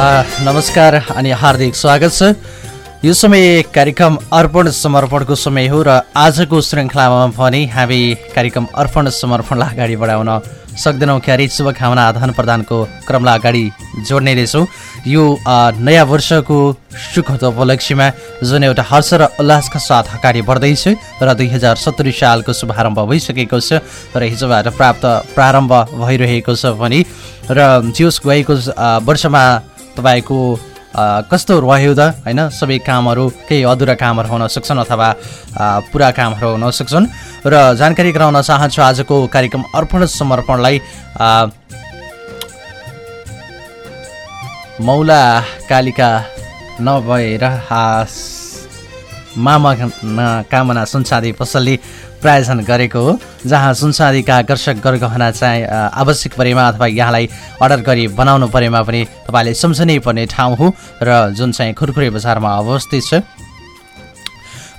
नमस्कार अनि हार्दिक स्वागत छ यो समय कार्यक्रम अर्पण समर्पणको समय हो र आजको श्रृङ्खलामा पनि हामी कार्यक्रम अर्पण समर्पणलाई अगाडि बढाउन सक्दैनौँ क्यारे शुभकामना आदान प्रदानको क्रमलाई अगाडि जोड्ने रहेछौँ यो नयाँ वर्षको सुखद उपलक्ष्यमा जुन एउटा हर्ष र उल्लासका साथ अगाडि बढ्दैछ र दुई हजार सत्तरी सालको शुभारम्भ भइसकेको छ र हिजोबाट प्राप्त प्रारम्भ भइरहेको छ पनि र जियोस् गएको वर्षमा तपाईँको कस्तो रह्यो त? होइन सबै कामहरू केही अधुरा कामहरू हुन सक्छन् अथवा पुरा कामहरू हुन सक्छन्? र जानकारी गराउन चाहन्छु आजको कार्यक्रम अर्पण समर्पणलाई मौला कालिका नभएर मामा कामना सुनसादी पसलले प्रायोजन गरेको हो जहाँ सुनसादीका आकर्षक गरगहना चाहिँ आवश्यक परेमा अथवा यहाँलाई अर्डर गरी बनाउनु परेमा पनि तपाईँले सम्झनै पर्ने ठाउँ हो र जुन चाहिँ खुरखुरे बजारमा अवस्थित छ।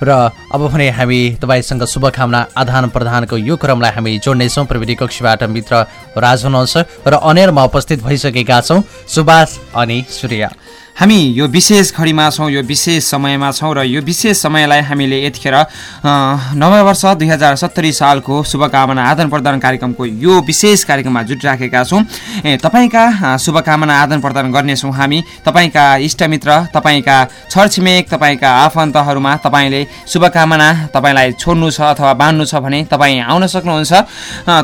र अब भने हामी तपाईँसँग शुभकामना आदान प्रदानको यो क्रमलाई हामी जोड्नेछौँ। प्रविधि कक्षबाट मित्र राज हुनुहुन्छ र अनेरमा उपस्थित भइसकेका छौँ सुभाष अनि सूर्य। हामी यो विशेष घडीमा छौँ यो विशेष समयमा छौँ र यो विशेष समयलाई हामीले यतिखेर नव वर्ष दुई हजार सत्तरी सालको शुभकामना आदान प्रदान कार्यक्रमको यो विशेष कार्यक्रममा जुटिराखेका छौँ। ए तपाईँका शुभकामना आदान प्रदान गर्नेछौँ हामी। तपाईँका इष्टमित्र तपाईँका छरछिमेक तपाईँका आफन्तहरूमा तपाईँले शुभकामना तपाईँलाई छोड्नु छ अथवा बाँड्नु छ भने तपाईँ आउन सक्नुहुन्छ।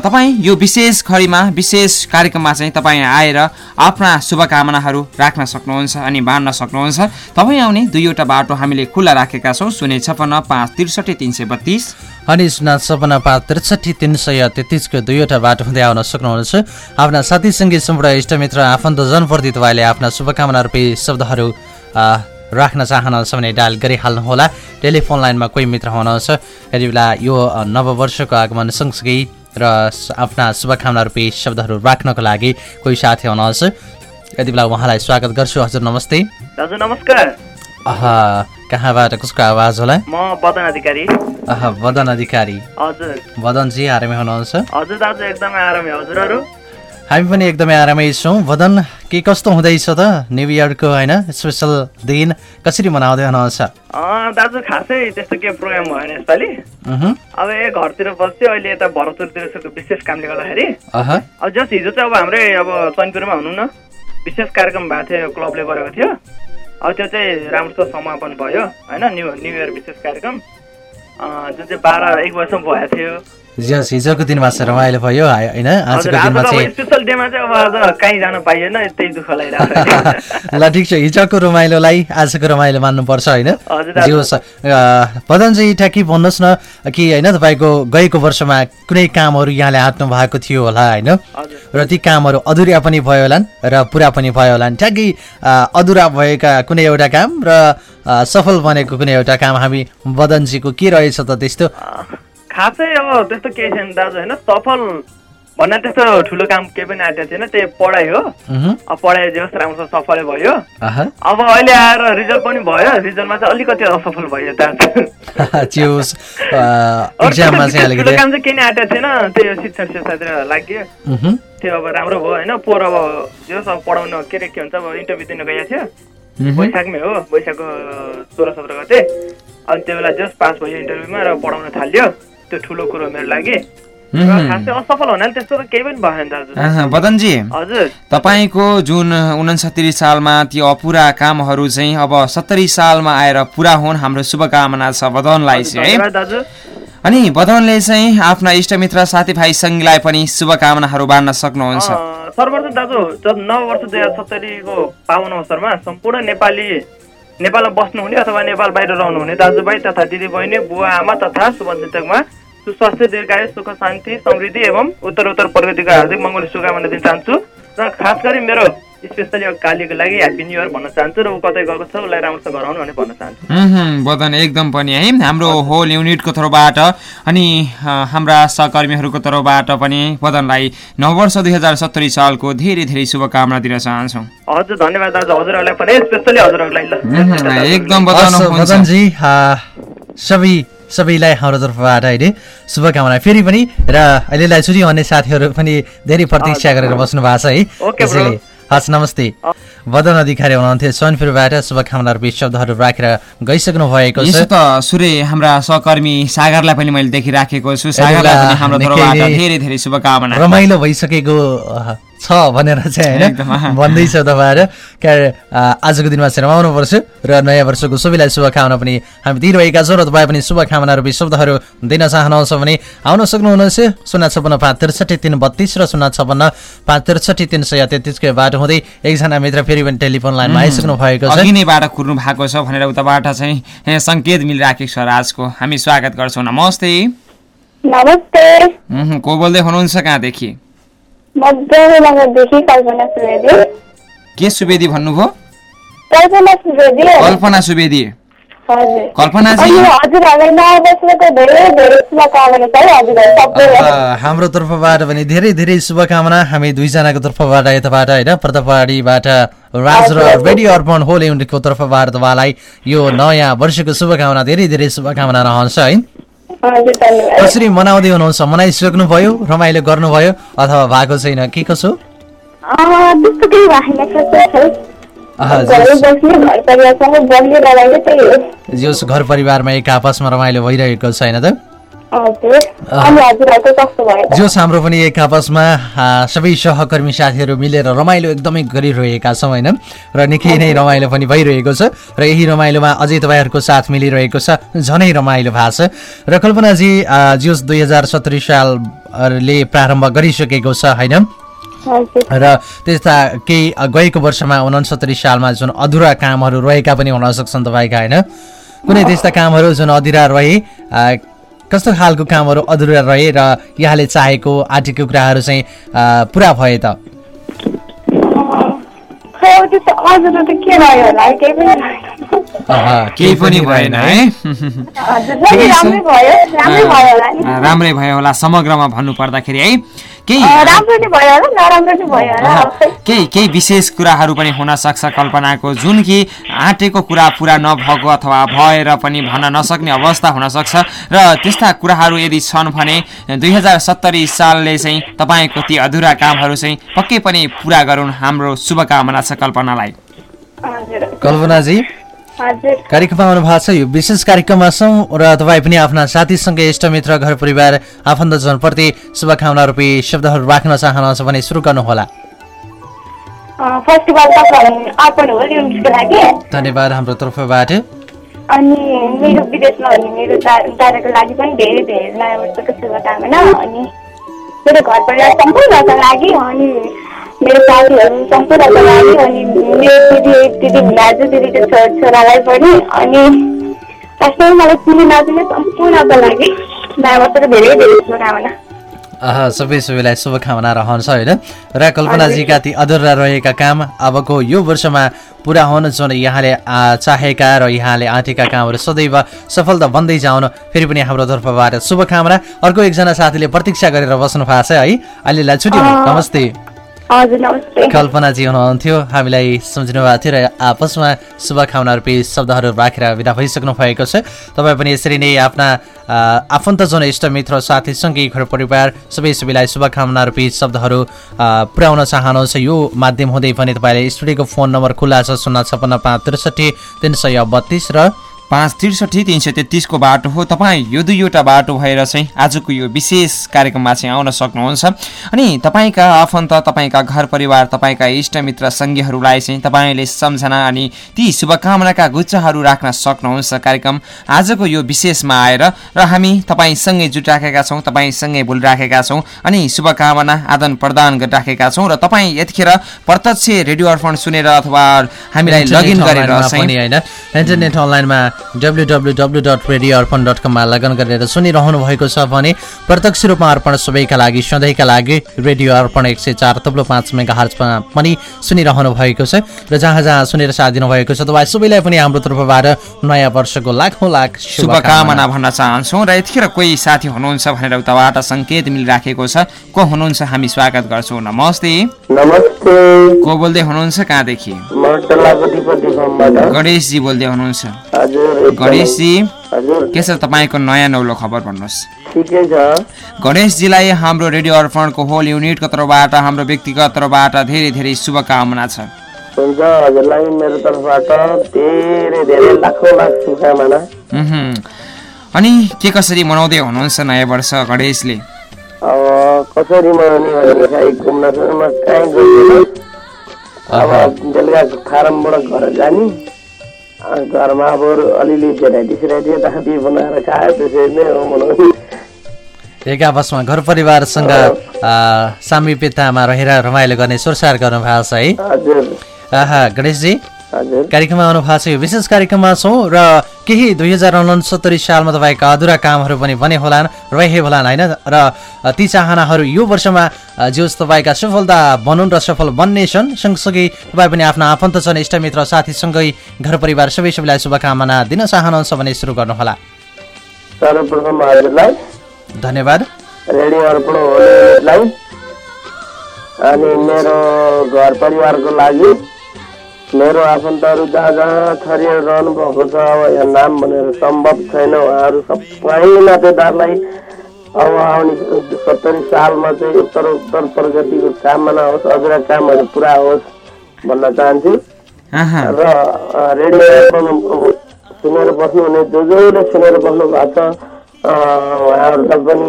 तपाईँ यो विशेष घडीमा विशेष कार्यक्रममा चाहिँ तपाईँ आएर आफ्ना शुभकामनाहरू राख्न सक्नुहुन्छ अनि पनि बाँड्न सक्नुहुन्छ। तपाईँ आउने दुईवटा बाटो हामीले खुल्ला राखेका छौँ। शून्य छपन्न पाँच त्रिसठी तिन सय बत्तिस। अनि शून्य छपन्न पाँच त्रिसठी तिन सय तेत्तिसको दुईवटा बाटो हुँदै आउन सक्नुहुनेछ। आफ्ना साथीसँगै सम्पूर्ण इष्टमित्र आफन्त जनप्रति तपाईँले आफ्ना शुभकामना रूपी शब्दहरू राख्न चाहनुहुन्छ भने डायल गरिहाल्नुहोला। टेलिफोन लाइनमा कोही मित्र हुनुहुन्छ। यति बेला यो नववर्षको आगमन सँगसँगै र आफ्ना शुभकामना रूपी शब्दहरू राख्नको लागि कोही साथी हुनुहुन्छ। यति बेला उहाँलाई स्वागत गर्छु। हजुर नमस्ते। हजुर नमस्कार। कहाँबाट कसको आवाज होला? म बदन अधिकारी। बदन अधिकारी। हजुर। बदनजी आरामै हुनुहुन्छ? हजुर दाजु एकदमै आरामै। हजुरहरू? हामी पनि एकदमै आरामै छौँ। बदन के कस्तो हुँदैछ त न्यु इयरको होइन? स्पेसल दिन कसरी मनाउँदै हुनुहुन्छ? दाजु खासै त्यस्तो के प्रोग्राम भएन यसपालि। अब घरतिर बस्यो अहिले यता भरतपुरतिर विशेष कामले गर्दाखेरि। अब जस्ट हिजो चाहिँ अब हाम्रै अब चनपुरमा हुनु न। विशेष कार्यक्रम भएको थियो क्लबले गरेको थियो। अब त्यो चाहिँ राम्रोसँग समापन भयो होइन? न्यु न्यु इयर विशेष कार्यक्रम। जुन चाहिँ बाह्र एक वर्षमा भएको थियो हिजोको दिनमा चाहिँ रमाइलो भयो होइन? आजको दिनमा चाहिँ ल ठिक छ। हिजोको रमाइलोलाई आजको रमाइलो मान्नुपर्छ होइन? पदन चाहिँ ठ्याक्कै भन्नुहोस् न कि होइन तपाईँको गएको वर्षमा कुनै कामहरू यहाँले हाट्नु भएको थियो होला होइन? र ती कामहरू अधुरा पनि भयो होलान् र पुरा पनि भयो होलान्। ठ्याक्कै अधुरा भएका कुनै एउटा काम र सफल बनेको कुनै एउटा काम हामी बदनजीको के रहेछ त त्यस्तो? खासै अब त्यस्तो केही छैन दाजु होइन? सफल भन्न त्यस्तो ठुलो काम केही पनि आँटेको थिएन त्यही पढाइ हो। अब पढाइ जे होस् राम्रोसँग सफलै भयो। अब अहिले आएर रिजल्ट पनि भयो रिजल्टमा चाहिँ अलिकति असफल भयो ठुलो काम चाहिँ केही नै आँटेको थिएन त्यही शिक्षण क्षेत्रतिर लाग्यो त्यो अब राम्रो भयो होइन? पोहोर अब जे होस् अब पढाउन के अरे के हुन्छ अब इन्टरभ्यू दिन गएको थियो। वैशाखमै हो वैशाखको सोह्र सत्र गते अनि त्यो बेला जस पास भयो इन्टरभ्यूमा र पढाउन थाल्यो। त्यो ठुलो कुरो मेरो लागि। बदनजी तपाईँको जुन उनसत्तरी सालमा त्यो अपुरा कामहरू चाहिँ अब सत्तरी सालमा आएर पुरा हुन् हाम्रो शुभकामना छ बदनलाई चाहिँ। है अनि बदनले चाहिँ आफ्ना इष्टमित्र साथीभाइ सङ्घलाई पनि शुभकामनाहरू बाँड्न सक्नुहुन्छ। सर्वप्रथम दाजु नव वर्ष दुई हजार सत्तरीको पावन अवसरमा सम्पूर्ण नेपाली नेपालमा बस्नुहुने अथवा नेपाल बाहिर रहनुहुने दाजुभाइ तथा दिदीबहिनी बुवा आमा तथा शुभचिन्तकमा सुस्वास्थ्य दीर्घायु सुख शान्ति समृद्धि एवं उत्तर उत्तर प्रगतिको हार्दिक मङ्गल शुभकामना दिन चाहन्छु। र खास गरी मेरो स्पेसली अब कालीको लागि ह्याप्पी न्यु इयर भन्न चाहन्छु र ऊ कतै गएको छ उसलाई राम्रोसँग घर आउनु भने भन्न चाहन्छु। बदन एकदम पनि है। हाम्रो होल युनिटको तर्फबाट अनि हाम्रा सहकर्मीहरूको तर्फबाट पनि बदनलाई नववर्ष दुई हजार सत्तरी सालको धेरै धेरै शुभकामना दिन चाहन्छौँ। हजुर धन्यवाद दाजु। हजुरहरूलाई पनि स्पेसली हजुरहरूलाई एकदम बदनजी सबै सबैलाई हाम्रो तर्फबाट अहिले शुभकामना फेरि पनि र अहिलेलाई छुट्टी भन्ने साथीहरू पनि धेरै प्रतीक्षा गरेर बस्नु भएको छ है। त्यसैले हस् नमस्ते। वदन अधिकारी हुनुहुन्थ्यो सोनपुरबाट शुभकामना रूपी शब्दहरू राखेर गइसक्नु भएको छ। त सूर्य हाम्रा सहकर्मी सागरलाई पनि मैले देखिराखेको छु। सागरलाई पनि हाम्रो धेरै धेरै शुभकामना। रमाइलो भइसकेको छ भनेर चाहिँ होइन। भन्दैछ तपाईँहरू। क्या आजको दिनमा चाहिँ रमाउनु पर्छ र नयाँ वर्षको सबैलाई शुभकामना पनि हामी दिइरहेका छौँ र तपाईँ पनि शुभकामना रूपी शब्दहरू दिन चाहनुहुन्छ भने आउन सक्नुहुनेछ। शून्य छपन्न पाँच त्रिसठी तिन बत्तिस र शून्य छपन्न पाँच त्रिसठी तिन सय तेत्तिसको बाटो हुँदै एकजना मित्र फेरि पनि टेलिफोन लाइनमा आइसक्नु भएको छ। अघि नैबाट कुर्नु भएको छ भनेर उताबाट चाहिँ सङ्केत मिलिराखेको छ राजको। हामी स्वागत गर्छौँ। नमस्ते। नमस्ते। को बोल्दै हुनुहुन्छ कहाँदेखि म बेहुलादेखि कल्पना सुवेदी के सुवेदी भन्नुभयो? कल्पना सुवेदी। हाम्रो तर्फबाट पनि धेरै धेरै शुभकामना। हामी दुईजनाको तर्फबाट यताबाट होइन प्रतापवाडीबाट राज र रेडियो अर्पण होल युनिटको तर्फबाट तपाईँलाई यो नयाँ वर्षको शुभकामना धेरै धेरै शुभकामना रहन्छ है। कसरी मनाउँदै हुनुहुन्छ? मनाइसक्नुभयो? रमाइलो गर्नुभयो? अथवा भएको छैन? के कसो? जोस् घर परिवारमा एक आपसमा रमाइलो भइरहेको छैन त? जोस् हाम्रो पनि एक आपसमा सबै सहकर्मी साथीहरू मिलेर रमाइलो एकदमै गरिरहेका छौँ होइन? र निकै नै रमाइलो पनि भइरहेको छ। र यही रमाइलोमा अझै तपाईँहरूको साथ मिलिरहेको छ। झनै रमाइलो भएको छ। र कल्पनाजी जोस् दुई हजार सत्तरी सालले प्रारम्भ गरिसकेको छ होइन? र त्यस्ता केही गएको वर्षमा उनसत्तरी सालमा जुन अधुरा कामहरू रहेका पनि हुन सक्छन् तपाईँका होइन? कुनै त्यस्ता कामहरू जुन अधुरा रहे कस्तो खालको कामहरू अधुरा रहे र यहाँले चाहेको आँटेको कुराहरू चाहिँ पुरा भए त? केही पनि भएन। है? हजुर पनि राम्रै भयो राम्रै भयो होला नि। अँ, राम्रै भयो होला समग्रमा भन्नु पर्दाखेरि है? केही। केही केही विशेष कुराहरू पनि हुन सक्छ कल्पनाको जुन कि आँटेको कुरा पुरा नभएको अथवा भएर पनि भन्न नसक्ने अवस्था हुन सक्छ। र त्यस्ता कुराहरू यदि छन् भने दुई हजार सत्तरी सालले चाहिँ तपाईँको ती अधुरा कामहरू चाहिँ पक्कै पनि पुरा गरून्। हाम्रो शुभकामना छ कल्पनालाई। हजुर। कल्पनाजी कार्यक्रममा आउनु भएको छ। यो विशेष कार्यक्रममा छौँ र तपाईँ पनि आफ्ना साथीसँगै इष्टमित्र घर परिवार आफन्तजनप्रति शुभकामना रूपी शब्दहरू राख्न चाहनुहुन्छ भने सुरु गर्नुहोला। धन्यवाद हाम्रो तर्फबाट। अनि मेरो विदेशमा हुने मेरो दादाको लागि पनि धेरै धेरै नयाँ वर्षको शुभकामना। अनि मेरो घर परिवार सम्पूर्णको लागि अनि मेरो साथीहरू सम्पूर्णको लागि अनि मेरो दिदी दिदी दाजु दिदीको छोरालाई पनि अनि खासमा मलाई चिने नचिने सम्पूर्णको लागि वर्षको धेरै धेरै शुभकामना। सबै सबैलाई शुभकामना रहन्छ होइन? र कल्पनाजीका ती अधुरा रहेका काम अबको यो वर्षमा पुरा हुन जुन यहाँले चाहेका र यहाँले आँटेका कामहरू सदैव सफलता बन्दै जाउन फेरि पनि हाम्रो तर्फबाट शुभकामना। अर्को एकजना साथीले प्रतीक्षा गरेर बस्नु भएको छ है। अहिलेलाई हजुर नमस्ते। कल्पनाजी हुनुहुन्थ्यो। हामीलाई सम्झिनु भएको थियो र आपसमा शुभकामना रूपी शब्दहरू राखेर विदा भइसक्नु भएको छ। तपाईँ पनि यसरी नै आफ्ना आफन्तजन इष्टमित्र साथीसँगै घर परिवार सबै सबैलाई शुभकामना रूपी शब्दहरू पुर्याउन चाहनुहुन्छ। यो माध्यम हुँदै पनि तपाईँले स्टुडियोको फोन नम्बर खुल्ला छ शून्य छपन्न पाँच त्रिसठी तिन सय बत्तिस र पाँच त्रिसठी तिन सय तेत्तिसको बाटो हो तपाईँ। यो दुईवटा बाटो भएर चाहिँ आजको यो विशेष कार्यक्रममा चाहिँ आउन सक्नुहुन्छ। अनि तपाईँका आफन्त तपाईँका घर परिवार तपाईँका इष्टमित्र सङ्गीहरूलाई चाहिँ तपाईँले सम्झना अनि ती शुभकामनाका गुच्छाहरू राख्न सक्नुहुन्छ कार्यक्रम। आजको यो विशेषमा आएर र हामी तपाईँसँगै जुटिराखेका छौँ तपाईँसँगै बोलिराखेका छौँ अनि शुभकामना आदान प्रदान गरिराखेका छौँ र तपाईँ यतिखेर प्रत्यक्ष रेडियो अर्पण सुनेर अथवा हामीलाई लगइन गरेर इन्टरनेट अनलाइनमा W W W dot radio Arpan dot कममा लगन गरेर सुनिरहनु भएको छ भने प्रत्यक्ष रूपमा अर्पण सबैका लागि सधैँका लागि रेडियो अर्पण एक सय चार तब्लो पाँच मेगा हर्चमा पनि सुनिरहनु भएको छ। र जहाँ जहाँ सुनेर साथ दिनुभएको छ तपाईँ सबैलाई पनि हाम्रो तर्फबाट नयाँ वर्षको लाखौँ लाख शुभकामना। भन्न चाहन्छौँ। र यतिखेर कोही साथी हुनुहुन्छ भनेर उताबाट सङ्केत मिलिराखेको छ। को हुनुहुन्छ हामी स्वागत गर्छौँ। नमस्ते। नमस्ते। को बोल्दै हुनुहुन्छ कहाँदेखि? गणेशजी बोल्दै हुनुहुन्छ। गणेशजी के छ तपाईँको नयाँ नौलो खबर भन्नुहोस्। गणेशजीलाई हाम्रो रेडियो अर्पणको होल युनिटको तर्फबाट हाम्रो व्यक्तिगत तर्फबाट धेरै धेरै शुभकामना छ। हुन्छ हजुरलाई मेरो तर्फबाट धेरै धेरै लाखौँ लाख शुभकामना। अनि के कसरी मनाउँदै हुनुहुन्छ नयाँ वर्ष गणेशले? अब कसरी मनाउने घुम्न कहीँ अब बेलुका फारमबाट घर जाने। घरमा अब अलिअलि भेराइटी सेराइटी दादी बनाएर खायो त्यसरी नै हो मनाउने एक आपसमा घर परिवारसँग सामिप्यतामा रहेर रमाइलो गर्ने सोरसार गर्नु भएको छ है आहा गणेशजी। कार्यक्रममा आउनु भएको छ यो विशेष कार्यक्रममा छौँ र केही दुई हजार उनसत्तरी सालमा तपाईँका अधुरा कामहरू पनि बने होलान् रहे होलान् होइन? र ती चाहनाहरू यो वर्षमा अ, जे होस् तपाईँका सफलता बनुन् र सफल बन्ने छन् सँगसँगै तपाईँ पनि आफ्नो आफन्तजन इष्टमित्र साथीसँगै घर परिवार सबै सबैलाई शुभकामना दिन चाहनुहुन्छ भने सुरु गर्नुहोला। धन्यवाद। रेडियो अर्पण हुनेलाई अनि मेरो घर परिवारको लागि मेरो आफन्तहरू जहाँ जहाँ छरिएर रहनु भएको छ अब यहाँ नाम भनेर सम्भव छैन। उहाँहरू सबै नातेदारलाई अब आउने सत्तरी सालमा चाहिँ उत्तर उत्तर प्रगतिको कामना होस् अझ कामहरू पुरा होस् भन्न चाहन्छु। र रेडियो सुनेर बस्नुहुने जो जोले सुनेर बस्नु भएको छ उहाँहरूलाई पनि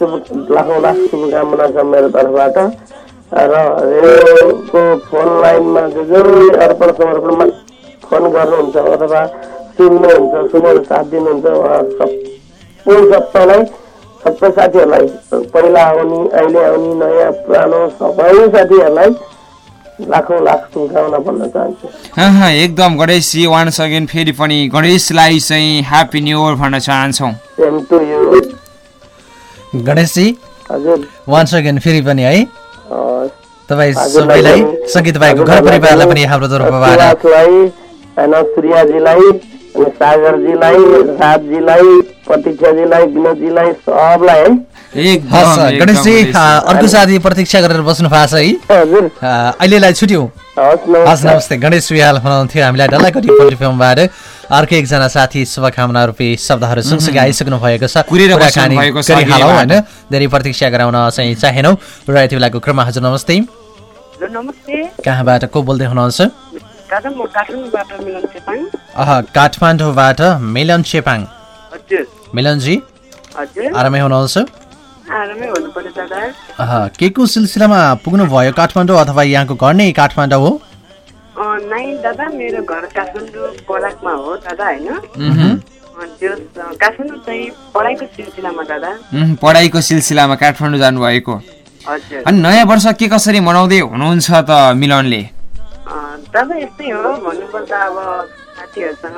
शुभ लाखौँ लाख शुभकामना छ मेरो तर्फबाट। र रेडियोको फोन लाइनमा जो जोले अर्पण समर्पणमा फोन गर्नुहुन्छ अथवा सुन्नुहुन्छ सुनेर साथ दिनुहुन्छ उहाँहरू सबै सबैलाई सबै साथीहरूलाई पहिला आउने अहिले आउने नयाँ पुरानो सबै साथीहरूलाई लाखौँ लाख शुभकामना भन्न चाहन्छु। एकदम गणेशजी वान्स अगेन फेरि पनि गणेशलाई चाहिँ ह्याप्पी न्यु इयर भन्न चाहन्छौँ। सेम टु यु गणेशजी हजुर। वान्स अगेन फेरि पनि है। तपाईँ सबैलाई सँगै तपाईँको घर परिवारलाई पनि हाम्रो तर्फबाट सूर्यजीलाई अनि सागरजीलाई राजजीलाई प्रतीक्षाजीलाई विनोदजीलाई सबलाई है। गणेशजी अर्को साथी प्रतीक्षा गरेर बस्नु भएको छ है। अहिलेलाई छुट्यौँ। हस् नमस्ते गणेश विहाल हुनुहुन्थ्यो हामीलाई डल्लाकोटी पोल्ट्री फार्मबाट। अर्को एकजना साथी शुभकामना रूपी शब्दहरू सँगसँगै आइसक्नु भएको छ। होइन? धेरै प्रतीक्षा गराउन चाहिँ चाहेनौँ। र यति बेलाको क्रममा हजुर नमस्ते। कहाँबाट को बोल्दै हुनुहुन्छ? काठमाडौँबाट मिलन चेपाङ मिलनजी? आरामै हुनुहुन्छ? के को सिलसिलामा पुग्नु भयो काठमाडौँ अथवा यहाँको घर नै काठमाडौँ हो? नाइ दादा मेरो घर काठमाडौँ कोलाकमा हो दादा होइन? काठमाडौँ चाहिँ पढाइको सिलसिलामा दादा। पढाइको सिलसिलामा काठमाडौँ जानुभएको। अनि नयाँ वर्ष के कसरी मनाउँदै हुनुहुन्छ त मिलनले? दादा यस्तै हो भन्नुपर्दा अब साथीहरूसँग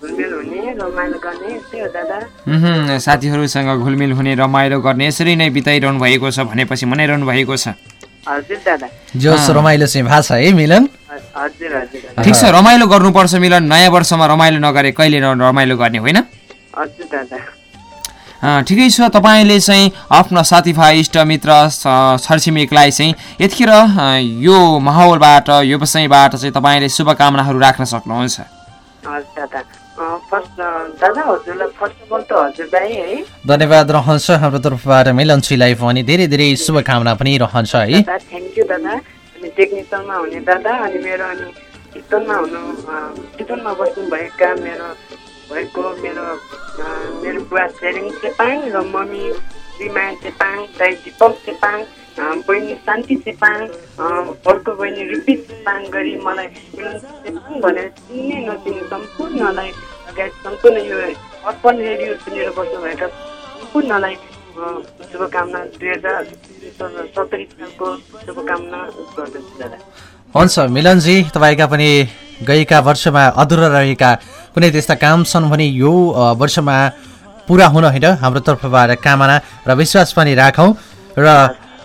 घुलमेल हुने रमाइलो गर्ने यस्तै हो दादा। उहुँ, साथीहरूसँग घुलमिल हुने रमाइलो गर्ने यसरी नै बिताइरहनु भएको छ भनेपछि मनाइरहनु भएको छ। जोस रमाइलो छ है मिलन। ठिक छ रमाइलो गर्नुपर्छ मिलन। नयाँ वर्षमा रमाइलो नगरे कहिले न रमाइलो गर्ने होइन? हजुर दादा। अँ, ठिकै छ तपाईँले चाहिँ आफ्ना साथीभाइ इष्टमित्र छरछिमेकलाई चाहिँ यतिखेर यो माहौलबाट यो विषयबाट चाहिँ तपाईँले शुभकामनाहरू राख्न सक्नुहुन्छ। धन्यवाद रहन्छ हाम्रो तर्फबाट मिलनजीलाई पनि धेरै धेरै शुभकामना पनि रहन्छ है। थ्याङ्क यू दादा। अनि टेक्निकलमा हुने दादा अनि मेरो अनि चितवनमा हुनु चितवनमा बस्नुभएका मेरो भएको मेरो मेरो बुवा सेरिङ चेपाङ र मम्मी रिमा चेपाङ दाइ दिपक चेपाङ बहिनी शान्ति चेपाङ अर्को बहिनी रुपी चेपाङ गरी मलाई भनेर चिन्ने नचिन्ने सम्पूर्णलाई सम्पूर्ण यो अर्पण रेडियो सुनेर बस्नुभएका सम्पूर्णलाई शुभकामना दुई हजार सत्तरी सालको शुभकामना गर्दछु दादा। हुन्छ मिलनजी तपाईँका पनि गएका वर्षमा अधुरा रहेका कुनै त्यस्ता काम छन् भने यो वर्षमा पुरा हुन होइन। हाम्रो तर्फबाट कामना र विश्वास पनि राखौँ। र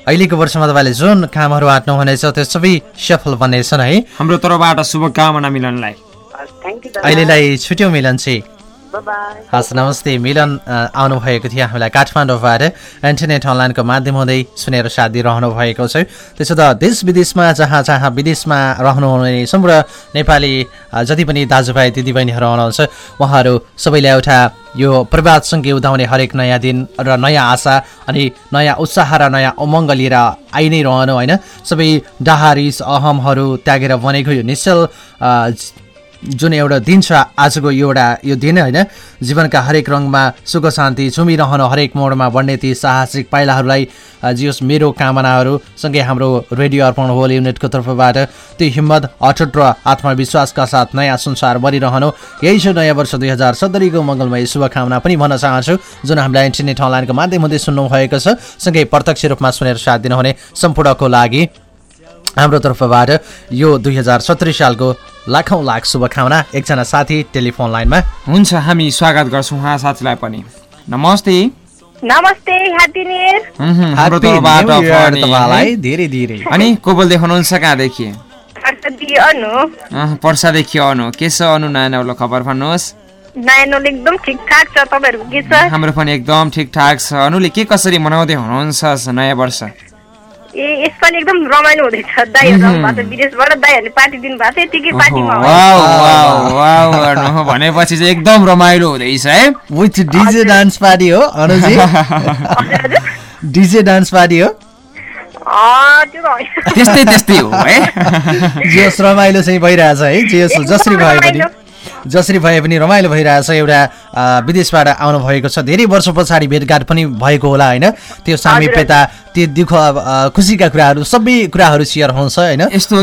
अहिलेको वर्षमा तपाईँले जुन कामहरू आँट्नुहुनेछ त्यो सबै सफल बन्नेछन् है। हाम्रो तर्फबाट शुभकामना मिलनलाई। थ्याङ्क यू दादा। अहिलेलाई छुट्यौँ मिलनजी बाई हस् नमस्ते मिलन आउनुभएको थियो हामीलाई काठमाडौँबाट इन्टरनेट अनलाइनको माध्यम हुँदै सुनेर साथ दिइरहनु भएको छ त्यसो त देश विदेशमा जहाँ जहाँ विदेशमा रहनुहुने सम्पूर्ण नेपाली जति पनि दाजुभाइ दिदीबहिनीहरू हुनुहुन्छ उहाँहरू सबैलाई एउटा यो प्रभातसँगै उदाउने हरेक नयाँ दिन र नयाँ आशा अनि नयाँ उत्साह र नयाँ उमङ्ग लिएर आइ नै रहनु होइन सबै डाहारिस अहमहरू त्यागेर बनेको यो निश्चल जुन एउटा दिन छ आजको यो एउटा यो दिन होइन? जीवनका हरेक रङमा सुख शान्ति झुमिरहनु हरेक मोडमा बढ्ने ती साहसिक पाइलाहरूलाई जियोस् मेरो कामनाहरू सँगै हाम्रो रेडियो अर्पण होल युनिटको तर्फबाट त्यो हिम्मत अटुट र आत्मविश्वासका साथ नयाँ संसार बनिरहनु। यही छ नयाँ वर्ष दुई हजार सत्तरीको मङ्गलमय शुभकामना पनि भन्न चाहन्छु जुन हामीलाई इन्टरनेट अनलाइनको माध्यम हुँदै सुन्नुभएको छ। सँगै प्रत्यक्ष रूपमा सुनेर साथ दिनुहुने सम्पूर्णको लागि हाम्रो तर्फबाट यो दुई हजार सत्तरी सालको लाखौँ लाख शुभकामना। एकजना साथी टेलिफोन लाइनमा। हुन्छ हामी स्वागत गर्छौँ उहाँ साथीलाई पनि। नमस्ते। नमस्ते धेरै धेरै। अनि को बोल्दै हुनुहुन्छ कहाँदेखि अनु। अँ, पर्सादेखि अनु? के छ अनु? नयाँ नौलो खबर भन्नुहोस्। नयाँ नोल एकदम ठिकठाक छ तपाईँहरूको के छ? हाम्रो पनि एकदम ठिकठाक छ। अनुले के कसरी मनाउँदै हुनुहुन्छ नयाँ वर्ष? ए यसपालि एकदम रमाइलो हुँदैछ दाईहरू विदेशबाट दाईहरूले पार्टी दिनुभएको थियो यतिकै पार्टीमा भनेपछि चाहिँ एकदम रमाइलो हुँदैछ है? विथ डिजे डान्स पार्टी हो अनुजी। डिजे डान्स पार्टी हो। त्यस्तै त्यस्तै हो है? जोस रमाइलो चाहिँ भइरहेछ है? जेस जसरी भए पनि। जसरी भए पनि रमाइलो भइरहेछ एउटा विदेशबाट आउनु भएको छ। धेरै वर्ष पछाडि भेटघाट पनि भएको होला होइन? त्यो सामिप्यता त्यो दुःख खुसीका कुराहरू सबै कुराहरू सेयर हुन्छ होइन? यस्तो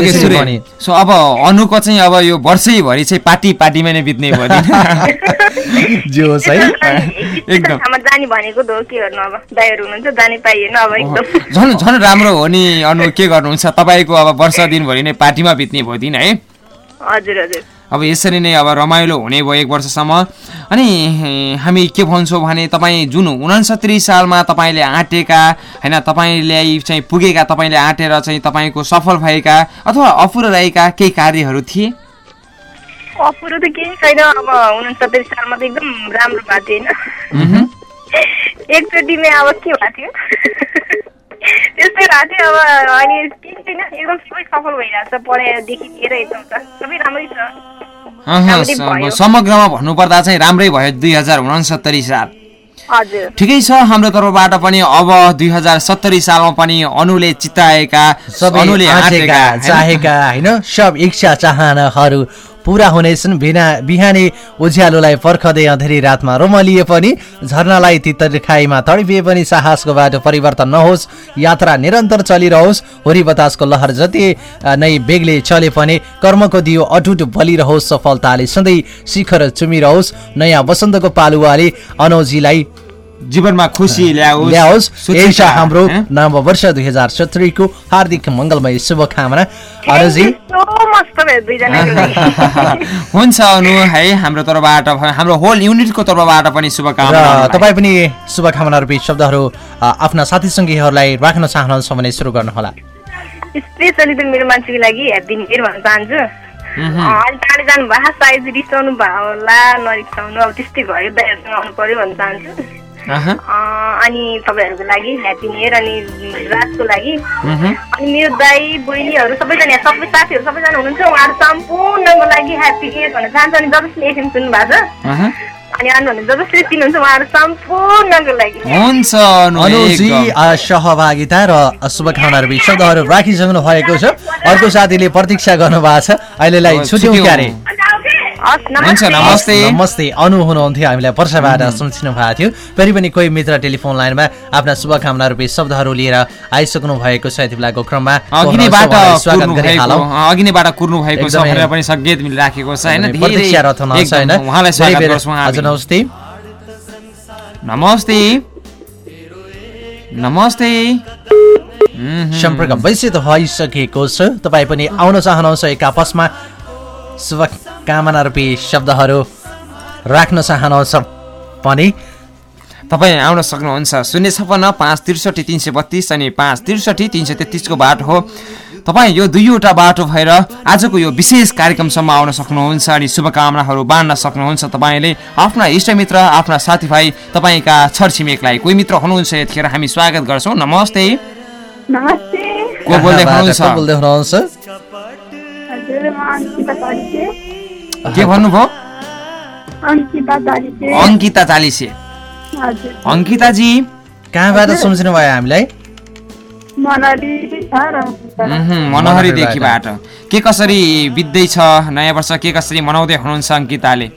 सो अब अनुको चाहिँ अब यो वर्षैभरि चाहिँ पार्टी पार्टीमा नै बित्ने भयो। जे होस् है एकदम। एकदम। ठाउँमा जाने भनेको त हो के गर्नु अब दाईहरू हुनुहुन्छ जाने पाइएन अब एकदम। झन् झन् राम्रो हो नि अनु के गर्नुहुन्छ? तपाईँको अब वर्ष दिनभरि नै पार्टीमा बित्ने भयो दिन है? हजुर हजुर। अब यसरी नै अब रमाइलो हुने भयो एक वर्षसम्म। अनि हामी के भन्छौँ भने तपाईँ जुन उनासत्तरी सालमा तपाईँले आँटेका होइन तपाईँले चाहिँ पुगेका तपाईँले आँटेर चाहिँ तपाईँको सफल भएका अथवा अपुरो रहेका केही कार्यहरू थिए? अपुरो त केही छैन अब उनसत्तरी सालमा त एकदम राम्रो भएको थियो होइन। एकचोटिमै अब के भएको थियो? त्यस्तै भएको थियो अब अहिले केही छैन एकदम सबै सफल भइरहेको छ पढाइदेखि लिएर एकदम त सबै राम्रै छ। समग्रमा भन्नुपर्दा चाहिँ राम्रै भयो दुई हजार उनासत्तरी साल। हजुर। ठिकै छ हाम्रो तर्फबाट पनि अब दुई हजार सत्तरी सालमा पनि अनुले चिताएका सबै अनुले आँटेका आँटेका होइन? चाहेका होइन? सब इच्छा चाहनाहरू पुरा हुनेछन्। बिना बिहानै उज्यालोलाई पर्खँदै अँधेरी रातमा रोमलिए पनि झर्नालाई तितर खाइमा तडपिए पनि साहसको बाटो परिवर्तन नहोस्। यात्रा निरन्तर चलिरहोस्। होरी बतासको लहर जति नै बेगले चले पनि कर्मको दियो अटुट बलिरहोस् सफलताले। सधैँ शिखर चुमिरहोस्। नयाँ वसन्तको पालुवाले अनौजीलाई जीवनमा खुसी ल्याओस्। ल्याओस् सुचिता, यही छ हाम्रो? नव वर्ष दुई हजार सत्तरीको हार्दिक मङ्गलमय शुभकामना। अनुजी? हुन्छ अनु है हाम्रो तर्फबाट हाम्रो होल युनिटको तर्फबाट पनि शुभकामना तपाईँ पनि शुभकामना रूपी शब्दहरू आफ्ना साथी सङ्गीहरूलाई राख्न चाहनुहुन्छ भने सुरु गर्नुहोला। स्पेसली त मेरो मान्छेको लागि ह्याप्पी न्यु इयर भन्न चाहन्छु। अलिक टाढो जानु भएको सायद रिसाउनु भयो होला नरिसाउनु अब त्यस्तै भयो दाइहरूसँग आउनु पर्यो भन्न चाहन्छु। अनि तपाईँहरूको लागि ह्याप्पी न्यु इयर अनि राजको लागि। मह्म। अनि मेरो दाई बहिनीहरू सबैजना सबै साथीहरू सबैजना हुनुहुन्छ उहाँहरू सम्पूर्णको लागि ह्याप्पी न्यु इयर भन्न चाहन्छु अनि जसले एफएम सुन्नु भएको छ लागि हुन्छ अनु अनुजी सहभागिता र शुभकामना रूपी शब्दहरू राखिसक्नु भएको छ। अर्को साथीले प्रतीक्षा गर्नुभएको छ। अहिलेलाई छुट्यौँ। क्यारे? हुन्छ नमस्ते। नमस्ते नमस्ते अनु हुनुहुन्थ्यो हामीलाई वर्षबाट सम्झिनु भएको थियो। फेरि पनि कोही मित्र टेलिफोन लाइनमा आफ्ना शुभकामना रूपी शब्दहरू लिएर आइसक्नु भएको छ यति बेलाको क्रममा। अघि नैबाट उहाँलाई स्वागत कुर्नु भएको छ पनि सङ्केत राखेको छ होइन। हजुर नमस्ते। नमस्ते। नमस्ते। सम्पर्क भइसकेको छ। तपाईँ पनि आउन चाहनुहुन्छ एक आपसमा शुभकामना रूपी शब्दहरू राख्न चाहनुहुन्छ भने तपाईँ आउन सक्नुहुन्छ। शून्य छपन्न पाँच त्रिसठी तिन सय बत्तिस अनि पाँच त्रिसठी तिन सय तेत्तिसको बाटो हो। तपाईँ यो दुईवटा बाटो भएर आजको यो विशेष कार्यक्रमसम्म आउन सक्नुहुन्छ अनि शुभकामनाहरू बाँड्न सक्नुहुन्छ तपाईँले। आफ्ना इष्टमित्र आफ्ना साथीभाइ तपाईँका छरछिमेकलाई। कोही मित्र हुनुहुन्छ यतिखेर? हामी स्वागत गर्छौँ। नमस्ते। नमस्ते। को बोल्दै हुनुहुन्छ? को भन्नुभयो? अङ्किता चालिसे। अङ्किताजी कहाँबाट सम्झिनु भयो हामीलाई? मनोहरीदेखिबाट के कसरी बित्दैछ नयाँ वर्ष? के कसरी मनाउँदै हुनुहुन्छ अङ्किताले।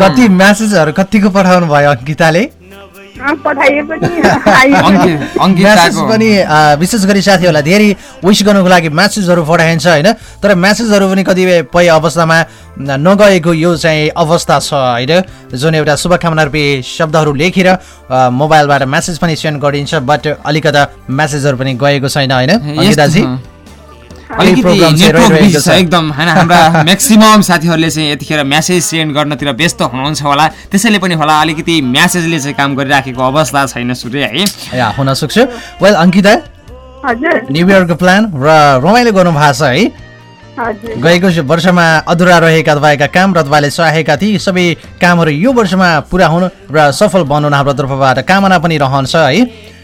कति म्यासेजहरू कतिको पठाउनु भयो अङ्किताले? म्यासेज पनि। विशेष गरी साथीहरूलाई धेरै विस गर्नुको लागि म्यासेजहरू पठाइन्छ होइन? तर म्यासेजहरू पनि कतिपय अवस्थामा नगएको यो चाहिँ अवस्था छ होइन? जुन एउटा शुभकामना रूपी शब्दहरू लेखेर मोबाइलबाट म्यासेज पनि सेन्ड गरिन्छ बट अलिकता म्यासेजहरू पनि गएको छैन होइन? अलिकति नेटवर्क बिजी छ। एकदम होइन हाम्रा म्याक्सिमम साथीहरूले चाहिँ यतिखेर म्यासेज सेन्ड गर्नतिर व्यस्त हुनुहुन्छ होला। त्यसैले पनि होला अलिकति म्यासेजले चाहिँ काम गरिराखेको अवस्था छैन सूर्य है। हुन सक्छ। वेल अङ्किता हजुर। न्यु इयरको प्लान र रमाइलो गर्नु भएको छ है। हजुर। गएको वर्षमा अधुरा रहेका तपाईँका काम र तपाईँले चाहेका ती सबै कामहरू यो वर्षमा पुरा हुनु र सफल बन्नु हाम्रो तर्फबाट कामना पनि रहन्छ है।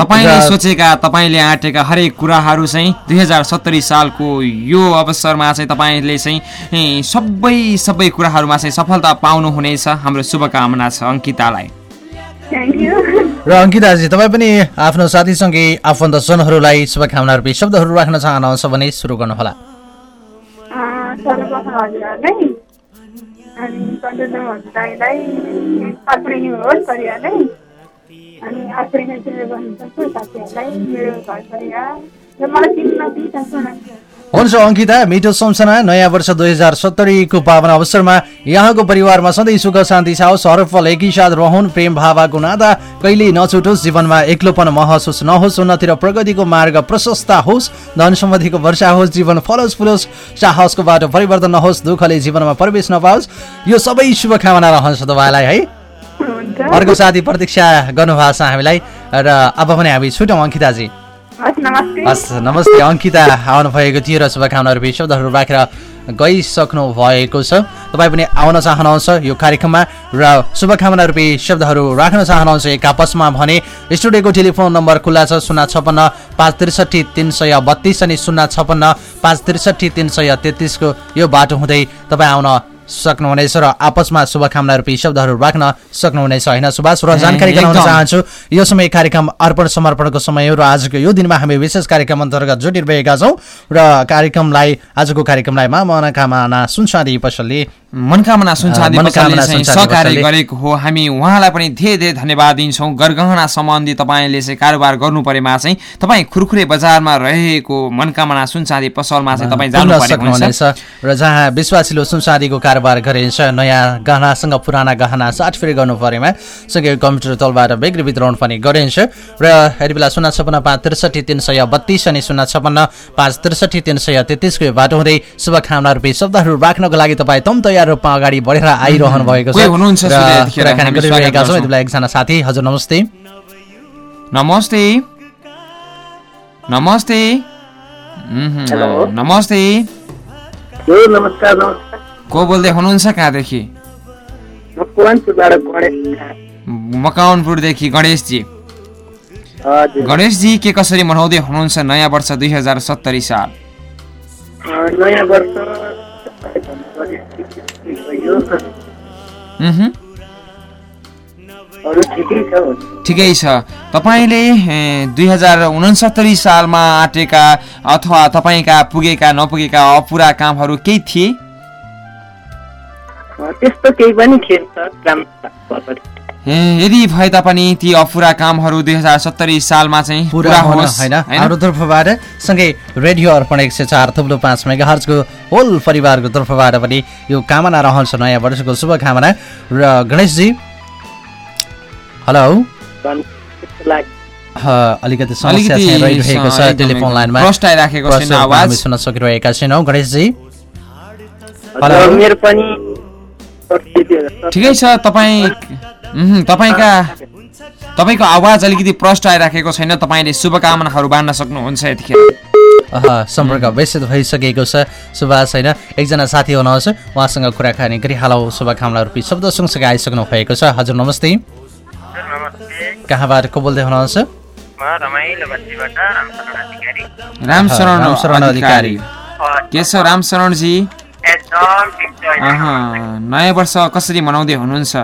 तपाईँले सोचेका तपाईँले आँटेका हरेक कुराहरू चाहिँ दुई हजार सत्तरी सालको यो अवसरमा चाहिँ तपाईँले चाहिँ सबै सबै कुराहरूमा चाहिँ सफलता पाउनुहुनेछ। हाम्रो शुभकामना छ अङ्कितालाई। थ्याङ्क यू र अङ्किताजी तपाईँ पनि आफ्नो साथीसँगै आफन्तजनहरूलाई शुभकामना रूपी शब्दहरू राख्न चाहनुहुन्छ भने सुरु गर्नुहोला। अँ, सर्वप्रथम हजुरहरूलाई अनि मेरो घर हुन्छ अङ्किता मिठो सम्झना नयाँ वर्ष दुई हजार सत्तरीको पावन अवसरमा यहाँको परिवारमा सधैँ सुख शान्ति छाओस् हरफल एकैसाथ रहन् प्रेम भावको नाता कहिल्यै नछुटोस् जीवनमा एक्लोपन महसुस नहोस् उन्नति र प्रगतिको मार्ग प्रशस्त होस् धन सम्बन्धीको वर्षा होस् जीवन फलोस् फुलोस् साहसको बाटो परिवर्तन नहोस् दुःखले जीवनमा प्रवेश नपाओस् यो सबै शुभकामना रहन्छ तपाईँलाई है? अर्को साथी प्रतीक्षा गर्नुभएको छ हामीलाई र अब पनि हामी छुटौँ अङ्किताजी। हस् नमस्ते। अङ्किता आउनु भएको थियो र शुभकामना रूपी शब्दहरू राखेर गइसक्नु भएको छ। तपाईँ पनि आउन चाहनुहुन्छ यो कार्यक्रममा र शुभकामना रूपी शब्दहरू राख्न चाहनुहुन्छ एक आपसमा भने स्टुडियोको टेलिफोन नम्बर खुल्ला छ शून्य छपन्न पाँच त्रिसठी तिन सय बत्तिस अनि शून्य छपन्न पाँच त्रिसठी तिन सय तेत्तिसको यो बाटो हुँदै तपाईँ आउन सक्नुहुनेछ र आपसमा शुभकामना रूपी शब्दहरू राख्न सक्नुहुनेछ होइन सुभाष र जानकारी गराउन। चाहन्छु यो समय कार्यक्रम अर्पण समर्पणको समय हो र आजको यो दिनमा हामी विशेष कार्यक्रम अन्तर्गत जुटिरहेका छौँ र कार्यक्रमलाई आजको कार्यक्रमलाई मा मनोकामना सुनसादी पसलले मनकामना सहकार्य। गरेको हो। हामी उहाँलाई पनि धेरै धेरै धन्यवाद दिन्छौँ। गरगहना सम्बन्धी तपाईँले चाहिँ कारोबार गर्नु परेमा चाहिँ तपाईँ खुरखुरे बजारमा रहेको मनकामना सुनसादी पसलमा चाहिँ तपाईँ जानु सक्नुहुनेछ र जहाँ विश्वासिलो सुनसादीको कारोबार गरिन्छ नयाँ गहनासँग पुराना गहना साटफेर गर्नु परेमा सँगै कम्प्युटर तलबाट बिक्री वितरण पनि गरिन्छ। र यति बेला शून्य छपन्न पाँच त्रिसठी तिन सय बत्तिस अनि शून्य छपन्न पाँच त्रिसठी तिन सय तेत्तिसको बाटो हुँदै शुभकामना रूपी शब्दहरू राख्नको लागि तपाईँ तम तयार रूपमा अगाडि बढेर आइरहनु भएको छ। कुराकानी गरिरहेका छौँ। यति एकजना साथी हजुर नमस्ते। नमस्ते। नमस्ते। नमस्ते। को बोल्दै हुनुहुन्छ कहाँदेखि? म कोवानपुरबाट गणेश मकाउनपुरदेखि गणेशजी। गणेशजी के कसरी मनाउँदै हुनुहुन्छ नयाँ वर्ष दुई हजार सत्तरी साल? नयाँ वर्ष। ठिकै छ। तपाईँले दुई हजार उनसत्तरी सालमा आँटेका अथवा तपाईँका पुगेका नपुगेका अपुरा कामहरू केही थिए? अँ, त्यस्तो केही पनि थिएन यदि भए तापनि ती अपुरा कामहरू दुई हजार सत्तरी सालमा चाहिँ पुरा होइन? हाम्रो तर्फबाट सँगै रेडियो अर्पण एक सय चार थुप्रो पाँच मेगा हर्चको होल परिवारको तर्फबाट पनि यो कामना रहन्छ नयाँ वर्षको शुभकामना। र गणेशजी हेलो? अलिकति समस्या चाहिँ रहिरहेको छ टेलिफोन लाइनमा। आवाज। सुन्न सकिरहेका छैनौँ। गणेशजी? हेलो। ठिकै छ तपाईँ तपाईँका तपाईँको आवाज अलिकति प्रष्ट आइराखेको छैन। तपाईँले शुभकामनाहरू बाँड्न सक्नुहुन्छ यतिखेर। अह, सम्पर्क व्यस्त भइसकेको छ। सुभाष होइन एकजना साथी हुनुहुन्छ। उहाँसँग कुराकानी गरी हालौ शुभकामना रूपी शब्द सँगसँगै आइसक्नु भएको छ। हजुर नमस्ते। कहाँबाट को बोल्दै हुनुहुन्छ रामशरण अधिकारी। के छ रामशरणजी? नयाँ वर्ष कसरी मनाउँदै हुनुहुन्छ?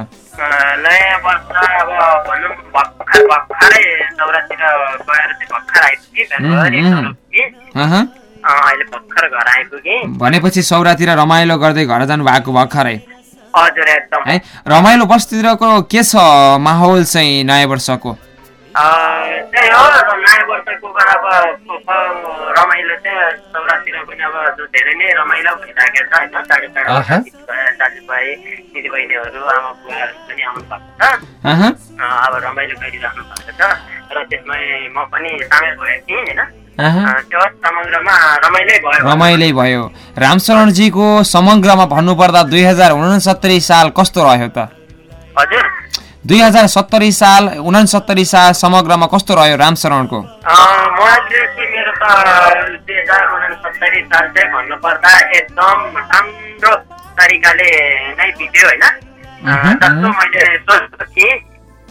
वर्ष अब भनौँ भर्खर भर्खरै दौरातिर गएर चाहिँ भर्खर आइपुगेँ फेब्रुअरी उम्, उम्। सोह्र पुगेँ। अह, अँ, अहिले भर्खर घर आइपुगेँ भनेपछि सौरातिर रमाइलो गर्दै घर जानु भएको भर्खरै हजुर एकदम है रमाइलो बस्तीतिरको के छ माहौल चाहिँ नयाँ वर्षको त्यही हो नयाँ वर्षको अब रमाइलो चाहिँ सौरातिर पनि अब जो धेरै नै रमाइलो भइरहेको छ होइन? आहा। दाजुभाइ दिदीबहिनीहरू आमा बुवाहरू पनि आउनु भएको छ अब रमाइलो गरिराख्नु भएको छ। र त्यसमै म पनि सामेल भएको थिएँ होइन? रमाइलै भयो। रामशरणजीको समग्रमा भन्नुपर्दा दुई हजार उनसत्तरी साल कस्तो रह्यो त? हजुर। दुई हजार सत्तरी साल उनसत्तरी साल समग्रमा कस्तो रह्यो एकदम राम्रो तरिकाले नै बित्यो होइन। जस्तो मैले सोचेको थिएँ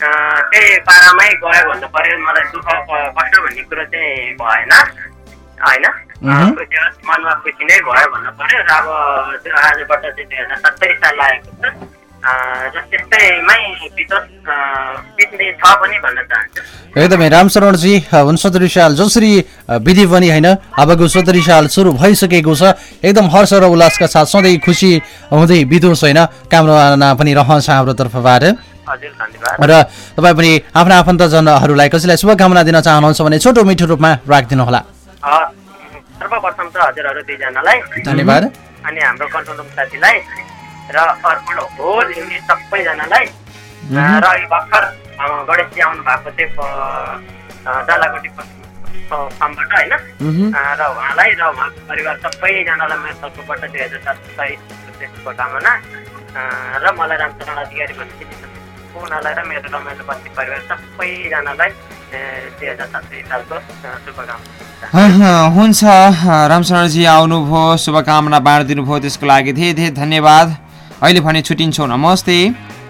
अँ, त्यही पारामै गयो भन्नु पर्यो मलाई दुःख क- कष्ट भन्ने कुरो चाहिँ भएन होइन। मनमा खुसी नै भयो भन्नु पर्यो र अब आजबाट चाहिँ दुई हजार सत्तरी साल लागेको छ। एकदमै रामशरणजी उनसत्तरी साल जसरी विधि पनि होइन अबको सत्तरी साल सुरु भइसकेको छ एकदम हर्ष र उल्लासका साथ सधैँ खुसी हुँदै बितोस् होइन कामना पनि रहन्छ हाम्रो तर्फबाट र तपाईँ पनि आफ्ना आफन्तजनहरूलाई कसैलाई शुभकामना दिन चाहनुहुन्छ भने छोटो मिठो रूपमा राखिदिनु होला हस्। सर्वप्रथम त हजुरहरू दुईजनालाई धन्यवाद अनि हाम्रो कन्ट्रोल रुम साथीलाई र अर्पण होल युनिट सबैजनालाई। र यो भर्खर गणेशजी आउनु भएको थियो डल्लाकोटी फार्मबाट होइन? र उहाँलाई र उहाँको परिवार सबैजनालाई मेरो तर्फबाट दुई हजार सत्ताइस शुभकामना अँ, र मलाई रामचरण अधिकारी भन्ने उनीहरूलाई र मेरो रमाइलो बस्ती परिवार सबैजनालाई दुई हजार सत्ताइस सालको अँ, शुभकामना हुन्छ। रामशरणजी आउनुभयो शुभकामना बाँडिदिनु भयो त्यसको लागि धेरै धेरै धन्यवाद। अहिले भने छुट्टिन्छौँ नमस्ते।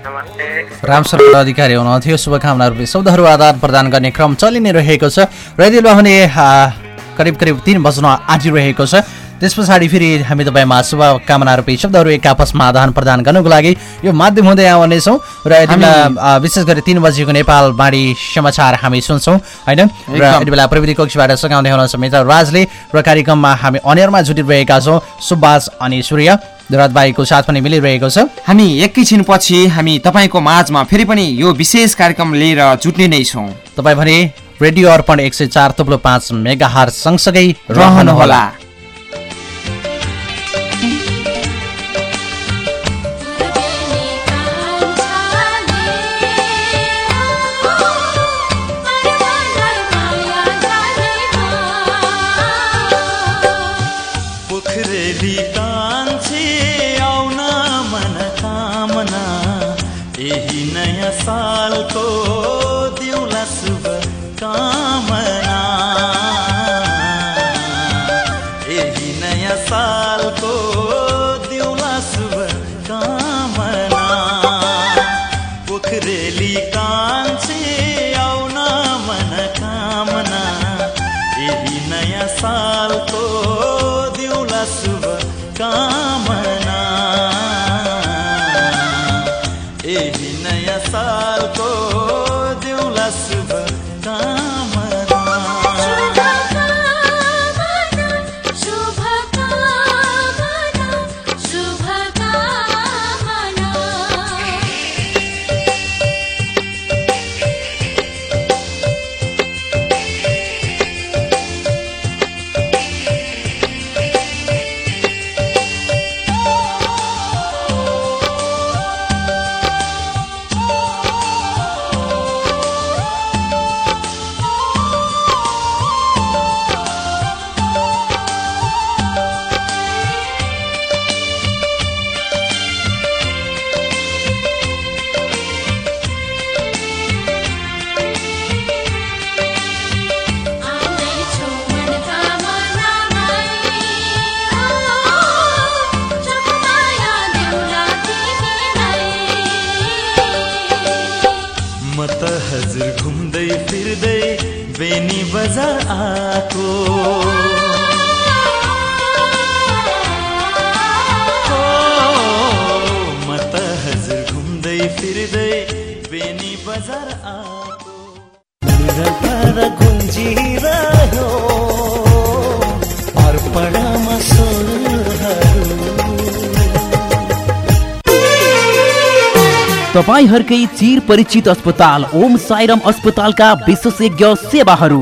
नमस्ते। रामशरण अधिकारी हुनुहुन्थ्यो। शुभकामना रूपी शब्दहरू आदान प्रदान गर्ने क्रम चलि नै रहेको छ। रेडियोमा भने आ, करिब करिब तिन बज्न आँटिरहेको छ। त्यस पछाडि फेरि हामी तपाईँमा शुभकामना रूपी शब्दहरू एक आपसमा आदान प्रदान गर्नको लागि यो माध्यम हुँदै आउनेछौँ र यति बेला आ, विशेष गरी तिन बजीको नेपाल बाढी समाचार हामी सुन्छौँ होइन? र। यति बेला प्रविधि कक्षबाट सघाउँदै हुनुहुन्छ मित्र राजले र कार्यक्रममा हामी अनियरमा जुटिरहेका छौँ सुभाष अनि सूर्य। रातबाईको साथ पनि मिलिरहेको छ। हामी एकैछिनपछि हामी तपाईँको माझमा फेरि पनि यो विशेष कार्यक्रम लिएर जुट्ने नै छौँ। तपाईँ भने रेडियो अर्पण एक सय चार थुप्रो पाँच मेगा हार सँगसँगै रहनुहोला। तपाईँहरूकै चिर परिचित अस्पताल ओम साइरम अस्पतालका विशेषज्ञ सेवाहरू।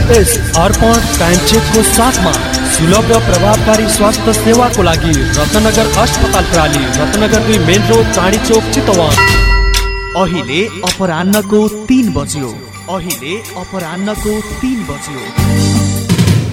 Arpan time साथमा सुलभ र प्रभावकारी स्वास्थ्य सेवाको लागि रत्नगर अस्पताल प्राली रत्नगर दुई मेन रोड चाँडी चोक चितवन। अहिले अपरान्नको तिन बज्यो। अहिले अपरान्नको तिन बज्यो।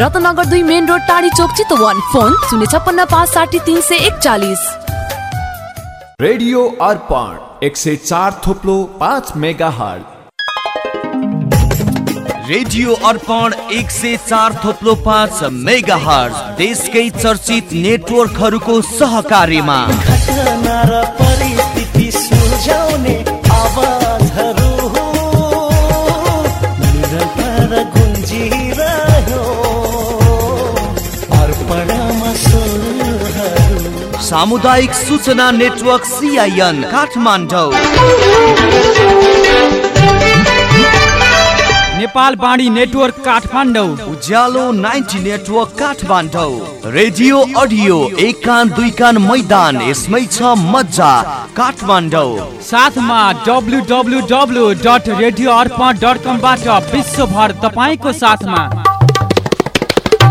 रत्नगर दुई मेन रोड टाढी चोक चितवन। फोन शून्य छप्पन्न पाँच साठी तिन सय एकचालिस। रेडियो अर्पण एक सय चार थोप्लो पाँच मेगा हर्ट रेडियो अर्पण एक सय चार थोप्लो पाँच मेगा हर्ज देशकै चर्चित नेटवर्कहरूको सहकार्यमा। घटना र परिस्थिति सुल्झाउने आवाजहरू। सामुदायिक सूचना नेटवर्क सिआइएन काठमाडौँ। नेपाल बाणी network Kathmandu. Ujyaalo ninety network Kathmandu. Radio audio एक कान दुई कान मैदान यसमै छ मजा काठमाडौँ। साथमा W W W dot radio Arpan dot कमबाट विश्वभर तपाईँको साथमा।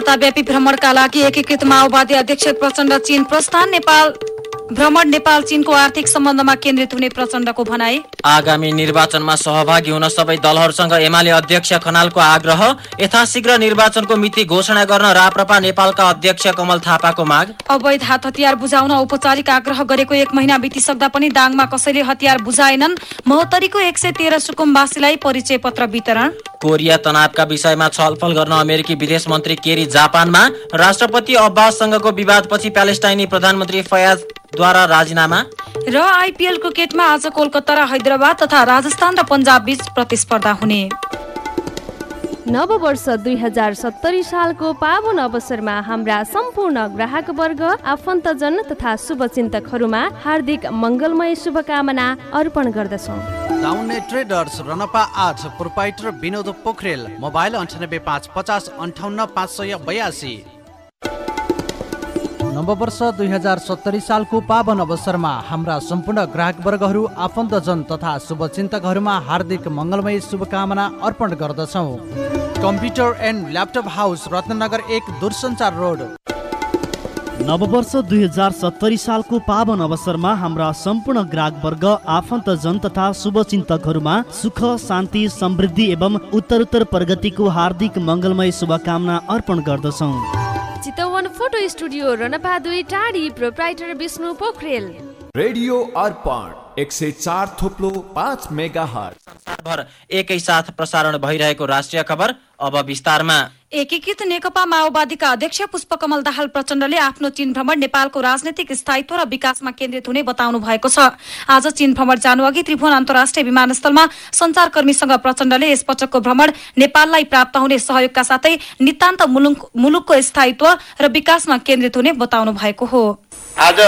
साताव्यापी भ्रमणका लागि एकीकृत माओवादी अध्यक्ष प्रचण्ड चीन प्रस्थान नेपाल भ्रमण नेपाल चीनको आर्थिक सम्बन्धमा केन्द्रित हुने प्रचण्डको भनाई। आगामी निर्वाचनमा सहभागी हुन सबै दलहरूसँग एमाले अध्यक्ष खनालको आग्रह यथाशीघ्र निर्वाचनको मिति घोषणा गर्न राप्रपा नेपालका अध्यक्ष कमल थापाको माग। अवैध हात हतियार बुझाउन औपचारिक आग्रह गरेको एक महिना बितिसक्दा पनि दाङमा कसैले हतियार बुझाएनन्। महोत्तरीको एक सय तेह्र सुकुम्बासीलाई परिचय पत्र वितरण। कोरिया तनावका विषयमा छलफल गर्न अमेरिकी विदेश मन्त्री केरी जापानमा राष्ट्रपति अब्बाससँगको विवादपछि प्यालेस्टाइनी प्रधानमन्त्री फयाजद्वारा राजीनामा। र आइपिएल क्रिकेटमा आज कोलकाता र हैदराबाद तथा राजस्थान र पन्जाब बीच प्रतिस्पर्धा हुने। नव वर्ष दुई हजार सत्तरी सालको पावन अवसरमा हाम्रा सम्पूर्ण ग्राहक वर्ग आफन्तजन तथा शुभचिन्तकहरूमा हार्दिक मङ्गलमय शुभकामना अर्पण गर्दछौँ। डाउनने ट्रेडर्स रनपा आठ प्रोपाइटर विनोद पोखरेल मोबाइल अन्ठानब्बे पाँच पचास अन्ठाउन्न पाँच सय बयासी। नववर्ष दुई हजार सत्तरी सालको पावन अवसरमा हाम्रा सम्पूर्ण ग्राहक वर्गहरू आफन्तजन तथा शुभचिन्तकहरूमा हार्दिक मङ्गलमय शुभकामना अर्पण गर्दछौँ। Computer and laptop house Ratnagar एक दूरसञ्चार रोड। नववर्ष दुई हजार सत्तरी सालको पावन अवसरमा हाम्रा सम्पूर्ण ग्राहक वर्ग आफन्तजन तथा शुभचिन्तकहरूमा सुख शान्ति समृद्धि एवं उत्तरोत्तर प्रगतिको हार्दिक मङ्गलमय शुभकामना अर्पण गर्दछौँ। चितवन फोटो स्टुडियो रनपा दुई टाढी प्रोप्राइटर विष्णु पोखरेल। रेडियो अर्पण। एक सय चार थोप्लो पाँच मेगा भर एकैसाथ प्रसारण भइरहेको राष्ट्रिय खबर अब विस्तारमा। एकीकृत नेकपा माओवादीका अध्यक्ष पुष्पकमल दाहाल प्रचण्डले आफ्नो चीन भ्रमण नेपालको राजनैतिक स्थायित्व र विकासमा केन्द्रित हुने बताउनु भएको छ। आज चीन भ्रमण जानु अघि त्रिभुवन अन्तर्राष्ट्रिय विमानस्थलमा संचारकर्मीसँग प्रचण्डले यसपटकको भ्रमण नेपाललाई प्राप्त हुने सहयोगका साथै नितान्त मुलुक मुलुकको स्थायित्व र विकासमा केन्द्रित हुने बताउनु भएको हो। आज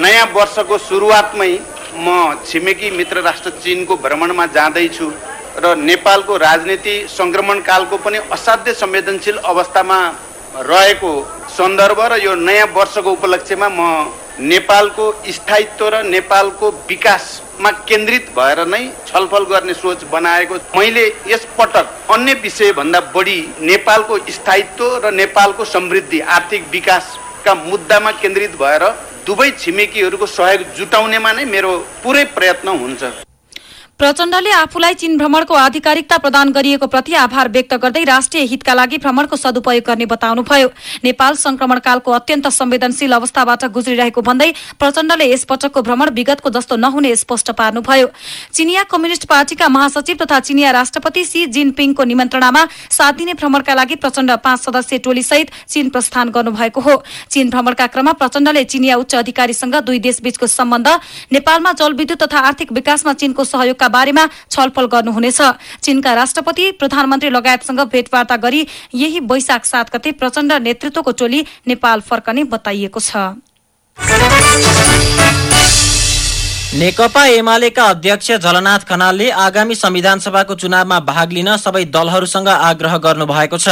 नयाँ वर्षको सुरुवातमै म छिमेकी मित्र राष्ट्र चिनको भ्रमणमा जाँदैछु र नेपालको राजनीति सङ्क्रमणकालको पनि असाध्य संवेदनशील अवस्थामा रहेको सन्दर्भ र यो नयाँ वर्षको उपलक्ष्यमा म नेपालको स्थायित्व र नेपालको विकासमा केन्द्रित भएर नै छलफल गर्ने सोच बनाएको मैले यस पटक अन्य विषयभन्दा बढी नेपालको स्थायित्व र नेपालको समृद्धि आर्थिक विकासका मुद्दामा केन्द्रित भएर दुवै छिमेकीहरूको सहयोग जुटाउनेमा नै मेरो पुरै प्रयत्न हुन्छ। प्रचण्डले आफूलाई चीन भ्रमणको आधिकारिकता प्रदान गरिएको प्रति आभार व्यक्त गर्दै राष्ट्रिय हितका लागि भ्रमणको सदुपयोग गर्ने बताउनुभयो। नेपाल संक्रमणकालको अत्यन्त संवेदनशील अवस्थाबाट गुज्रिरहेको भन्दै प्रचण्डले यसपटकको भ्रमण विगतको जस्तो नहुने स्पष्ट पार्नुभयो। चिनिया कम्युनिष्ट पार्टीका महासचिव तथा चिनिया राष्ट्रपति सी जिनपिङको निमन्त्रणामा सात दिने भ्रमणका लागि प्रचण्ड पाँच सदस्यीय टोलीसहित चीन प्रस्थान गर्नुभएको हो। चीन भ्रमणका क्रममा प्रचण्डले चिनिया उच्च अधिकारीसँग दुई देशबीचको सम्बन्ध नेपालमा जलविद्युत तथा आर्थिक विकासमा चीनको सहयोगका बारेमा छलफल गर्नुहुनेछ। चीनका राष्ट्रपति प्रधानमन्त्री लगायतसँग भेटवार्ता गरी यही वैशाख सात गते प्रचण्ड नेतृत्वको टोली नेपाल फर्कने बताइएको छ। नेकपा एमालेका अध्यक्ष झलनाथ खनालले आगामी संविधान सभाको चुनावमा भाग लिन सबै दलहरूसँग आग्रह गर्नुभएको छ।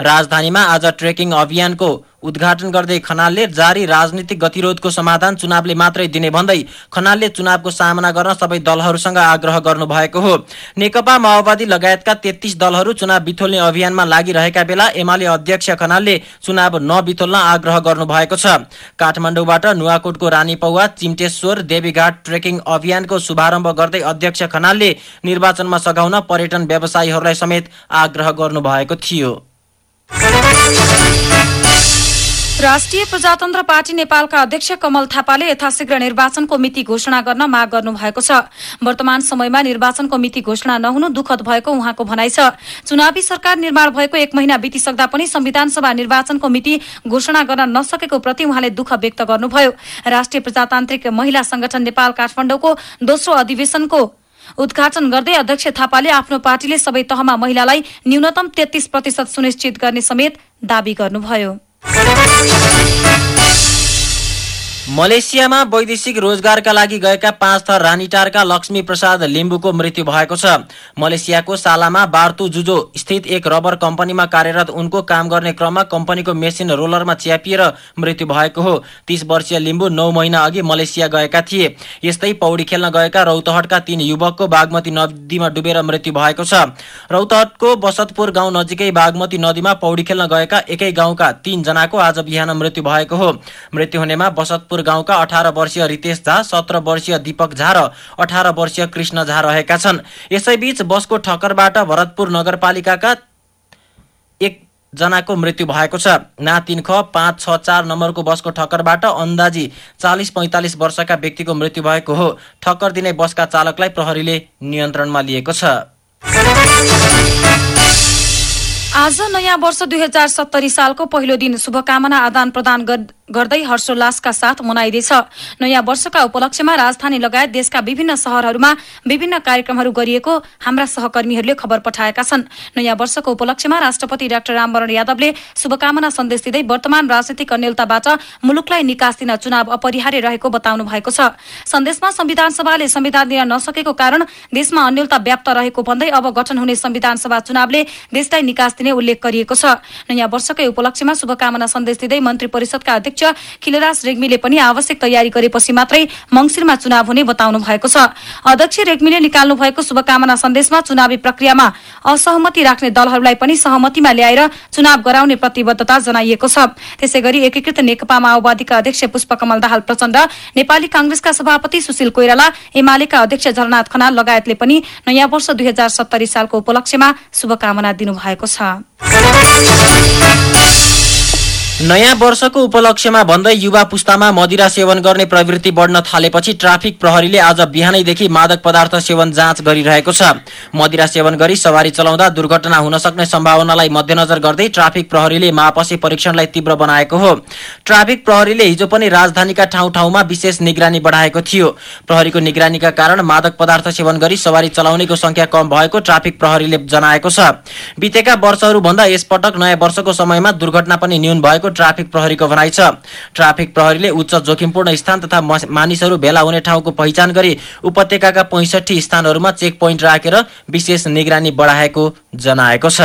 राजधानीमा आज ट्रेकिङ अभियानको उद्घाटन गर्दै खनालले जारी राजनीतिक गतिरोधको समाधान चुनावले मात्रै दिने भन्दै खनालले चुनावको सामना गर्न सबै दलहरूसँग आग्रह गर्नुभएको हो। नेकपा माओवादी लगायतका तेत्तीस दलहरू चुनाव बिथोल्ने अभियानमा लागिरहेका बेला एमाले अध्यक्ष खनालले चुनाव नबिथोल्न आग्रह गर्नुभएको छ। काठमाडौँबाट नुवाकोटको रानी पौवा चिम्टेश्वर देवीघाट ट्रेकिङ अभियानको शुभारम्भ गर्दै अध्यक्ष खनालले निर्वाचनमा सघाउन पर्यटन व्यवसायीहरूलाई समेत आग्रह गर्नुभएको थियो। राष्ट्रिय प्रजातन्त्र पार्टी नेपालका अध्यक्ष कमल थापाले यथाशीघ्र निर्वाचनको मिति घोषणा गर्न माग गर्नु भएको छ। वर्तमान समयमा निर्वाचनको मिति घोषणा नहुनु दुखद भएको उहाँको भनाइ छ। चुनावी सरकार निर्माण भएको एक महिना बितिसक्दा पनि संविधान सभा निर्वाचनको मिति घोषणा गर्न नसकेको प्रति उहाँले दुःख व्यक्त गर्नुभयो। राष्ट्रिय प्रजातान्त्रिक महिला संगठन नेपाल काठमाडौँको दोस्रो अधिवेशनको उद्घाटन गर्दै अध्यक्ष थापाले आफ्नो पार्टीले सबै तहमा महिलालाई न्यूनतम तेत्तीस प्रतिशत सुनिश्चित गर्ने समेत दावी गर्नुभयो। すいません。मलेसियामा वैदेशिक रोजगारका लागि गएका पाँच थर रानीटारका लक्ष्मी प्रसाद लिम्बुको मृत्यु भएको छ। मलेसियाको सालामा बार्तु जुजो स्थित एक रबर कम्पनीमा कार्यरत उनको काम गर्ने क्रममा कम्पनीको मेसिन रोलरमा च्यापिएर मृत्यु भएको हो। तीस वर्षीय लिम्बु नौ महिना अघि मलेसिया गएका थिए। यस्तै पौडी खेल्न गएका रौतहटका तीन युवकको बागमती नदीमा डुबेर मृत्यु भएको छ। रौतहटको बसतपुर गाउँ नजिकै बागमती नदीमा पौडी खेल्न गएका एकै गाउँका तीन जनाको आज बिहान मृत्यु भएको हो। मृत्यु हुनेमा बसतपुर गाउँका अठार वर्षीय रितेश झा सत्र वर्षीय दीपक झा र अठार वर्षीय कृष्ण झा रहेका छन्। यसैबीच बसको ठक्करबाट भरतपुर नगरपालिकाका एक जनाको मृत्यु भएको छ। ना तिन ख पाँच छ चार नम्बरको बसको ठक्करबाट अन्दाजी चालिस पैँतालिस वर्षका व्यक्तिको मृत्यु भएको हो। ठक्कर दिने बसका चालकलाई प्रहरीले नियन्त्रणमा लिएको छ। आज नयाँ वर्ष दुई हजार सत्तरी सालको पहिलो दिन शुभकामना आदान प्रदान गर्दै हर्षोल्लासका साथ मनाइँदैछ। नयाँ वर्षका उपलक्ष्यमा राजधानी लगायत देशका विभिन्न शहरहरूमा विभिन्न कार्यक्रमहरू गरिएको हाम्रा सहकर्मीहरूले खबर पठाएका छन्। नयाँ वर्षको उपलक्ष्यमा राष्ट्रपति डाक्टर रामवरण यादवले शुभकामना सन्देश दिँदै वर्तमान राजनीतिक अन्यलताबाट मुलुकलाई निकास दिन चुनाव अपरिहार्य रहेको बताउनु भएको छ। सन्देशमा संविधान सभाले संविधान दिन नसकेको कारण देशमा अन्यलता व्याप्त रहेको भन्दै अब गठन हुने संविधान सभा चुनावले देशलाई निकास दिने उल्लेख गरिएको छ। नयाँ वर्षकै उपलक्ष्यमा शुभकामना सन्देश दिँदै मन्त्री परिषदका अध्यक्ष खिलराज रेग्मीले पनि आवश्यक तयारी गरेपछि मात्रै मंगिरमा चुनाव हुने बताउनु भएको छ। अध्यक्ष रेग्मीले निकाल्नु भएको शुभकामना सन्देशमा चुनावी प्रक्रियामा असहमति राख्ने दलहरूलाई पनि सहमतिमा ल्याएर चुनाव गराउने प्रतिबद्धता जनाइएको छ। त्यसै गरी एकीकृत नेकपा माओवादीका अध्यक्ष पुष्पकमल दाहाल प्रचण्ड नेपाली कांग्रेसका सभापति सुशील कोइराला एमालेका अध्यक्ष झलनाथ खनाल लगायतले पनि नयाँ वर्ष दुई हजार सत्तरी सालको उपलक्ष्यमा शुभकामना दिनुभएको छ। नयाँ वर्षको उपलक्ष्यमा भन्दै युवा पुस्तामा मदिरा सेवन गर्ने प्रवृत्ति बढ्न थालेपछि ट्राफिक प्रहरीले आज बिहानैदेखि मादक पदार्थ सेवन जाँच गरिरहेको छ। मदिरा सेवन गरी सवारी चलाउँदा दुर्घटना हुन सक्ने सम्भावनालाई मध्यनजर गर्दै ट्राफिक प्रहरीले मापसी परीक्षणलाई तीव्र बनाएको हो। ट्राफिक प्रहरीले हिजो पनि राजधानीका ठाउँ ठाउँमा विशेष निगरानी बढाएको थियो। प्रहरीको निगरानीका कारण मादक पदार्थ सेवन गरी सवारी चलाउनेको संख्या कम भएको ट्राफिक प्रहरीले जनाएको छ। बितेका वर्षहरूभन्दा यसपटक नयाँ वर्षको समयमा दुर्घटना पनि न्यून भएको ट्राफिक प्रहरीको भनाइ छ। ट्राफिक प्रहरीले उच्च जोखिमपूर्ण स्थान तथा मानिसहरू भेला हुने ठाउँको पहिचान गरी उपत्यकाका पैँसठी स्थानहरूमा चेक पोइन्ट राखेर विशेष निगरानी बढाएको जनाएको छ।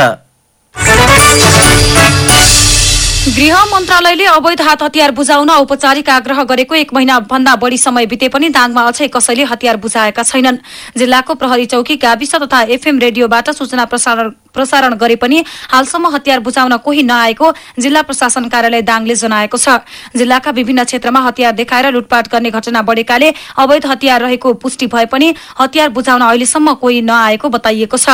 गृह मन्त्रालयले अवैध हात हतियार बुझाउन औपचारिक आग्रह गरेको एक महिना भन्दा बढ़ी समय बिते पनि दाङमा अझै कसैले हतियार बुझाएका छैनन्। जिल्लाको प्रहरी चौकी गाविस तथा एफएम रेडियोबाट सूचना प्रसारण प्रसारण गरे पनि हालसम्म हतियार बुझाउन कोही नआएको जिल्ला प्रशासन कार्यालय दाङले जनाएको छ। जिल्लाका विभिन्न क्षेत्रमा हतियार देखाएर लुटपाट गर्ने घटना बढेकाले अवैध हतियार रहेको पुष्टि भए पनि हतियार बुझाउन अहिलेसम्म कोही नआएको बताइएको छ।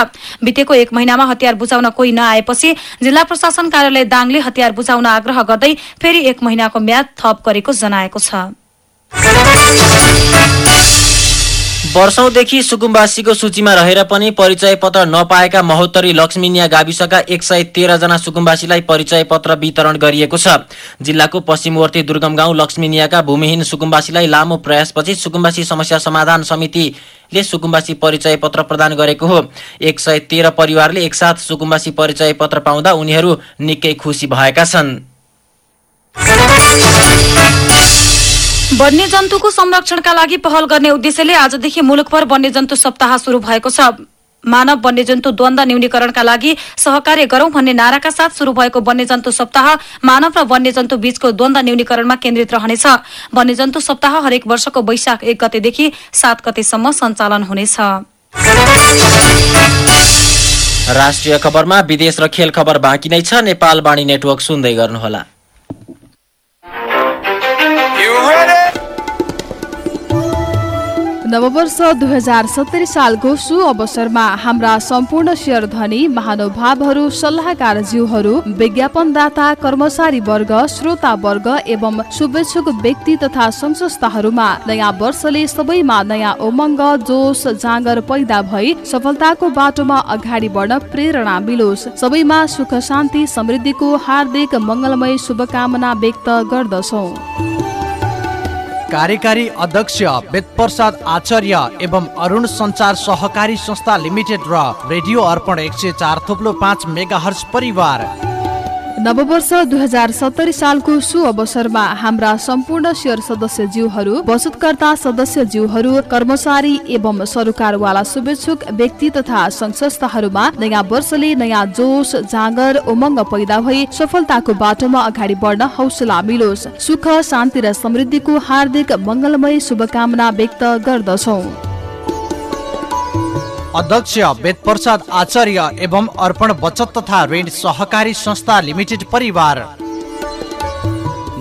बितेको एक महिनामा हतियार बुझाउन कोही नआएपछि जिल्ला प्रशासन कार्यालय दाङले हतियार बुझाउन आग्रह गर्दै फेरि एक महिनाको म्याद थप गरेको जनाएको छ। वर्षौंदेखि सुकुम्बासीको सूचीमा रहेर पनि परिचय पत्र नपाएका महोत्तरी लक्ष्मीनिया गाविसका एक सय तेह्रजना सुकुम्बासीलाई परिचय पत्र वितरण गरिएको छ। जिल्लाको पश्चिमवर्ती दुर्गम गाउँ लक्ष्मीनियाका भूमिहीन सुकुम्बासीलाई लामो प्रयासपछि सुकुम्बासी समस्या समाधान समितिले सुकुम्बासी परिचय पत्र प्रदान गरेको हो। एक सय तेह्र परिवारले एकसाथ सुकुम्बासी परिचय पत्र पाउँदा उनीहरू निकै खुसी भएका छन्। वन्यजन्तुको संरक्षणका लागि पहल गर्ने उद्देश्यले आजदेखि मुलुकभर वन्यजन्तु सप्ताह शुरू भएको छ। मानव वन्यजन्तु द्वन्द न्यूनीकरणका लागि सहकार्य गरौं भन्ने नाराका साथ शुरू भएको वन्यजन्तु सप्ताह मानव र वन्यजन्तु बीचको द्वन्द न्यूनीकरणमा केन्द्रित रहनेछ। वन्यजन्तु सप्ताह हरेक वर्षको वैशाख एक गतेदेखि सात गतेसम्म सञ्चालन हुनेछ। राष्ट्रिय खबरमा विदेश र खेल खबर बाँकी नै छ। नेपाल वाणी नेटवर्क सुन्दै गर्नुहोला। नववर्ष दुई हजार सत्तरी सालको सु अवसरमा हाम्रा सम्पूर्ण शेयर धनी महानुभावहरू सल्लाहकार जीवहरू विज्ञापनदाता कर्मचारी वर्ग श्रोता वर्ग एवं शुभेच्छुक व्यक्ति तथा संस्थाहरूमा नयाँ वर्षले सबैमा नयाँ उमङ्ग जोस जाँगर पैदा भई सफलताको बाटोमा अगाडि बढ्न प्रेरणा मिलोस्। सबैमा सुख शान्ति समृद्धिको हार्दिक मङ्गलमय शुभकामना व्यक्त गर्दछौ। कार्यकारी अध्यक्ष वेदप्रसाद आचार्य एवं अरुण सञ्चार सहकारी संस्था लिमिटेड र रेडियो अर्पण एक सय चार थुप्लो पाँच मेगा परिवार। नववर्ष दुई हजार सत्तरी सालको सु अवसरमा हाम्रा सम्पूर्ण शेयर सदस्य ज्यूहरू बचतकर्ता सदस्य कर्मचारी एवं सरकारवाला शुभेच्छुक व्यक्ति तथा संघ संस्थाहरूमा नयाँ वर्षले नयाँ जोस जाँगर उमङ्ग पैदा भई सफलताको बाटोमा अगाडि बढ्न हौसला मिलोस्। सुख शान्ति र समृद्धिको हार्दिक मङ्गलमय शुभकामना व्यक्त गर्दछौ। अध्यक्ष वेदप्रसाद आचार्य एवं अर्पण बचत तथा ऋण सहकारी संस्था लिमिटेड परिवार।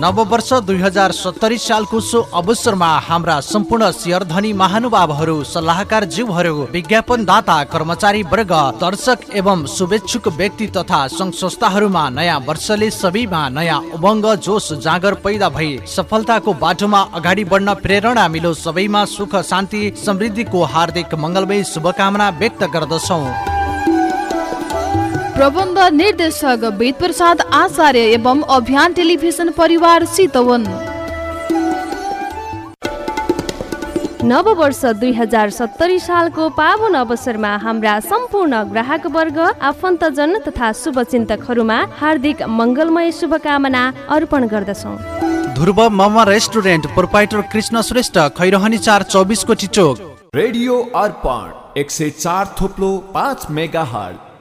नववर्ष दुई हजार सत्तरी सालको सो अवसरमा हाम्रा सम्पूर्ण शेयरधनी महानुभावहरू सल्लाहकार जीवहरू विज्ञापनदाता कर्मचारी वर्ग दर्शक एवं शुभेच्छुक व्यक्ति तथा सङ्घ संस्थाहरूमा नयाँ वर्षले सबैमा नयाँ उमङ्ग जोस जाँगर पैदा भई सफलताको बाटोमा अगाडि बढ्न प्रेरणा मिलो सबैमा सुख शान्ति समृद्धिको हार्दिक मङ्गलमय शुभकामना व्यक्त गर्दछौँ। प्रबन्ध निर्देशक वेद प्रसाद आचार्य एवं अभियान टेलिभिजन परिवार चितवन नव वर्ष दुई हजार सत्तरी सालको पावन अवसरमा हाम्रा सम्पूर्ण ग्राहक वर्ग आफन्तजन तथा शुभचिन्तकहरूमा हार्दिक मङ्गलमय शुभकामना अर्पण गर्दछौँ। ध्रुव मम रेस्टुरेन्ट प्रोपाइटर कृष्ण श्रेष्ठ खैरहनी चार चौबिस कोटी चोक रेडियो अर्पण एक सय चार थोप्लो पाँच मेगा हट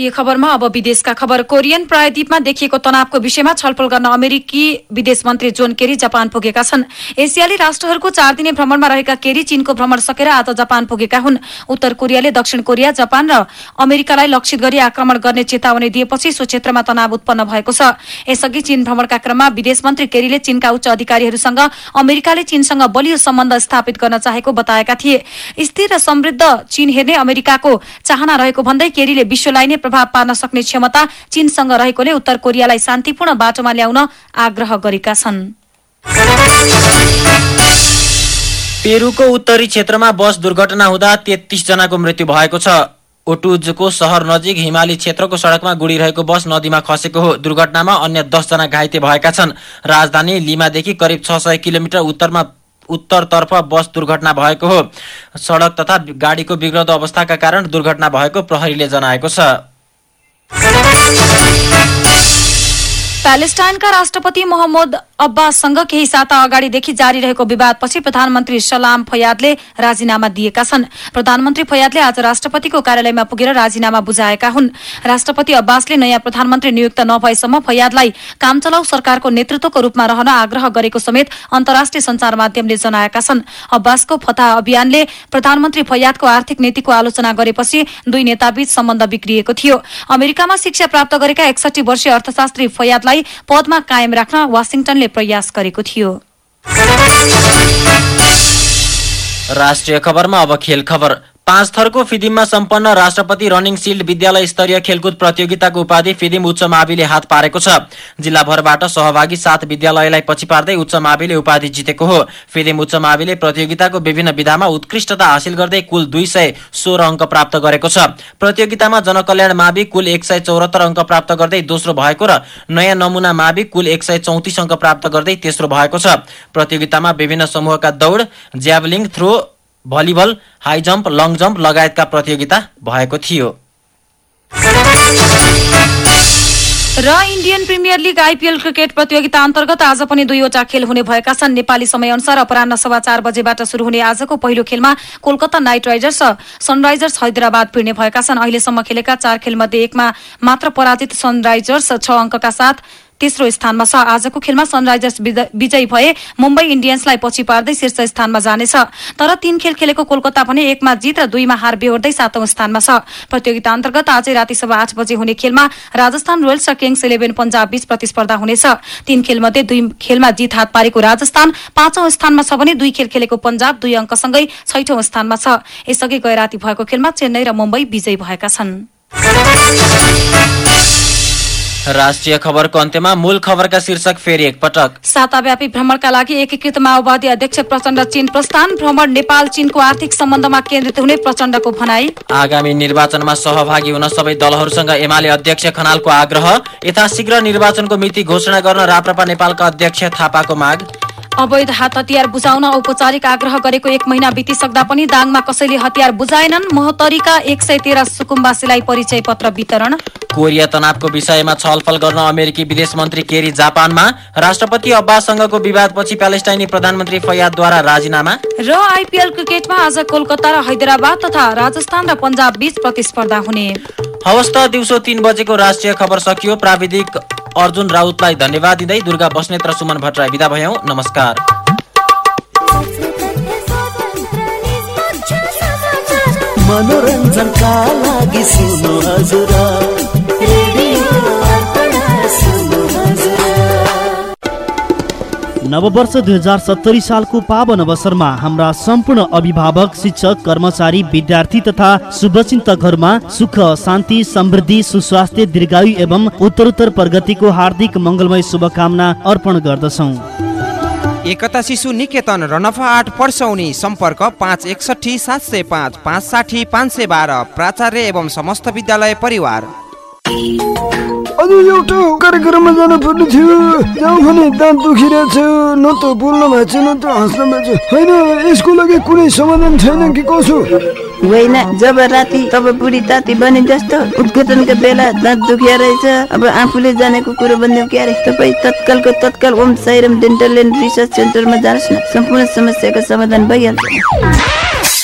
राष्ट्रिय खबरमा अब विदेशका खबर। कोरियन प्रायद्वीपमा देखिएको तनावको विषयमा छलफल गर्न अमेरिकी विदेश मन्त्री जोन केरी जापान पुगेका छन्। एसियाली राष्ट्रहरूको चार दिने भ्रमणमा रहेका केरी चीनको भ्रमण सकेर आज जापान पुगेका हुन्। उत्तर कोरियाले दक्षिण कोरिया जापान र अमेरिकालाई लक्षित गरी आक्रमण गर्ने चेतावनी दिएपछि सो क्षेत्रमा तनाव उत्पन्न भएको छ। यसअघि चीन भ्रमणका क्रममा विदेश मन्त्री केरीले चीनका उच्च अधिकारीहरूसँग अमेरिकाले चीनसँग बलियो सम्बन्ध स्थापित गर्न चाहेको बताएका थिए। स्थिर र समृद्ध चीन हेर्ने अमेरिकाको चाहना रहेको भन्दै केरीले विश्वलाई नै प्रभाव पार्न सक्ने क्षमता चीनसँग रहेकोले उत्तर कोरियालाई शान्तिपूर्ण बाटोमा ल्याउन आग्रह गरेका छन्। पेरुको उत्तरी क्षेत्रमा बस दुर्घटना हुँदा तेत्तिस जनाको मृत्यु भएको छ। ओटुजको सहर नजिक हिमाली क्षेत्रको सडकमा गुडिरहेको बस नदीमा खसेको हो। दुर्घटनामा अन्य दसजना घाइते भएका छन्। राजधानी लिमादेखि करिब छ सय किलोमिटर उत्तरमा उत्तरतर्फ बस दुर्घटना भएको हो। सडक तथा गाडीको बिग्रदो अवस्थाका कारण दुर्घटना भएको प्रहरीले जनाएको छ। すずちゃん प्यालेस्टाइनका राष्ट्रपति मोहम्मद अब्बाससँग केही साता अगाडिदेखि जारी रहेको विवादपछि प्रधानमन्त्री सलाम फयादले राजीनामा दिएका छन्। प्रधानमन्त्री फयादले आज राष्ट्रपतिको कार्यालयमा पुगेर राजीनामा बुझाएका हुन्। राष्ट्रपति अब्बासले नयाँ प्रधानमन्त्री नियुक्त नभएसम्म फयादलाई कामचलाउ सरकारको नेतृत्वको रूपमा रहन आग्रह गरेको समेत अन्तर्राष्ट्रिय संचार माध्यमले जनाएका छन्। अब्बासको फतह अभियानले प्रधानमन्त्री फयादको आर्थिक नीतिको आलोचना गरेपछि दुई नेताबीच सम्बन्ध बिग्रिएको थियो। अमेरिकामा शिक्षा प्राप्त गरेका एकसठी वर्षीय अर्थशास्त्री फयादलाई पदमा कायम राख्न वासिङटनले प्रयास गरेको थियो। राष्ट्रिय खबरमा अब खेल खबर। पाँच थरको फिदिममा सम्पन्न राष्ट्रपति रनिङ सिल्ड विद्यालय स्तरीय खेलकुद प्रतियोगिताको उपाधि फिदिम उच्च माविले हात पारेको छ। जिल्लाभरबाट सहभागी सात विद्यालयलाई पछि पार्दै उच्च माविले उपाधि जितेको हो। फिदिम उच्च माविले प्रतियोगिताको विभिन्न विधामा उत्कृष्टता हासिल गर्दै कुल दुई सय सोह्र अङ्क प्राप्त गरेको छ। प्रतियोगितामा जनकल्याण मावि कुल एक सय अङ्क प्राप्त गर्दै दोस्रो भएको र नयाँ नमुना मावि कुल एक सय चौतिस अङ्क प्राप्त गर्दै तेस्रो भएको छ। प्रतियोगितामा विभिन्न समूहका दौड javelin throw volleyball high jump long jump लगायतका प्रतियोगिता भएको थियो। र Indian Premier League IPL cricket प्रतियोगिता अन्तर्गत आज पनि दुईवटा खेल हुने भएका छन्। नेपाली समयअनुसार अपरान्न सवा चार बजेबाट शुरू हुने आजको पहिलो खेलमा कोलकाता नाइट राइडर्स र सनराइजर्स हैदराबाद भिड्ने भएका छन्। अहिलेसम्म खेलेका चार खेलमध्ये एकमा मात्र पराजित सनराइजर्स छ अङ्कका साथ। तेस्रो स्थानमा छ। आजको खेलमा सनराइजर्स विज- विजयी भए मुम्बई इन्डियन्सलाई पछि पार्दै शीर्ष स्थानमा जानेछ। तर तीन खेल खेलेको कोलकाता भने एकमा जित र दुईमा हार बेहोर्दै सातौं स्थानमा छ। प्रतियोगिता अन्तर्गत आजै राति सभा आठ बजे हुने खेलमा राजस्थान रोयल्स र किङ्स इलेभेन पन्जाब बीच प्रतिस्पर्धा हुनेछ। तीन खेलमध्ये दुई खेलमा जित हात पारेको राजस्थान पाँचौं स्थानमा छ भने दुई खेल खेलेको पन्जाब दुई अङ्कसँगै छैठौं स्थानमा छ। यसअघि गए राति भएको खेलमा चेन्नई र मुम्बई विजयी भएका छन्। राष्ट्रिय खबरको अन्त्यमा मूल खबरका शीर्षक फेरि एकपटक। साताव्यापी भ्रमणका लागि एकीकृत माओवादी अध्यक्ष प्रचण्ड चीन प्रस्थान भ्रमण नेपाल चीनको आर्थिक सम्बन्धमा केन्द्रित हुने प्रचण्डको भनाई। आगामी निर्वाचनमा सहभागी हुन सबै दलहरूसँग एमाले अध्यक्ष खनालको आग्रह यथाशीघ्र निर्वाचनको मिति घोषणा गर्न राप्रपा नेपालका अध्यक्ष थापाको माग। अवैध हात हतियार बुझाउन औपचारिक आग्रह गरेको एक महिना बितिसक्दा पनि दाङमा कसैले हतियार बुझाएनन्। मोहतरीका एक सय तेह्र सुकुम्बासीलाई परिचय पत्र वितरण। कोरिया तनावको विषयमा छलफल गर्न अमेरिकी विदेश मन्त्री केरी जापानमा राष्ट्रपति अब्बाससँगको विवादपछि प्यालेस्टाइनी प्रधानमन्त्री फयादद्वारा राजीनामा। र आइपिएल क्रिकेटमा आज कोलकाता र हैदराबाद तथा राजस्थान र पन्जाब बीच प्रतिस्पर्धा हुने। हवस् त दिउँसो तीन बजेको राष्ट्रिय खबर सकियो। प्राविधिक अर्जुन राउतलाई धन्यवाद दिँदै दुर्गा बस्नेत र सुमन भट्टराई विदा भयौँ। नमस्कार। मनोरञ्जनका लागि सुन्नु हजुर। रेडियो नववर्ष दुई हजार सत्तरी सालको पावन अवसरमा हाम्रा सम्पूर्ण अभिभावक शिक्षक कर्मचारी विद्यार्थी तथा शुभचिन्तकहरूमा सुख शान्ति समृद्धि सुस्वास्थ्य दीर्घायु एवं उत्तरोत्तर प्रगतिको हार्दिक मङ्गलमय शुभकामना अर्पण गर्दछौँ। एकता शिशु निकेतन रनफा आठ पर्सौनी सम्पर्क पाँच एकसठी सात सय पाँच पाँच साठी पाँच सय बाह्र प्राचार्य एवं समस्त विद्यालय परिवार। अझ एउटा कार्यक्रममा जानु पर्ने थियो। जाउँ भने दाँत दुखिरहेछ न त बोल्न भएको छ न त हाँस्न भएको छ। होइन यसको लागि कुनै समाधान छैन कि कसो? होइन जब राति तब बुढी ताती बने जस्तो उद्घाटनको बेला दाँत दुखिया रहेछ। अब आफूले जानेको कुरो भनिदिउँ के अरे? तपाईँ तत्कालको तत्काल Om Sairam dental and research सेन्टरमा जानुहोस् न। सम्पूर्ण समस्याको समाधान भइहाल्छ।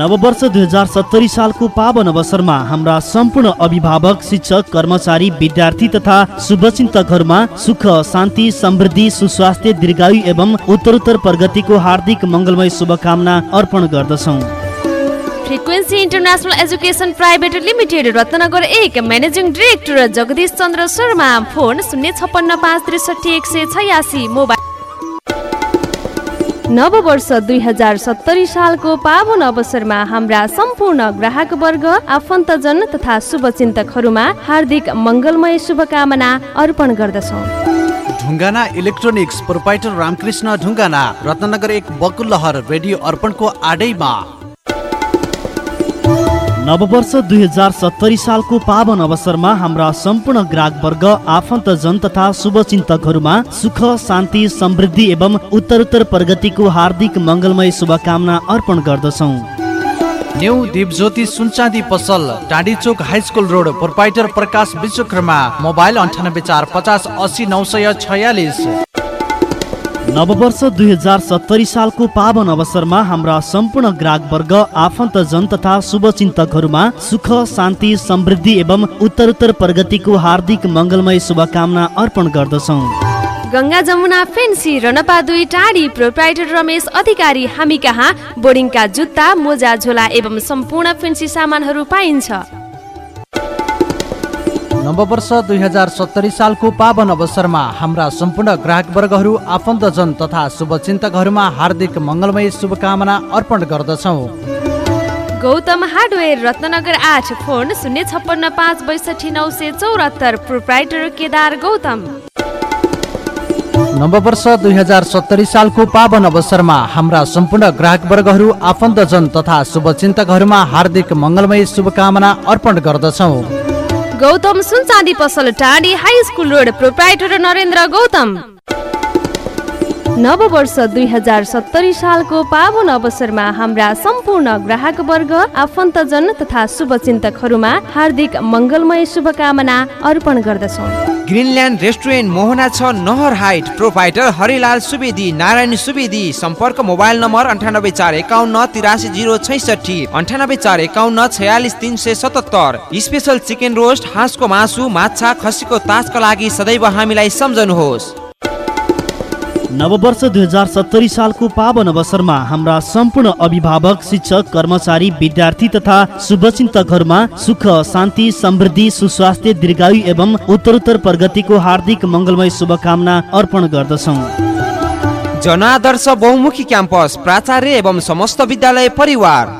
नववर्ष दुई हजार सत्तरी सालको पावन अवसरमा हाम्रा सम्पूर्ण अभिभावक शिक्षक कर्मचारी विद्यार्थी तथा शुभचिन्तकहरूमा सुख शान्ति समृद्धि सुस्वास्थ्य दीर्घायु एवं उत्तरोत्तर प्रगतिको हार्दिक मङ्गलमय शुभकामना अर्पण गर्दछौँ। Frequency international education private limited Ratnagar एक managing director Jagdish Chandra Sharma phone शून्य छप्पन्न पाँच त्रिसठी एक सय छयासी मोबाइल नव वर्ष दुई हजार सत्तरी सालको पावन अवसरमा हाम्रा सम्पूर्ण ग्राहक वर्ग आफन्तजन तथा शुभचिन्तकहरूमा हार्दिक मङ्गलमय शुभकामना अर्पण गर्दछौँ। ढुङ्गाना इलेक्ट्रोनिक्स प्रोपाइटर रामकृष्ण ढुङ्गाना रत्नगर एक बकुलहर रेडियो अर्पणको आडैमा। नववर्ष दुई हजार सत्तरी सालको पावन अवसरमा हाम्रा सम्पूर्ण ग्राहक वर्ग आफन्तजन तथा शुभचिन्तकहरूमा सुख शान्ति समृद्धि एवं उत्तरोत्तर प्रगतिको हार्दिक मङ्गलमय शुभकामना अर्पण गर्दछौँ। न्यू दिपज्योति सुनचाँदी पसल टाढी चोक high school road proprietor Prakash Vishwakarma mobile अन्ठानब्बे चार पचास असी नौ सय छयालिस। नववर्ष दुई हजार सत्तरी सालको पावन अवसरमा हाम्रा सम्पूर्ण ग्राहक वर्ग आफन्तजन तथा शुभचिन्तकहरूमा सुख शान्ति समृद्धि एवं उत्तरोत्तर प्रगतिको हार्दिक मङ्गलमय शुभकामना अर्पण गर्दछौँ। गङ्गा जमुना फेन्सी रनपा दुई टाढी प्रोप्राइटर रमेश अधिकारी हामी कहाँ? बोर्डिङका जुत्ता मोजा झोला एवं सम्पूर्ण फेन्सी सामानहरू पाइन्छ। नववर्ष दुई हजार सत्तरी सालको पावन अवसरमा हाम्रा सम्पूर्ण ग्राहक वर्गहरू आफन्तजन तथा शुभचिन्तकहरूमा हार्दिक मङ्गलमय शुभकामना अर्पण गर्दछौँ। गौतम हार्डवेयर रत्नगर आठ फोन शून्य छप्पन्न पाँच बैसठी नौ सय चौरात्तर प्रोप्राइटर केदार गौतम। नववर्ष दुई हजार सत्तरी सालको पावन अवसरमा हाम्रा सम्पूर्ण ग्राहक वर्गहरू आफन्तजन तथा शुभचिन्तकहरूमा हार्दिक मङ्गलमय शुभकामना अर्पण गर्दछौँ। गौतम सुनचाँदी पसल Tadhi high school road proprietor Narendra Gautam. नव वर्ष दुई हजार सत्तरी सालको पावन अवसरमा हाम्रा सम्पूर्ण ग्राहक वर्ग आफन्तजन तथा शुभचिन्तकहरूमा हार्दिक मङ्गलमय शुभकामना अर्पण गर्दछौँ। ग्रिनल्यान्ड रेस्टुरेन्ट मोहना छ नहर हाइट। प्रोपाइटर हरिलाल सुवेदी नारायण सुवेदी। सम्पर्क मोबाइल नम्बर अन्ठानब्बे चार एकाउन्न तिरासी जिरो छैसठी। अन्ठानब्बे चार एकाउन्न छयालिस तिन सय सतहत्तर। स्पेसल चिकन रोस्ट हाँसको मासु माछा खसीको ताजका लागि सदैव हामीलाई सम्झनुहोस्। नववर्ष दुई हजार सत्तरी सालको पावन अवसरमा हाम्रा सम्पूर्ण अभिभावक शिक्षक कर्मचारी विद्यार्थी तथा शुभचिन्तकहरूमा सुख शान्ति समृद्धि सुस्वास्थ्य दीर्घायु एवं उत्तरोत्तर प्रगतिको हार्दिक मङ्गलमय शुभकामना अर्पण गर्दछौँ। जनादर्श बहुमुखी क्याम्पस प्राचार्य एवं समस्त विद्यालय परिवार।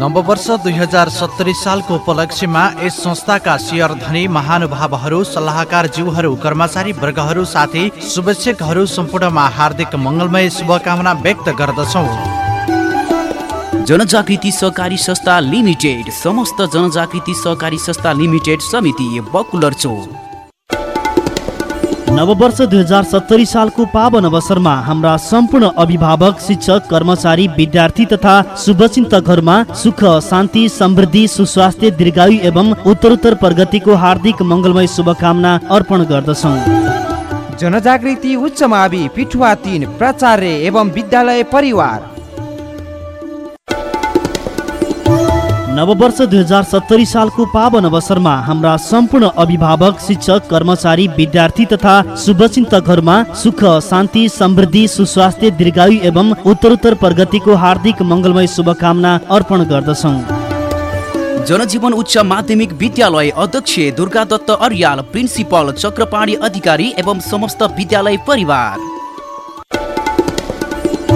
नववर्ष दुई हजार सत्तरी सालको उपलक्ष्यमा यस संस्थाका शेयर धनी महानुभावहरू सल्लाहकार जीवहरू कर्मचारी वर्गहरू साथै शुभेच्छकहरू सम्पूर्णमा हार्दिक मङ्गलमय शुभकामना व्यक्त गर्दछौँ। जनजागृति सहकारी संस्था लिमिटेड समस्त जनजागृति सहकारी संस्था लिमिटेड समिति बकुलर चोक। नववर्ष दुई हजार सत्तरी सालको पावन अवसरमा हाम्रा सम्पूर्ण अभिभावक शिक्षक कर्मचारी विद्यार्थी तथा शुभचिन्तकहरूमा सुख शान्ति समृद्धि सुस्वास्थ्य दीर्घायु एवं उत्तरोत्तर प्रगतिको हार्दिक मङ्गलमय शुभकामना अर्पण गर्दछौँ। जनजागृति उच्च मावि पिठुवा तिन प्राचार्य एवं विद्यालय परिवार। नववर्ष दुई हजार सत्तरी सालको पावन अवसरमा हाम्रा सम्पूर्ण अभिभावक शिक्षक कर्मचारी विद्यार्थी तथा शुभचिन्तकहरूमा सुख शान्ति समृद्धि सुस्वास्थ्य दीर्घायु एवं उत्तरोत्तर प्रगतिको हार्दिक मङ्गलमय शुभकामना अर्पण गर्दछौँ। जनजीवन उच्च माध्यमिक विद्यालय अध्यक्ष दुर्गा दत्त अर्याल प्रिन्सिपल चक्रपाणी अधिकारी एवं समस्त विद्यालय परिवार।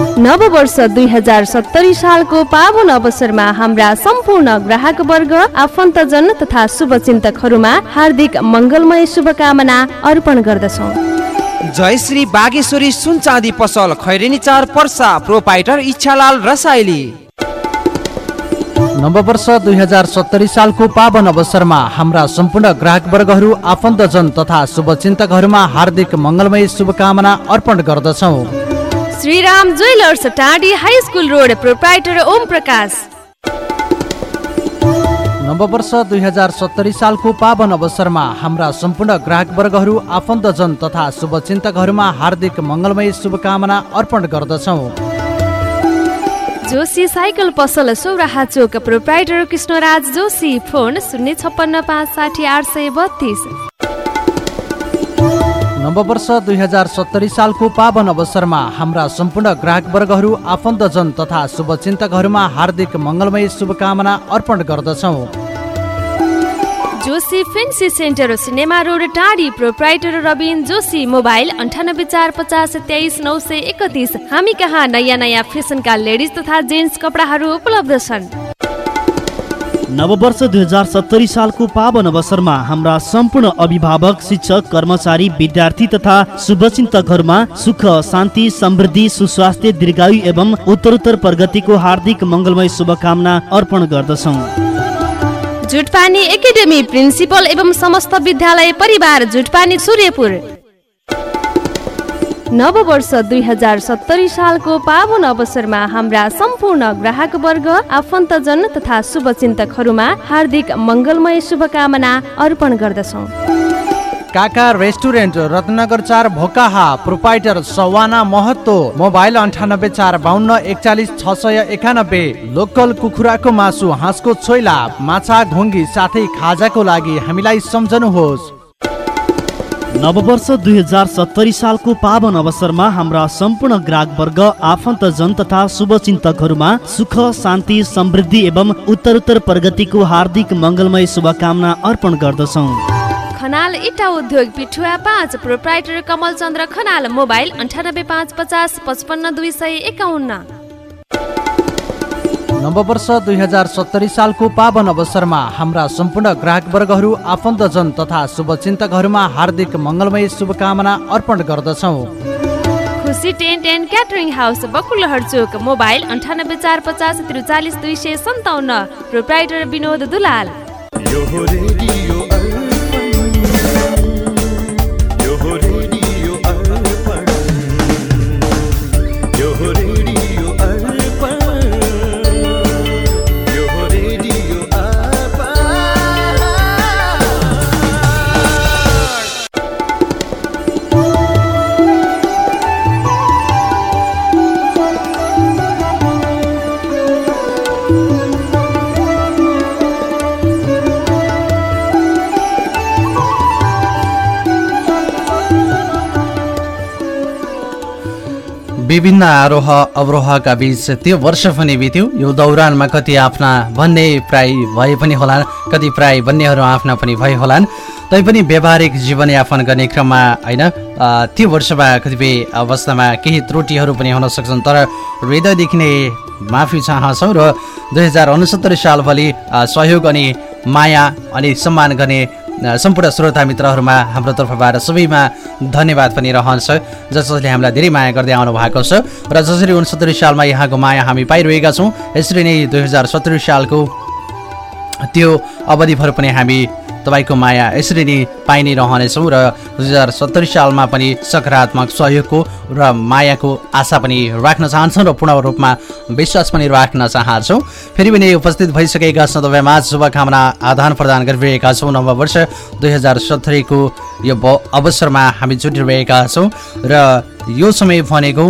नव वर्ष दुई हजार सत्तरी सालको पावन अवसरमा हाम्रा सम्पूर्ण ग्राहक वर्ग आफन्तजन तथा शुभचिन्तकहरूमा हार्दिक मङ्गलमय शुभकामना अर्पण गर्दछौँ। जयश्री बागेश्वरी सुन चाँदी पसल खैरेनी चार पर्सा प्रोपाइटर इच्छालाल रसाइली। नववर्ष दुई हजार सत्तरी सालको पावन अवसरमा हाम्रा सम्पूर्ण ग्राहक वर्गहरू आफन्तजन तथा शुभचिन्तकहरूमा हार्दिक मङ्गलमय शुभकामना अर्पण गर्दछौँ। Shriram jewellers Tadhi high school road proprietor Om Prakash. नववर्ष दुई हजार सत्तरी सालको पावन अवसरमा हाम्रा सम्पूर्ण ग्राहक वर्गहरू आफन्तजन तथा शुभचिन्तकहरूमा हार्दिक मङ्गलमय शुभकामना अर्पण गर्दछौँ। जोशी साइकल पसल सौराहा चोक प्रोप्राइटर कृष्णराज जोशी फोन शून्य छप्पन्न पाँच साठी आठ सय बत्तिस। नववर्ष दुई हजार सत्तरी सालको पावन अवसरमा हाम्रा सम्पूर्ण ग्राहक वर्गहरू आफन्तजन तथा शुभचिन्तकहरूमा हार्दिक मङ्गलमय शुभकामना अर्पण गर्दछौँ। Joshi fancy centre cinema road Tadhi proprietor Rabin Joshi mobile अन्ठानब्बे चार पचास तेइस नौ सय एकतिस। हामी कहाँ नयाँ नयाँ फेसनका लेडिज तथा जेन्ट्स कपडाहरू उपलब्ध छन्? नववर्ष दुई हजार सत्तरी सालको पावन अवसरमा हाम्रा सम्पूर्ण अभिभावक शिक्षक कर्मचारी विद्यार्थी तथा शुभचिन्तकहरूमा सुख शान्ति समृद्धि सुस्वास्थ्य दीर्घायु एवं उत्तरोत्तर प्रगतिको हार्दिक मङ्गलमय शुभकामना अर्पण गर्दछौँ। जुटपानी एकाडेमी प्रिन्सिपल एवं समस्त विद्यालय परिवार जुटपानी सूर्यपुर। नव वर्ष दुई हजार सत्तरी सालको पावन अवसरमा हाम्रा सम्पूर्ण ग्राहक वर्ग आफन्तजन तथा शुभचिन्तकहरूमा हार्दिक मङ्गलमय शुभकामना अर्पण गर्दछौँ। काका रेस्टुरेन्ट रत्नगर चार भोकाहा प्रोपाइटर सवाना महत्तो मोबाइल अन्ठानब्बे चार बाहन्न एकचालिस छ सय एकानब्बे लोकल कुखुराको मासु हाँसको छोइला माछा घुङ्गी साथै खाजाको लागि हामीलाई सम्झनुहोस्। नववर्ष दुई हजार सत्तरी सालको पावन अवसरमा हाम्रा सम्पूर्ण ग्राहक वर्ग आफन्तजन तथा शुभचिन्तकहरूमा सुख शान्ति समृद्धि एवं उत्तरोत्तर प्रगतिको हार्दिक मङ्गलमय शुभकामना अर्पण गर्दछौँ। खनाल इटा उद्योग पिठुवा पाँच प्रोप्राइटर कमल खनाल मोबाइल अन्ठानब्बे पाँच पचास पचपन्न दुई सय एकाउन्न। नववर्ष दुई हजार सत्तरी सालको पावन अवसरमा हाम्रा सम्पूर्ण ग्राहक वर्गहरू आफन्तजन तथा शुभचिन्तकहरूमा हार्दिक मङ्गलमय शुभकामना अर्पण गर्दछौँ। Khusi tent and catering house Bakulahar Chowk mobile अन्ठानब्बे चार पचास त्रिचालिस दुई सय सन्ताउन्न प्रोप्राइटर विनोद दुलाल। विभिन्न आरोह अवरोहका बीच त्यो वर्ष पनि बित्यो। यो दौरानमा कति आफ्ना भन्ने प्राय भए पनि होलान् कति प्राय भन्नेहरू आफ्ना पनि भए होलान्। तैपनि व्यावहारिक जीवनयापन गर्ने क्रममा होइन त्यो वर्षमा कतिपय अवस्थामा केही त्रुटिहरू पनि हुन सक्छन् तर हृदयदेखि नै माफी चाहन्छौँ र दुई हजार उनसत्तरी सालभरि सहयोग अनि माया अनि सम्मान गर्ने सम्पूर्ण श्रोता मित्रहरूमा हाम्रो तर्फबाट सबैमा धन्यवाद पनि रहन्छ। जसले हामीलाई धेरै माया गर्दै आउनु भएको छ र जसरी उनसत्तरी सालमा यहाँको माया हामी पाइरहेका छौँ यसरी नै दुई हजार सालको त्यो अवधिभर पनि हामी तपाईँको माया यसरी नै पाइ नै रहनेछौँ र दुई हजार सत्तरी सालमा पनि सकारात्मक सहयोगको र मायाको आशा पनि राख्न चाहन्छौँ र पूर्ण रूपमा विश्वास पनि राख्न चाहन्छौँ। फेरि पनि उपस्थित भइसकेका छौँ तपाईँमा शुभकामना आदान प्रदान गरिरहेका छौँ। नव वर्ष दुई हजार सत्तरीको यो अवसरमा हामी जुटिरहेका छौँ र यो समय भनेको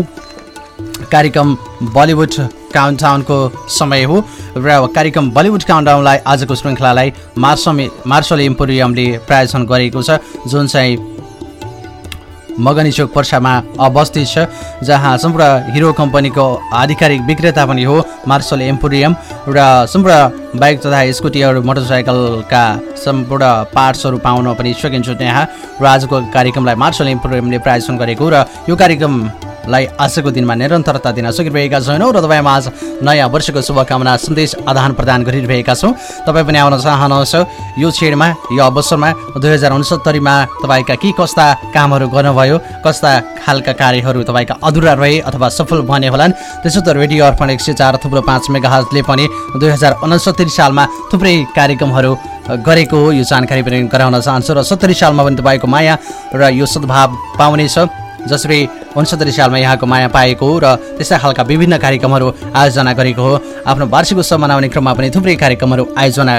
कार्यक्रम बलिउड काउन्टाउनको समय हो र कार्यक्रम बलिउड काउन्टाउनलाई आजको श्रृङ्खलालाई मार्समी मार्सल इम्पोरियमले प्रायोजन गरेको छ जुन चाहिँ मगनी चोक पर्सामा अवस्थित छ जहाँ सम्पूर्ण हिरो कम्पनीको आधिकारिक विक्रेता पनि हो मार्सल एम्पोरियम र सम्पूर्ण बाइक तथा स्कुटीहरू मोटरसाइकलका सम्पूर्ण पार्ट्सहरू पाउन पनि सकिन्छ त्यहाँ। र आजको कार्यक्रमलाई मार्सल एम्पोरियमले प्रायोजन गरेको र यो कार्यक्रमलाई आजको दिनमा निरन्तरता दिन सकिरहेका छैनौँ र तपाईँमा आज नयाँ वर्षको शुभकामना सन्देश आदान प्रदान गरिरहेका छौँ। तपाईँ पनि आउन चाहनुहुन्छ यो छेडमा यो अवसरमा दुई हजार उनसत्तरीमा तपाईँका के कस्ता कामहरू गर्नुभयो कस्ता खालका कार्यहरू तपाईँका अधुरा रहे अथवा सफल बने होलान् त्यसो त रेडियो अर्पण एक सय चार थुप्रो पाँच मेगाहजले पनि दुई हजार उनसत्तरी सालमा थुप्रै कार्यक्रमहरू गरेको यो जानकारी पनि गराउन चाहन्छु र सत्तरी सालमा पनि तपाईँको माया र यो सद्भाव पाउनेछ। जसरी उनसत्तरी सालमा यहाँको माया पाएको र त्यस्ता खालका विभिन्न कार्यक्रमहरू आयोजना गरेको हो। आफ्नो वार्षिक उत्सव मनाउने क्रममा पनि थुप्रै कार्यक्रमहरू आयोजना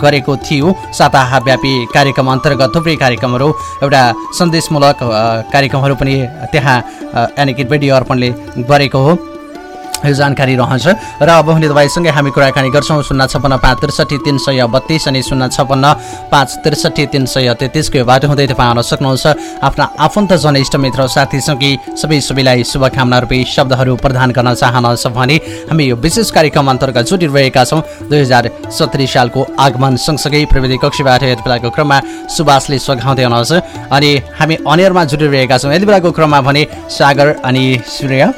गरेको थियो। साताहव्यापी कार्यक्रम अन्तर्गत थुप्रै कार्यक्रमहरू एउटा सन्देशमूलक कार्यक्रमहरू पनि त्यहाँ यानि कि रेडियो अर्पणले गरेको हो। यो जानकारी रहन्छ। र अब भने तपाईँसँगै हामी कुराकानी गर्छौँ। शून्य छपन्न पाँच त्रिसठी तिन सय बत्तिस अनि शून्य छपन्न पाँच त्रिसठी तिन सय तेत्तिसको यो बाटो हुँदै तपाईँ आउन सक्नुहुन्छ। आफ्ना आफन्तजन इष्टमित्र साथीसँगै सबै सबैलाई शुभकामना रूपी शब्दहरू प्रदान गर्न चाहनुहुन्छ भने हामी यो विशेष कार्यक्रम अन्तर्गत जुटिरहेका छौँ। दुई हजार सालको आगमन सँगसँगै प्रविधि कक्षीबाट यति बेलाको क्रममा सुभाषले सघाउँदै हुनुहुन्छ अनि हामी अनियरमा जुटिरहेका छौँ। यति बेलाको क्रममा भने सागर अनि सूर्य।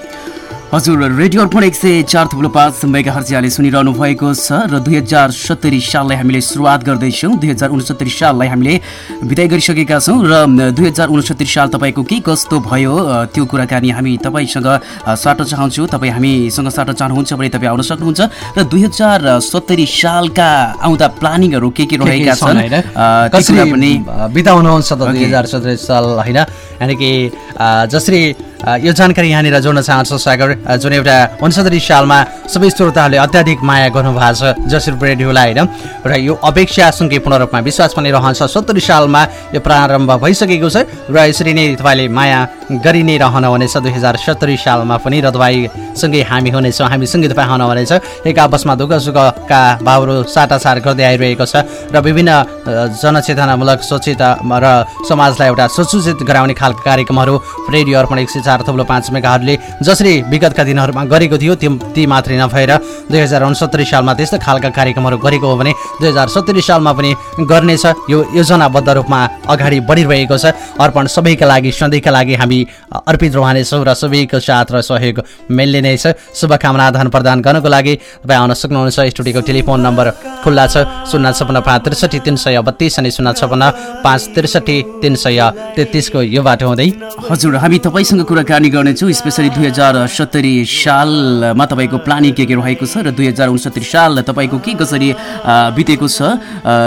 हजुर रेडियो अर्पण एक सय चार थुप्रो पाँच मेगा हर्जियाले सुनिरहनु भएको छ र दुई हजार सत्तरी साललाई हामीले सुरुवात गर्दैछौँ। दुई हजार उनसत्तरी साललाई हामीले बिदाई गरिसकेका छौँ र दुई हजार उनसत्तरी साल तपाईँको के कस्तो भयो त्यो कुराकानी हामी तपाईँसँग साट्न चाहन्छु। तपाईँ हामीसँग साट्न चाहनुहुन्छ भने तपाईँ आउन सक्नुहुन्छ। र दुई हजार सत्तरी सालका आउँदा प्लानिङहरू के के रहेका छन् पनि बिताउनुहुन्छ त दुई. हजार साल होइन? यानि कि जसरी यो जानकारी यहाँनिर जोड्न चाहन्छु सागर। जुन एउटा उनसत्तरी सालमा सबै श्रोताहरूले अत्याधिक माया गर्नुभएको छ जसरी रेडियोलाई होइन र यो अपेक्षासँगै पूर्ण रूपमा विश्वास पनि रहन्छ। सत्तरी सालमा यो प्रारम्भ भइसकेको छ र यसरी नै तपाईँले माया गरि नै रहनुहुनेछ दुई हजार सत्तरी सालमा पनि र तपाईँसँगै हामी हुनेछौँ। हामीसँगै तपाईँ हुनुहुनेछ एक आपसमा दुःख सुखका भावहरू साटासाट गर्दै आइरहेको छ। र विभिन्न जनचेतनामूलक सचेत र समाजलाई एउटा सुसूचित गराउने खालका कार्यक्रमहरू रेडियो अर्पण एक सय चार थप्लो पाँच मेगाहरूले जसरी विगतका दिनहरूमा गरेको थियो ती मात्रै नभएर दुई हजार उनसत्तरी सालमा त्यस्तो खालका कार्यक्रमहरू गरेको हो भने दुई हजार सत्तरी सालमा पनि गर्नेछ। यो योजनाबद्ध रूपमा अगाडि बढिरहेको छ। अर्पण सबैका लागि सधैँका लागि हामी अर्पित रहनेछौँ र सबैको साथ र सहयोग मिल्ने नै छ। शुभकामना आदान प्रदान गर्नको लागि तपाईँ आउन सक्नुहुन्छ। स्टुडियोको टेलिफोन नम्बर खुल्ला छ शून्य छपन्न पाँच त्रिसठी तिन सय बत्तिस अनि शून्य छपन्न पाँच त्रिसठी तिन सय तेत्तिसको यो बाटो हुँदै। हजुर हामी तपाईँसँग कुराकानी गर्नेछौँ स्पेसली दुई हजार सत्तरी सालमा तपाईँको प्लानिङ के के रहेको छ र दुई हजार उनसत्तरी साल तपाईँको के कसरी बितेको छ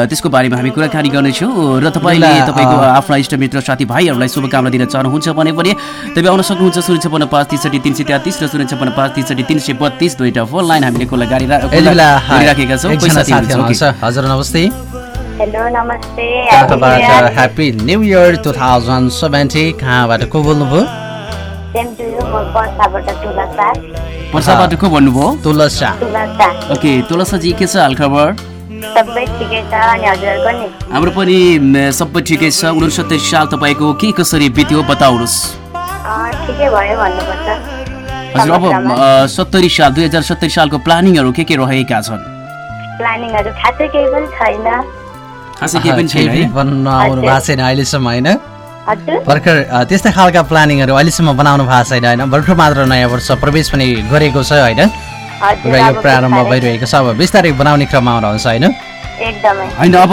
त्यसको बारेमा हामी कुराकानी गर्नेछौँ र तपाईँले तपाईँको आफ्ना इष्टमित्र साथीभाइहरूलाई शुभकामना दिन चाहनुहुन्छ भने पनि तपाईँ आउन सक्नुहुन्छ शून्य छपन्न पाँच त्रिसठी तिन सय तेत्तिस र शून्य छपन्न पाँच त्रिसठी तिन सय बत्तिस दुईवटा फोन लाइन हामीले खुल्ला गाडी रा- यति बेला खुल्ला गरिराखेका छौँ। हजुर नमस्ते। हेलो नमस्ते। Happy new year two thousand seventy कहाँबाट को बोल्नुभयो? सेम टु यु म वर्षाबाट तुलसा वर्षाबाट को भन्नुभयो? तुलसा। तुलसा। ओके तुलसाजी के छ हालखबर? सबै ठिकै छ अनि हजुरहरूको नि हाम्रो पनि सबै ठिकै छ। उनसत्तरी साल तपाईँको के कसरी बित्यो बताउनुहोस्। अँ, ठिकै भयो भन्नुपर्छ। हजुर अब सत्तरी साल दुई हजार सत्तरी सालको प्लानिङहरू के के रहेका छन्? प्लानिङहरू खासै केही पनि छैन। खासै केही पनि छैन आउनु भएको छैन अहिलेसम्म होइन? भर्खर त्यस्ता खालका प्लानिङहरू अहिलेसम्म बनाउनु भएको छैन होइन? भर्खर मात्र नयाँ वर्ष प्रवेश पनि गरेको छ होइन? र यो प्रारम्भ बिस्तारै- भइरहेको छ। अब बिस्तारै बनाउने क्रममा आउनुहुन्छ होइन? एकदमै। होइन अब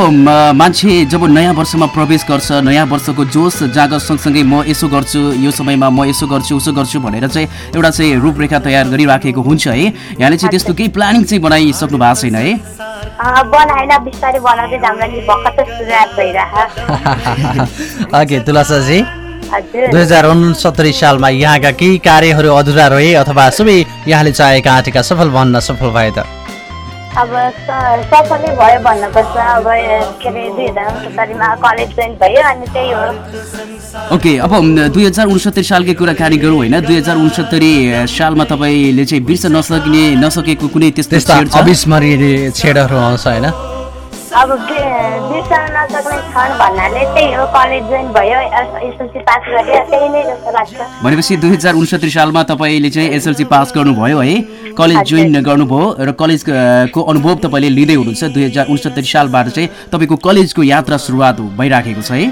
मान्छे जब नयाँ वर्षमा प्रवेश गर्छ नयाँ वर्षको जोस जागर सँगसँगै म यसो गर्छु यो समयमा म यसो गर्छु उसो गर्छु भनेर चाहिँ एउटा चाहिँ रूपरेखा तयार गरिराखेको हुन्छ है? यहाँले चाहिँ त्यस्तो केही प्लानिङ चाहिँ बनाइसक्नु भएको छैन है? बनाएन बिस्तारै बनाउँदै जाउँला नि भर्खर त सुरुवात भइरह। ओके तुलसाजी दुई हजार उनसत्तरी सालमा यहाँका केही कार्यहरू अधुरा रहे अथवा सबै यहाँले चाहेका आँटेका सफल बन्न सफल भए त? अब सफलै भयो भन्नुपर्छ अब के अरे दुई हजार उनसत्तरीमा कलेज जोइन भयो अनि त्यही हो। ओके अब दुई हजार उनसत्तरी सालकै कुराकानी गरौँ होइन? दुई हजार उनसत्तरी सालमा तपाईँले चाहिँ बिर्स नसक्ने नसकेको कुनै त्यस्तो अविस्मरणीय छेडहरू आउँछ होइन? अब बिर्सन नसक्ने छन् भन्नाले त्यही हो कलेज जोइन भयो एसएलसी पास गऱ्यो त्यही नै जस्तो लाग्छ। भनेपछि दुई हजार उनसत्तरी सालमा तपाईँले चाहिँ एसएलसी पास गर्नुभयो है। कलेज जोइन गर्नुभयो र कलेज अ, को अनुभव तपाईँले लिँदै हुनुहुन्छ। दुई हजार उनसत्तरी सालबाट चाहिँ तपाईँको कलेजको यात्रा सुरुवात भइराखेको छ है।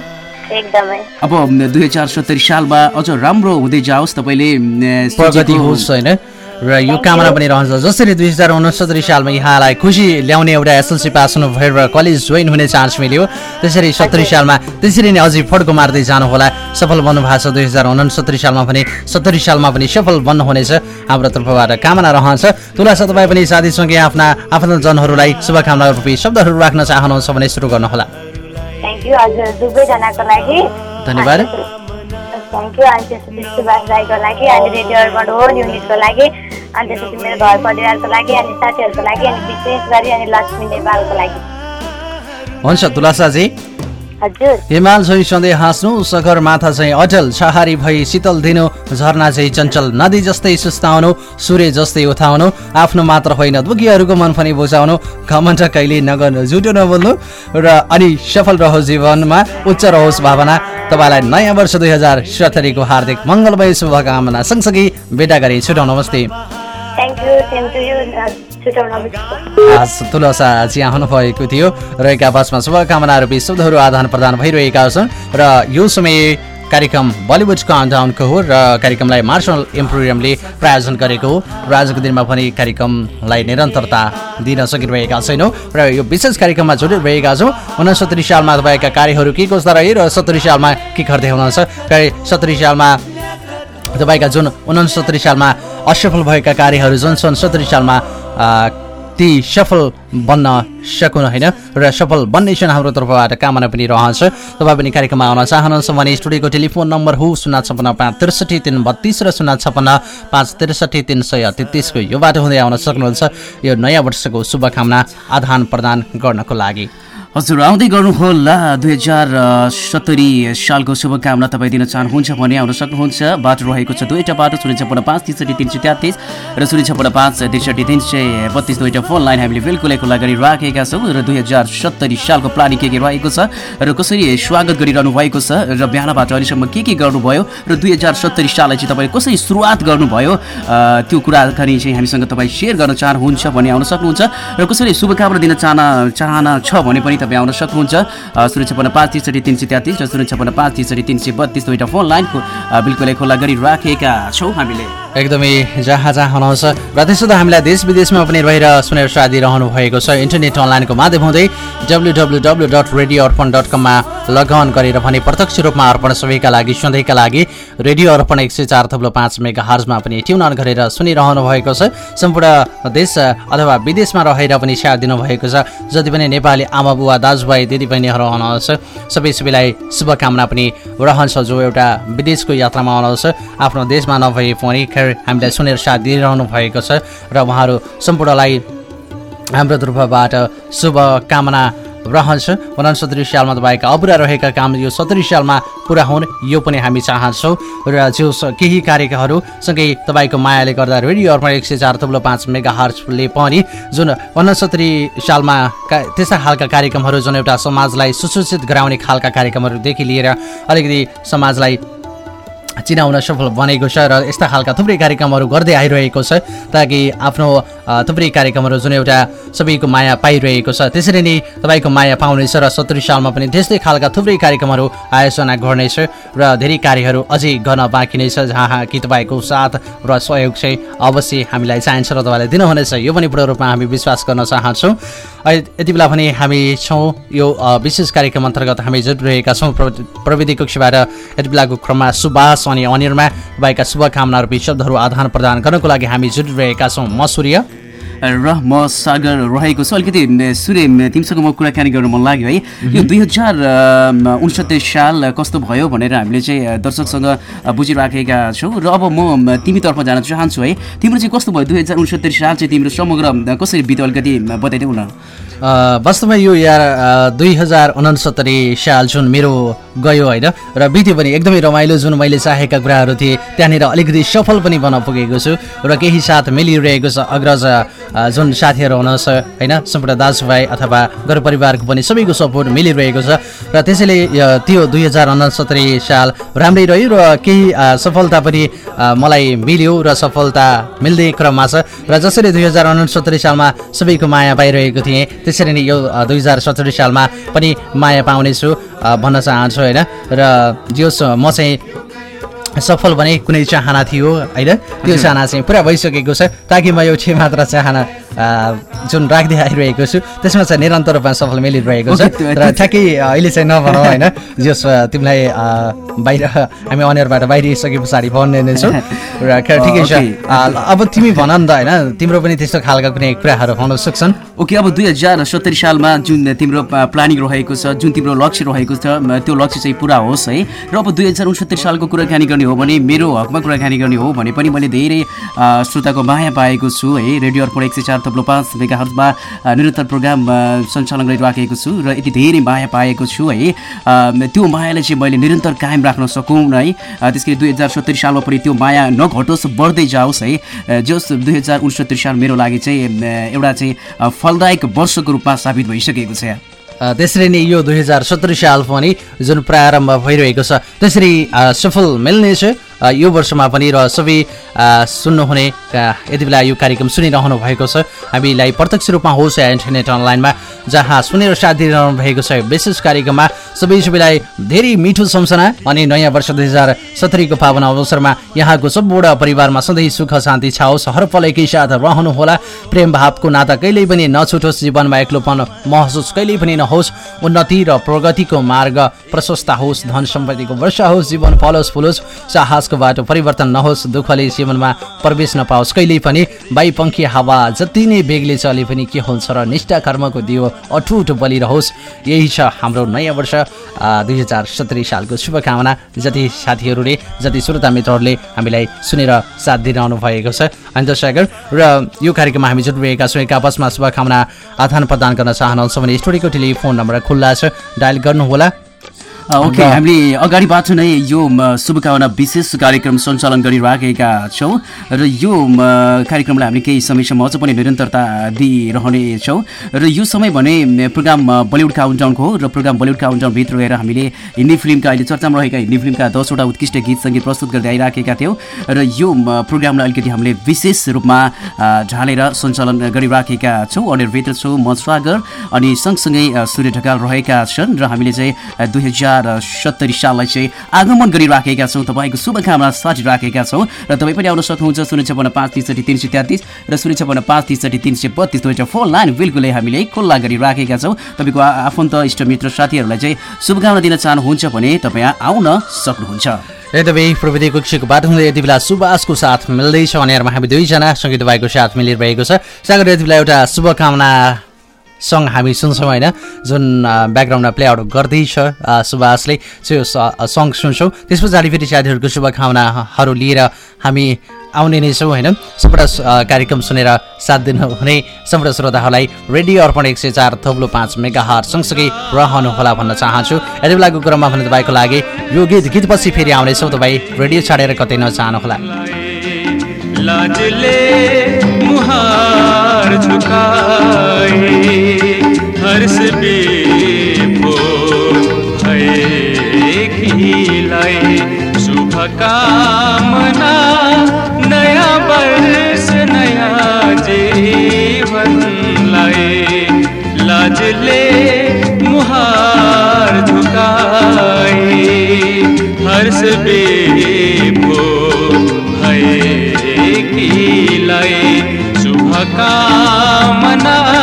एकदमै। अब दुई हजार सत्तरी सालमा अझ राम्रो हुँदै जाओस् तपाईँले प्रगति होस् होइन? र यो कामना पनि रहन्छ। जसरी दुई हजार उनसत्तरी सालमा यहाँलाई खुसी ल्याउने एउटा एसएलसी पास हुनु भएर कलेज जोइन हुने चान्स मिल्यो। त्यसरी सत्तरी सालमा त्यसरी नै अझै फड्को मार्दै जानुहोला। सफल बन्नुभएको छ दुई हजार उनसत्तरी सालमा पनि। सत्तरी सालमा पनि सफल बन्नुहुनेछ। हाम्रो तर्फबाट कामना रहन्छ। तुलासा तपाईँ पनि साथीसँगै आफ्ना आफन्तजनहरूलाई शुभकामना रूपी शब्दहरू राख्न चाहनुहुन्छ भने सुरु गर्नुहोला। धन्यवाद। थ्याङ्क यू अनि त्यसपछि सुभाष राईको लागि अनि रेडियो अर्पण हो युनिटको लागि। अनि त्यसपछि मेरो घर परिवारको लागि अनि साथीहरूको लागि अनि विशेष गरी अनि लक्ष्मी नेपालको लागि। हुन्छ तुलासाजी। हिमाल झै सधैँ हाँस्नु सगर माथा चाहिँ अटल छहारी भई शीतल दिनु झरना चाहिँ चञ्चल नदी जस्तै सुस्ताउनु सूर्य जस्तै उठाउनु आफ्नो मात्र होइन दुखीहरूको मन पनि बुझाउनु घमण्ड कहिले नगर्नु झुटो नबोल्नु र अनि सफल रहोस् जीवनमा उच्च रहोस् भावना। तपाईँलाई नयाँ वर्ष दुई हजार सत्तरीको हार्दिक मङ्गलमय शुभकामना सँगसँगै बेटा गरी छुटाउ नमस्ते। तुलसा जी आउनुभएको थियो। र एका आपसमा शुभकामनाहरू शब्दहरू आदान प्रदान भइरहेका छन् र यो समय कार्यक्रम बलिउड काउन्टाउनको हो र कार्यक्रमलाई मार्शल इम्प्रोरियमले प्रायोजन गरेको हो। र आजको दिनमा पनि कार्यक्रमलाई निरन्तरता दिन सकिरहेका छैनौँ र यो विशेष कार्यक्रममा जोडिरहेका छौँ। उनसत्तरी सालमा भएका कार्यहरू के कस्ता रहे र सत्तरी सालमा के गर्दै हुनुहुन्छ? सत्तरी सालमा तपाईँका जुन उनसत्तरी सालमा असफल भएका कार्यहरू जुन सन् सत्तरी सालमा ती सफल बन्न सकुन् होइन र सफल बन्ने छन् हाम्रो तर्फबाट कामना पनि रहन्छ। तपाईँ पनि कार्यक्रममा आउन चाहनुहुन्छ भने स्टुडियोको टेलिफोन नम्बर हो शून्य छपन्न पाँच त्रिसठी तिन बत्तिस र शून्य छपन्न पाँच त्रिसठी तिन सय तेत्तिसको यो बाटो हुँदै आउन सक्नुहुन्छ। यो नयाँ वर्षको शुभकामना आदान प्रदान गर्नको लागि। हजुर आउँदै गर्नुहोला। दुई हजार सत्तरी सालको शुभकामना तपाईँ दिन चाहनुहुन्छ भने आउन सक्नुहुन्छ। बाटो रहेको छ दुईवटा बाटो शून्य छप्पन्न पाँच त्रिसठी तिन सय तेत्तिस र शून्य छप्पन्न पाँच त्रिसठी तिन सय बत्तिस दुईवटा फोन लाइन हामीले बिल्कुलै खुला गरिराखेका छौँ र दुई हजार सत्तरी सालको प्लानिङ के के रहेको छ र कसरी स्वागत गरिरहनु भएको छ र बिहानबाट अहिलेसम्म के के गर्नुभयो र दुई हजार सत्तरी साललाई चाहिँ तपाईँ कसरी सुरुवात गर्नुभयो त्यो कुराकानी चाहिँ हामीसँग तपाईँ सेयर गर्न चाहनुहुन्छ भने आउन सक्नुहुन्छ र कसरी शुभकामना दिन चाहना चाहना छ भने पनि तपाईँ आउन सक्नुहुन्छ। शून्य छप्पन्न पाँच त्रिसठी तिन सय तेत्तिस र शून्य छप्पन्न पाँच त्रिसठी तिन सय बत्तिस दुईवटा फोन लाइनको बिल्कुलै खुल्ला गरिराखेका छौँ हामीले। एकदमै जहाँ जहाँ हुनुहुन्छ। र त्यसो त हामीलाई देश विदेशमा पनि रहेर सुनेर साथ दिइरहनु भएको छ। इन्टरनेट अनलाइनको माध्यम हुँदै W W W dot radio Arpan dot कममा लगअन गरेर भने प्रत्यक्ष रूपमा अर्पण सबैका लागि सधैँका लागि रेडियो अर्पण एक सय चार थप्लो पाँच मेगा हर्जमा पनि ट्युन अन गरेर सुनिरहनु भएको छ। सम्पूर्ण देश अथवा विदेशमा रहेर पनि साथ दिनुभएको छ। जति पनि नेपाली आमा दाजुभाइ दिदीबहिनीहरू हुनुहुन्छ सबै सबैलाई शुभकामना पनि रहन्छ जो एउटा विदेशको यात्रामा आउनुहुन्छ आफ्नो देशमा नभए पनि खैर हामीलाई सुनेर साथ दिइरहनु भएको छ र उहाँहरू सम्पूर्णलाई हाम्रो तर्फबाट शुभकामना रहन्छ। उनसत्तरी सालमा तपाईँका अपुरा रहेका काम यो सत्तरी सालमा पुरा हुन् यो पनि हामी चाहन्छौँ। र जो केही कार्यहरू सँगै तपाईँको मायाले गर्दा रेडियो अर्पण एक सय चार थप्लो पाँच मेगा पनि जुन उनसत्तरी सालमा का त्यस्ता खालका कार्यक्रमहरू जुन एउटा समाजलाई सुसूचित गराउने खालका कार्यक्रमहरूदेखि लिएर अलिकति समाजलाई चिनाउन सफल बनेको छ र यस्ता खालका थुप्रै कार्यक्रमहरू गर्दै आइरहेको छ ताकि आफ्नो थुप्रै कार्यक्रमहरू जुन एउटा सबैको माया पाइरहेको छ। त्यसरी नै तपाईँको माया पाउनेछ र सत्तरी सालमा पनि त्यस्तै खालका थुप्रै कार्यक्रमहरू आयोजना गर्नेछ र धेरै कार्यहरू अझै गर्न बाँकी नै छ। जहाँ कि तपाईँको साथ र सहयोग चाहिँ अवश्य हामीलाई चाहिन्छ र तपाईँलाई दिनुहुनेछ। यो पनि पूर्ण रूपमा हामी विश्वास गर्न चाहन्छौँ। यति बेला पनि हामी छौँ। यो विशेष कार्यक्रम अन्तर्गत हामी जुटिरहेका छौँ। प्रवि- प्रविधि कक्षबाट यति बेलाको क्रममा सुभाष अनि अनिरमा भएका शुभकामनाहरू बिच शब्दहरू आदान प्रदान गर्नको लागि हामी जुटिरहेका छौँ। म सूर्य। र म सागर रहेको छु। अलिकति सूर्य म, तिमीसँग म कुराकानी गर्न मन लाग्यो है। यो दुई हजार उन्सत्तरी साल कस्तो भयो भनेर हामीले चाहिँ दर्शकसँग बुझिराखेका छौँ। र अब म तिमीतर्फ जान चाहन्छु है। तिम्रो चाहिँ कस्तो भयो? दुई हजार उन्सत्तरी साल चाहिँ तिम्रो समग्र कसरी बित्यो? अलिकति अ, बताइदेऊ न। वास्तवमा यो यार दुई हजार उनसत्तरी साल जुन मेरो गयो होइन र बित्यो पनि एकदमै रमाइलो जुन मैले चाहेका कुराहरू थिए त्यहाँनिर अलिकति सफल पनि बन्न पुगेको छु र केही साथ मिलिरहेको छ अग्रज जुन साथीहरू हुनुहुन्छ होइन सम्पूर्ण दाजुभाइ अथवा घर परिवारको पनि सबैको सपोर्ट मिलिरहेको छ र त्यसैले त्यो दुई हजार उनसत्तरी साल राम्रै रह्यो र केही सफलता पनि मलाई मिल्यो र सफलता मिल्दै क्रममा छ र जसरी दुई हजार उनसत्तरी सालमा सबैको माया पाइरहेको थिएँ त्यसरी नै यो दुई हजार सत्तरी सालमा पनि माया पाउनेछु भन्न चाहन्छु होइन र जोस् म चाहिँ सफल बने कुनै चाहना थियो होइन? त्यो। चाहना चाहिँ पुरा भइसकेको छ। ताकि म एउटै मात्र चाहना जुन राख्दै आइरहेको छु त्यसमा चाहिँ निरन्तर रूपमा सफल मिलिरहेको छ। र ठ्याक्कै अहिले चाहिँ नभनौँ होइन? जस तिमीलाई बाहिर हामी अनियरबाट बाहिरिसके पछाडि भन्ने नै छौँ। र ठिकै छ। अब तिमी भन नि त होइन? तिम्रो पनि त्यस्तो खालका कुनै कुराहरू हुन सक्छन्? ओके अब दुई हजार सत्तरी सालमा जुन तिम्रो प्लानिङ रहेको छ जुन तिम्रो लक्ष्य रहेको छ त्यो लक्ष्य चाहिँ पुरा होस् है? र अब दुई हजार उनसत्तरी सालको कुराकानी गर्ने हो भने मेरो हकमा कुराकानी गर्ने हो भने पनि मैले धेरै श्रोताको माया पाएको छु है। रेडियो अर्पण एक सय चार थप्लो पाँच मेगा हर्जमा अ, निरन्तर प्रोग्राम सञ्चालन गरिराखेको छु र यति धेरै माया पाएको छु है। त्यो मायालाई चाहिँ मैले निरन्तर कायम राख्न सकौँ है। अ, त्यस गरी दुई सालमा पनि त्यो माया नघटोस् बढ्दै जाओस् है। जस दुई हजार साल मेरो लागि चाहिँ एउटा चाहिँ फलदायक वर्षको रूपमा साबित भइसकेको छ। त्यसरी नै यो दुई हजार सत्तरी साल पनि जुन प्रारम्भ भइरहेको छ त्यसरी सफल मिल्नेछ। यो वर्षमा पनि र सबै सुन्नुहुने यति बेला यो कार्यक्रम सुनिरहनु भएको छ। हामीलाई प्रत्यक्ष रूपमा होस् या इन्टरनेट अनलाइनमा जहाँ सुनेर साथ दिइरहनु भएको छ विशेष कार्यक्रममा सबै सबैलाई धेरै मिठो सम्झना अनि नयाँ वर्ष दुई हजार सत्तरीको पावन अवसरमा यहाँको सम्पूर्ण परिवारमा सधैँ सुख शान्ति छाओस्। हर पल एकै साथ रहनुहोला। प्रेम भावको नाता कहिल्यै पनि नछुटोस्। जीवनमा एक्लोपन महसुस कहिल्यै पनि नहोस्। उन्नति र प्रगतिको मार्ग प्रशस्त होस्। धन सम्पत्तिको वर्षा होस्। जीवन फलोस् फुलोस्। साहसको बाटो परिवर्तन नहोस् दुःखले जीवनमा प्रवेश नपाओस्। कहिल्यै पनि बाइपङ्खी हावा जति नै बेगले चले पनि के हुन्छ र निष्ठा कर्मको दियो अठुट बलिरहोस् यही छ हाम्रो नयाँ वर्ष दुई हजार सत्तरी सालको शुभकामना। जति साथीहरूले जति श्रोता मित्रहरूले हामीलाई सुनेर साथ दिइरहनु भएको छ। अनि दर्शक र यो कार्यक्रममा हामी जुटिरहेका छौँ। एक आपसमा शुभकामना आदान प्रदान गर्न चाहनुहुन्छ भने स्टुडियोको टेलिफोन नम्बर खुल्ला छ। डायल गर्नुहोला। ओके हामीले अगाडिबाट नै यो शुभकामना विशेष कार्यक्रम सञ्चालन गरिराखेका छौँ र यो कार्यक्रमलाई हामीले केही समयसम्म अझ पनि निरन्तरता दिइरहनेछौँ र यो समय भने प्रोग्राम बलिउड काउन्टाउनको हो र प्रोग्राम बलिउड काउन्टाउनभित्र गएर हामीले हिन्दी फिल्मका अहिले चर्चामा रहेका हिन्दी फिल्मका दसवटा उत्कृष्ट गीत सङ्गीत प्रस्तुत गर्दै आइराखेका थियौँ र यो प्रोग्रामलाई अलिकति हामीले विशेष रूपमा ढालेर सञ्चालन गरिराखेका छौँ। अनिरभित्र छु म स्वागर अनि सँगसँगै सूर्य ढकाल रहेका छन् र हामीले चाहिँ दुई हजार सत्तरी साललाई चाहिँ आगमन गरिराखेका छौँ। तपाईँको शुभकामना साटिराखेका छौँ र तपाईँ पनि आउन सक्नुहुन्छ शून्य छपन्न पाँच त्रिसठी तिन सय तेत्तिस र शून्य छपन्न पाँच त्रिसठी तिन सय बत्तिस दुईवटा फोन लाइन बिल्कुलै हामीले खुल्ला गरिराखेका छौँ। तपाईँको आफन्त इष्टमित्र साथीहरूलाई चाहिँ शुभकामना दिन चाहनुहुन्छ भने तपाईँ आउन सक्नुहुन्छ। यद्यपि प्रविधि कक्षको बाटो हुँदै यति बेला सुभाषको साथ मिल्दैछ अनिहरूमा हामी दुईजना सङ्गीत भाइको साथ मिलिरहेको छ। सागर यति बेला एउटा शुभकामना सङ्ग हामी सुन्छौँ होइन जुन ब्याकग्राउन्डमा प्ले आउट गर्दैछ सुभाषले त्यो सङ्ग सुन्छौँ। त्यस पछाडि फेरि साथीहरूको शुभकामनाहरू लिएर हामी आउने नै छौँ होइन? सम्पूर्ण कार्यक्रम सुनेर साथ दिनुहुने सम्पूर्ण श्रोताहरूलाई रेडियो अर्पण एक सय चार थप्लो पाँच मेगा हार सँगसँगै रहनुहोला भन्न चाहन्छु। यति बेलाको क्रममा भने तपाईँको लागि यो गीत गीतपछि फेरि आउनेछौँ। तपाईँ रेडियो छाडेर कतै नचाहनुहोला मुहार झुकाए हर्ष बेफोर भए खिलाए शुभ कामना नया वर्ष नया जीवन लाए। लाजले मुहार झुकाए हर्ष बेफोर शुभ कामना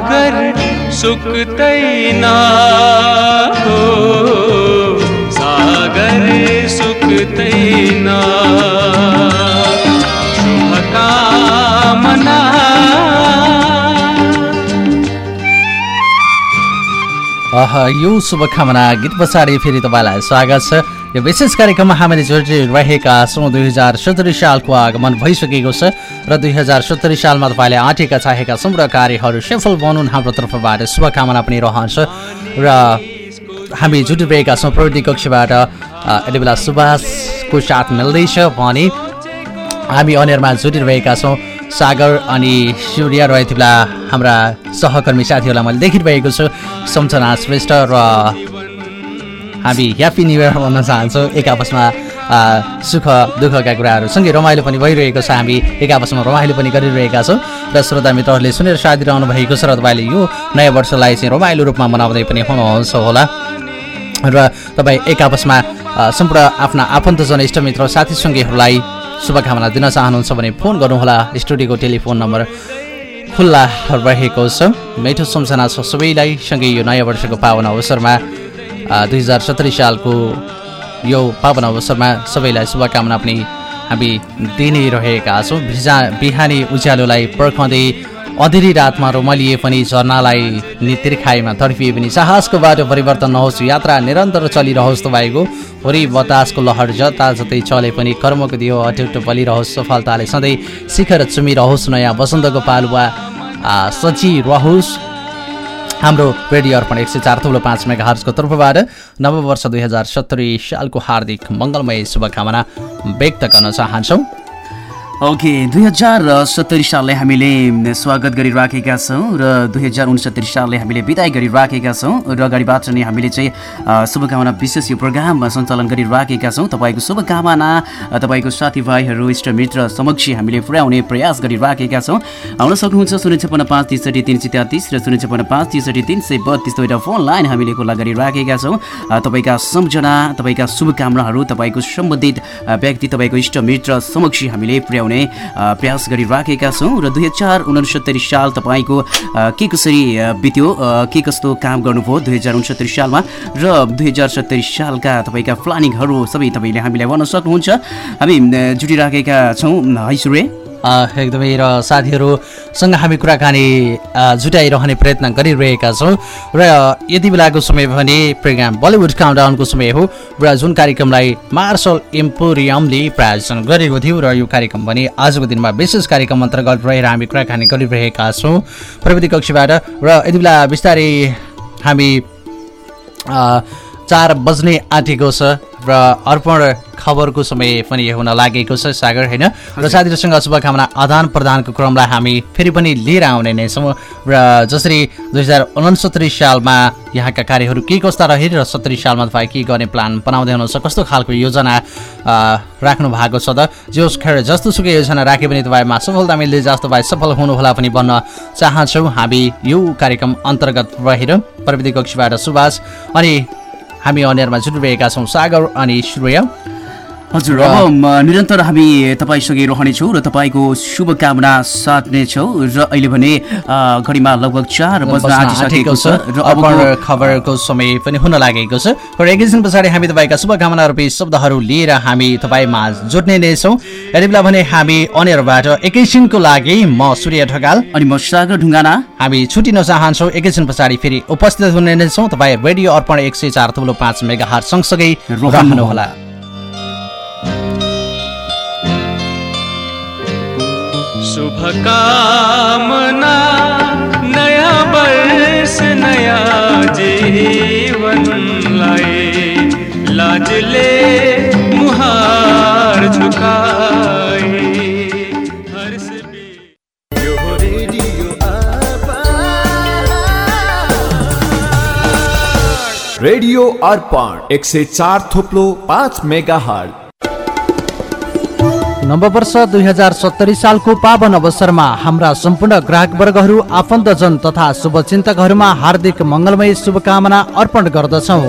सागर सुक्दैन हो सागर सुक्दैन शुभकामना अह यो शुभकामना गीत पछाडि फेरि तपाईँलाई स्वागत छ। यो विशेष कार्यक्रममा हामीले जोडिरहेका छौँ। दुई हजार सत्तरी सालको आगमन भइसकेको छ र दुई हजार सत्तरी सालमा तपाईँले आँटेका चाहेका सम्पूर्ण कार्यहरू सफल बनुन् हाम्रो तर्फबाट शुभकामना पनि रहन्छ। र हामी जुटिरहेका छौँ प्रविधि कक्षबाट। यति बेला सुभाषको साथ मिल्दैछ भने हामी अनियरमा जुटिरहेका छौँ। सागर अनि सूर्य र यति बेला हाम्रा सहकर्मी साथीहरूलाई मैले देखिरहेको छु। सम्झना श्रेष्ठ र हामी ह्याप्पी न्यु इयर भन्न चाहन्छौँ। एक आपसमा सुख दुःखका कुराहरू सँगै रमाइलो पनि भइरहेको छ। हामी एक आपसमा रमाइलो पनि गरिरहेका छौँ। र श्रोता मित्रहरूले सुनेर साथ दिइरहनु भएको छ र तपाईँले यो नयाँ वर्षलाई चाहिँ रमाइलो रूपमा मनाउँदै पनि हुनुहुन्छ होला। र तपाईँ एक आपसमा सम्पूर्ण आफ्ना आफन्तजन इष्टमित्र साथीसँगीहरूलाई शुभकामना दिन चाहनुहुन्छ भने फोन गर्नुहोला। स्टुडियोको टेलिफोन नम्बर खुल्ला रहेको छ। मिठो सम्झना छ सबैलाई। सँगै यो नयाँ वर्षको पावन अवसरमा दुई हजार सत्तरी सालको यो पावन अवसरमा सबैलाई शुभकामना पनि हामी दिनै रहेका छौँ। भिजा बिहानी उज्यालोलाई पर्खँदै अँधेरी रातमा रोमलिए पनि झर्नालाई नि तिर्खाइमा तडपिए पनि साहसको बाटो परिवर्तन नहोस् यात्रा निरन्तर चलिरहोस् तपाईँको। होरी बतासको लहर जता जतै चले पनि कर्मको दियो अट्युट बलिरहोस् सफलताले सधैँ शिखर चुमिरहोस् नयाँ वसन्तको पालुवा आ, सजिरहोस् हाम्रो रेडियो अर्पण एक सय चार थुलो पाँच मेगा हर्सको तर्फबाट नववर्ष दुई हजार सत्तरी सालको हार्दिक मङ्गलमय शुभकामना व्यक्त गर्न चाहन्छौँ। ओके दुई हजार सत्तरी साललाई हामीले स्वागत गरिराखेका छौँ र दुई हजार उनसत्तरी सालले हामीले विदाय गरिराखेका छौँ र अगाडिबाट नै हामीले चाहिँ शुभकामना विशेष यो प्रोग्राम सञ्चालन गरिराखेका छौँ। तपाईँको शुभकामना तपाईँको साथीभाइहरू इष्टमित्र समक्ष हामीले पुर्याउने प्रयास गरिराखेका छौँ। आउन सक्नुहुन्छ शून्य छपन्न पाँच त्रिसठी तिन सय तेत्तिस र शून्य छपन्न पाँच त्रिसठी तिन सय बत्तिस दुईवटा फोन लाइन हामीले खुल्ला गरिराखेका छौँ। तपाईँका सम्झना तपाईँका शुभकामनाहरू तपाईँको सम्बन्धित व्यक्ति तपाईँको इष्टमित्र समक्ष हामीले पुर्याउने अ, प्रयास गरिराखेका छौँ र दुई हजार उनसत्तरी साल तपाईँको के कसरी बित्यो के कस्तो काम गर्नुभयो दुई हजार उनसत्तरी सालमा र दुई हजार सत्तरी सालका तपाईँका प्लानिङहरू सबै तपाईँले हामीलाई भन्न सक्नुहुन्छ। हामी जुटिराखेका छौँ है सुरे अ, एकदमै र साथीहरूसँग हामी कुराकानी जुटाइरहने प्रयत्न गरिरहेका छौँ। र यति बेलाको समय भने प्रोग्राम बलिउड काउन्टाउनको समय हो र जुन कार्यक्रमलाई मार्सल इम्पोरियमले प्रायोजन गरेको थियो र यो कार्यक्रम भने आजको दिनमा विशेष कार्यक्रम अन्तर्गत रहेर हामी कुराकानी गरिरहेका छौँ। प्रविधि कक्षबाट र यति बेला बिस्तारै हामी चार बज्ने आँटेको छ। र अर्पण खबरको समय पनि हुन लागेको छ सागर होइन? र साथीहरूसँग शुभकामना आदान प्रदानको क्रमलाई हामी फेरि पनि लिएर आउने नै छौँ। र जसरी दुई हजार उनसत्तरी सालमा यहाँका कार्यहरू के कस्ता रहे र सत्तरी सालमा तपाईँ के गर्ने प्लान बनाउँदै हुनुहुन्छ कस्तो खालको योजना राख्नु भएको छ त? जोस खेर जस्तो सुकै योजना राखे पनि तपाईँमा सफलता मिल्दै जस्तो तपाईँ सफल हुनुहोला पनि भन्न चाहन्छौँ। हामी यो कार्यक्रम अन्तर्गत रहेर प्रविधि कक्षबाट सुभाष अनि हामी अनियरमा जुटिरहेका छौँ। सागर अनि श्रेय। हजुर अब निरन्तर हामी तपाईँसँगै रहनेछौँ र तपाईँको शुभकामना साट्नेछौँ र अहिले भने घडीमा लगभग चार बज्न आँटिसकेको छ र अबको खबरको समय पनि हुन लागेको छ। र एकैछिन पछाडि हामी तपाईँका शुभकामना रूपी शब्दहरू लिएर हामी तपाईँमा जोड्ने नै छौँ। यति बेला भने हामी अनियरबाट एकैछिनको लागि म सूर्य ढकाल। अनि म सागर ढुङ्गाना। हामी छुटिन चाहन्छौँ। एकैछिन पछाडि फेरि उपस्थित हुने नै छौँ। तपाईँ रेडियो अर्पण एक सय चार थुप्रो पाँच मेगा हार सँगसँगै रहनुहोला। शुभकामना नया वर्ष नया जीवन लाए। ला लाज ले मुहार झुकाए। हर्ष यो रेडियो रेडियो अर्पण एक सय चार थोप्लो पाँच मेगा हल नववर्ष दुई हजार सत्तरी सालको पावन अवसरमा हाम्रा सम्पूर्ण ग्राहकवर्गहरू आफन्तजन तथा शुभचिन्तकहरूमा हार्दिक मङ्गलमय शुभकामना अर्पण गर्दछौँ।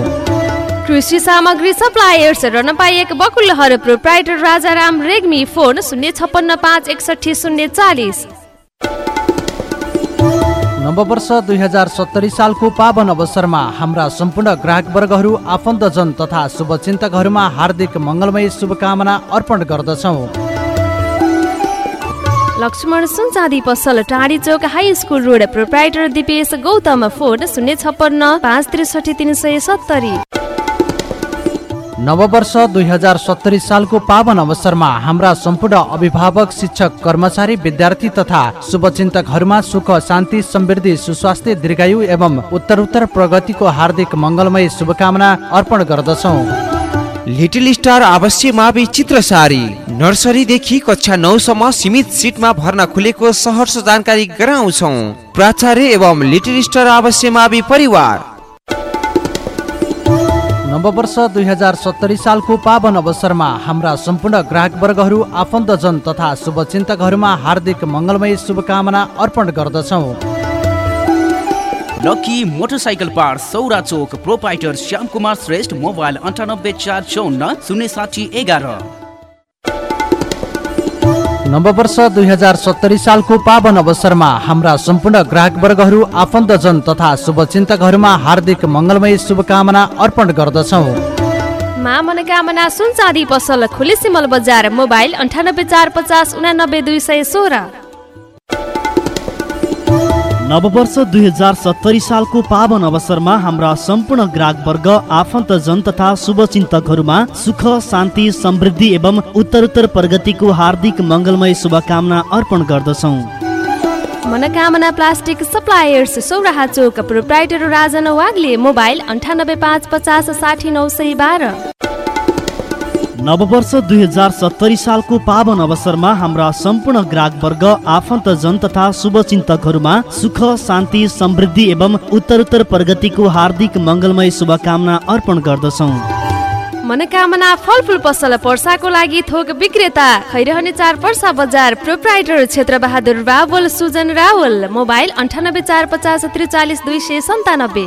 कृषि सामग्री सप्लायर्स र नपाइएको बकुल्लहर प्रोप्राइटर राजाराम रेग्मी फोन शून्य छप्पन्न पाँच एकसठी शून्य चालिस। नववर्ष दुई हजार सत्तरी सालको पावन अवसरमा हाम्रा सम्पूर्ण ग्राहकवर्गहरू आफन्तजन तथा शुभचिन्तकहरूमा हार्दिक मङ्गलमय शुभकामना अर्पण गर्दछौँ। लक्ष्मण सुनचाँदी पसल टाढी चोक high school road proprietor Dipesh Gautam phone शून्य छप्पन्न पाँच त्रिसठी तिन सय सत्तरी। नववर्ष दुई हजार सत्तरी सालको पावन अवसरमा हाम्रा सम्पूर्ण अभिभावक शिक्षक कर्मचारी विद्यार्थी तथा शुभचिन्तकहरूमा सुख शान्ति समृद्धि सुस्वास्थ्य दीर्घायु एवं उत्तरोत्तर प्रगतिको हार्दिक मङ्गलमय शुभकामना अर्पण गर्दछौँ। लिटिल स्टार आवासीय मावि चित्रसारी नर्सरीदेखि कक्षा नौसम्म सीमित सिटमा भर्ना खुलेको सहर्ष जानकारी गराउँछौ। प्राचार्य एवं लिटिल स्टार आवासीय मावि परिवार। नववर्ष दुई हजार सत्तरी सालको पावन अवसरमा हाम्रा सम्पूर्ण ग्राहकवर्गहरू आफन्तजन तथा शुभचिन्तकहरूमा हार्दिक मङ्गलमय शुभकामना अर्पण गर्दछौँ। लकी मोटरसाइकल पार्ट सौरा चोक प्रोपाइटर श्याम कुमार श्रेष्ठ मोबाइल अन्ठानब्बे चार चौन्न शून्य साठी एघार नववर्ष दुई हजार सत्तरी सालको पावन अवसरमा हाम्रा सम्पूर्ण ग्राहकवर्गहरू आफन्तजन तथा शुभचिन्तकहरूमा हार्दिक मङ्गलमय शुभकामना अर्पण गर्दछौँ। मा मनोकामना सुन चाँदी पसल खुले सिमल बजार मोबाइल अन्ठानब्बे चार पचास उनानब्बे दुई सय सोह्र। नववर्ष दुई हजार सत्तरी सालको पावन अवसरमा हाम्रा सम्पूर्ण ग्राहकवर्ग आफन्तजन तथा शुभचिन्तकहरूमा सुख शान्ति समृद्धि एवं उत्तरोत्तर प्रगतिको हार्दिक मङ्गलमय शुभकामना अर्पण गर्दछौँ। मनोकामना प्लास्टिक सप्लायर्स सौराहा चोक प्रोप्राइटर राजन वाग्ले मोबाइल अन्ठानब्बे पाँच पचास साठी नौ सय बाह्र। नववर्ष दुई हजार सत्तरी सालको पावन अवसरमा हाम्रा सम्पूर्ण ग्राहकवर्ग आफन्तजन तथा शुभचिन्तकहरूमा सुख शान्ति समृद्धि एवं उत्तरोत्तर प्रगतिको हार्दिक मङ्गलमय शुभकामना अर्पण गर्दछौँ। मनोकामना फलफुल पसल पर्साको लागि थोक विक्रेता खैरहने चार पर्सा बजार प्रोप्राइटर क्षेत्र बहादुर रावल सुजन रावल मोबाइल अन्ठानब्बे चार पचास त्रिचालिस दुई सय सन्तानब्बे।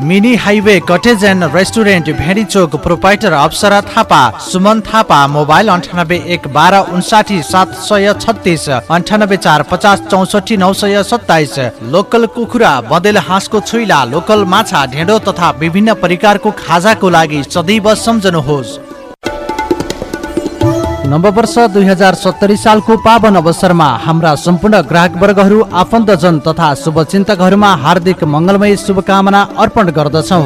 Mini highway cottage and restaurant Bhedi Chowk proprietor Apsara Thapa Suman Thapa mobile अन्ठानब्बे एक बाह्र उन्साठी सात सय छत्तिस अन्ठानब्बे चार पचास चौसठी नौ सय सत्ताइस लोकल कुखुरा बदेल हाँसको छुइला लोकल माछा ढेँडो तथा विभिन्न प्रकारको खाजाको लागि सदैव सम्झनुहोस्। नववर्ष दुई हजार सत्तरी सालको पावन अवसरमा हाम्रा सम्पूर्ण ग्राहकवर्गहरू आफन्तजन तथा शुभचिन्तकहरूमा हार्दिक मङ्गलमय शुभकामना अर्पण गर्दछौँ।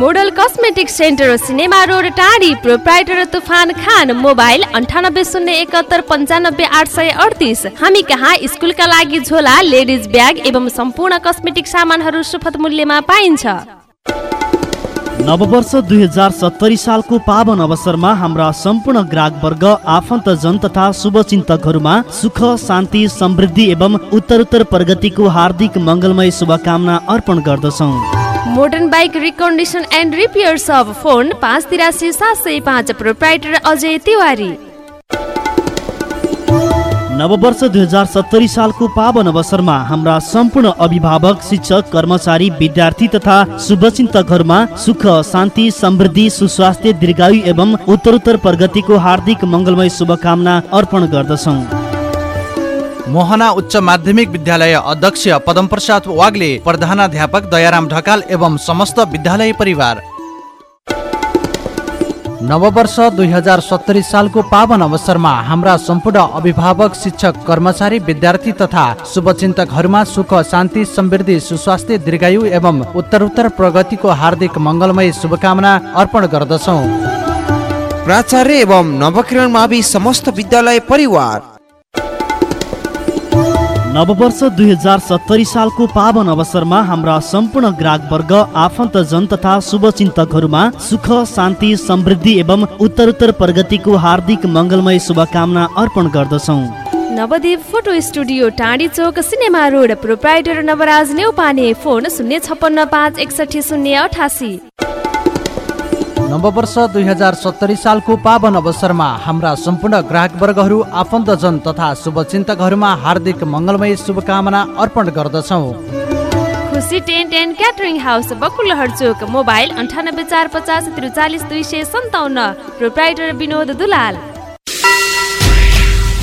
Model cosmetic centre cinema road Tadi proprietor Tufan Khan mobile अन्ठानब्बे शून्य एकहत्तर पन्चानब्बे आठ सय अडतिस। हामी कहाँ? स्कुलका लागि झोला लेडिज ब्याग एवं सम्पूर्ण कस्मेटिक सामानहरू सुपथ मूल्यमा पाइन्छ। नववर्ष दुई हजार सत्तरी सालको पावन अवसरमा हाम्रा सम्पूर्ण ग्राहकवर्ग आफन्तजन तथा शुभचिन्तकहरूमा सुख शान्ति समृद्धि एवं उत्तरोत्तर प्रगतिको हार्दिक मङ्गलमय शुभकामना अर्पण गर्दछौँ। Modern bike recondition and repair sub phone पाँच तिरासी सात सय पाँच प्रोप्राइटर अजय तिवारी। नववर्ष दुई हजार सत्तरी सालको पावन अवसरमा हाम्रा सम्पूर्ण अभिभावक शिक्षक कर्मचारी विद्यार्थी तथा शुभचिन्तकहरूमा सुख शान्ति समृद्धि सुस्वास्थ्य दीर्घायु एवं उत्तरोत्तर प्रगतिको हार्दिक मङ्गलमय शुभकामना अर्पण गर्दछौँ। मोहना उच्च माध्यमिक विद्यालय अध्यक्ष पदमप्रसाद वाग्ले प्रधानाध्यापक दयाराम ढकाल एवं समस्त विद्यालय परिवार नववर्ष दुई हजार सत्तरी सालको पावन अवसरमा हाम्रा सम्पूर्ण अभिभावक शिक्षक कर्मचारी विद्यार्थी तथा शुभचिन्तकहरूमा सुख शान्ति समृद्धि सुस्वास्थ्य दीर्घायु एवं उत्तरोत्तर प्रगतिको हार्दिक मङ्गलमय शुभकामना अर्पण गर्दछौँ। प्राचार्य एवं नवकिरण मावि समस्त विद्यालय परिवार। नववर्ष दुई हजार सत्तरी सालको पावन अवसरमा हाम्रा सम्पूर्ण ग्राहकवर्ग आफन्तजन तथा शुभचिन्तकहरूमा सुख शान्ति समृद्धि एवं उत्तरोत्तर प्रगतिको हार्दिक मङ्गलमय शुभकामना अर्पण गर्दछौँ। नवदीप फोटो स्टुडियो टाढी चोक cinema road proprietor Navraj Neupane phone शून्य छप्पन्न पाँच एकसठी शून्य अठासी। नववर्ष दुई हजार सत्तरी सालको पावन अवसरमा हाम्रा सम्पूर्ण ग्राहकवर्गहरू आफन्तजन तथा शुभचिन्तकहरूमा हार्दिक मङ्गलमय शुभकामना अर्पण गर्दछौँ। Khusi tent and catering house Bakulahar Chowk mobile अन्ठानब्बे चार पचास त्रिचालिस दुई सय सन्ताउन्न proprietor Binod Dulal.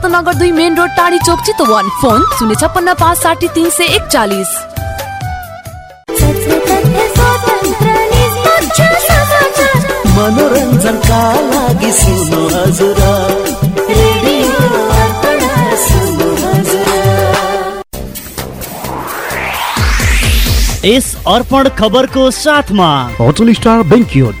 रत्नगर दुई मेन रोड टाढी चोक चितवन। फोन शून्य छप्पन्न पाँच साठी तिन सय एकचालिस। मनोरञ्जनका लागि सुन्नु हजुर रेडियो अर्पण सुन्नु हजुर। यस अर्पण खबरको साथमा। Hotel star banquet.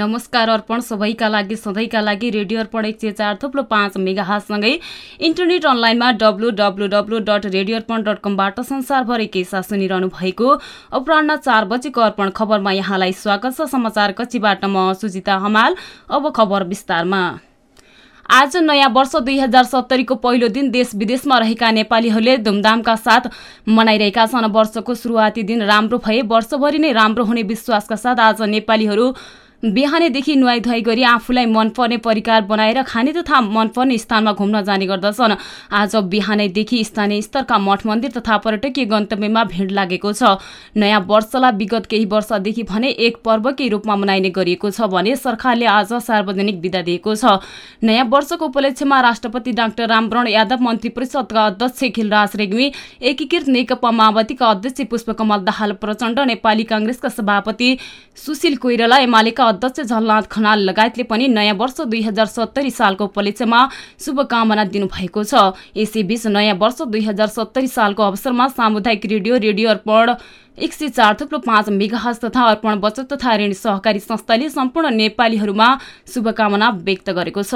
नमस्कार अर्पण सबैका लागि सधैँका लागि रेडियो अर्पण एक सय चार थुप्रो पाँच मेगाहासँगै इन्टरनेट अनलाइनमा W W W dot radio Arpan dot कमबाट संसारभरि के साथ सुनिरहनु भएको अपरान्न चार बजेको अर्पण खबरमा यहाँलाई स्वागत छ समाचार कक्षीबाट म सुजिता हमाल। अब खबर विस्तारमा। आज नयाँ वर्ष दुई हजार सत्तरीको पहिलो दिन देश विदेशमा रहेका नेपालीहरूले धुमधामका साथ मनाइरहेका छन्। वर्षको सुरुवाती दिन राम्रो भए वर्षभरि नै राम्रो हुने विश्वासका साथ आज नेपालीहरू बिहानैदेखि नुहाइ धुवाइ गरी आफूलाई मनपर्ने परिकार बनाएर खाने तथा मनपर्ने स्थानमा घुम्न जाने गर्दछन्। आज बिहानैदेखि स्थानीय स्तरका मठ मन्दिर तथा पर्यटकीय गन्तव्यमा भिड लागेको छ। नयाँ वर्षलाई विगत केही वर्षदेखि भने एक पर्वकै रूपमा मनाइने गरिएको छ भने सरकारले आज सार्वजनिक विदा दिएको छ। नयाँ वर्षको उपलक्ष्यमा राष्ट्रपति डाक्टर रामवरण यादव मन्त्री परिषदका अध्यक्ष खिलराज रेग्मी एकीकृत नेकपा माओवादीका अध्यक्ष पुष्पकमल दाहाल प्रचण्ड नेपाली काङ्ग्रेसका सभापति सुशील कोइराला एमालेका अध्यक्ष झलनाथ खनाल लगायतले पनि नयाँ वर्ष दुई हजार सत्तरी सालको उपलक्ष्यमा शुभकामना दिनुभएको छ। यसैबीच नयाँ वर्ष दुई हजार सत्तरी सालको अवसरमा सामुदायिक रेडियो रेडियो अर्पण एक सय चार थुप्रो पाँच मेगाहज तथा अर्पण बचत तथा ऋण सहकारी संस्थाले सम्पूर्ण नेपालीहरूमा शुभकामना व्यक्त गरेको छ।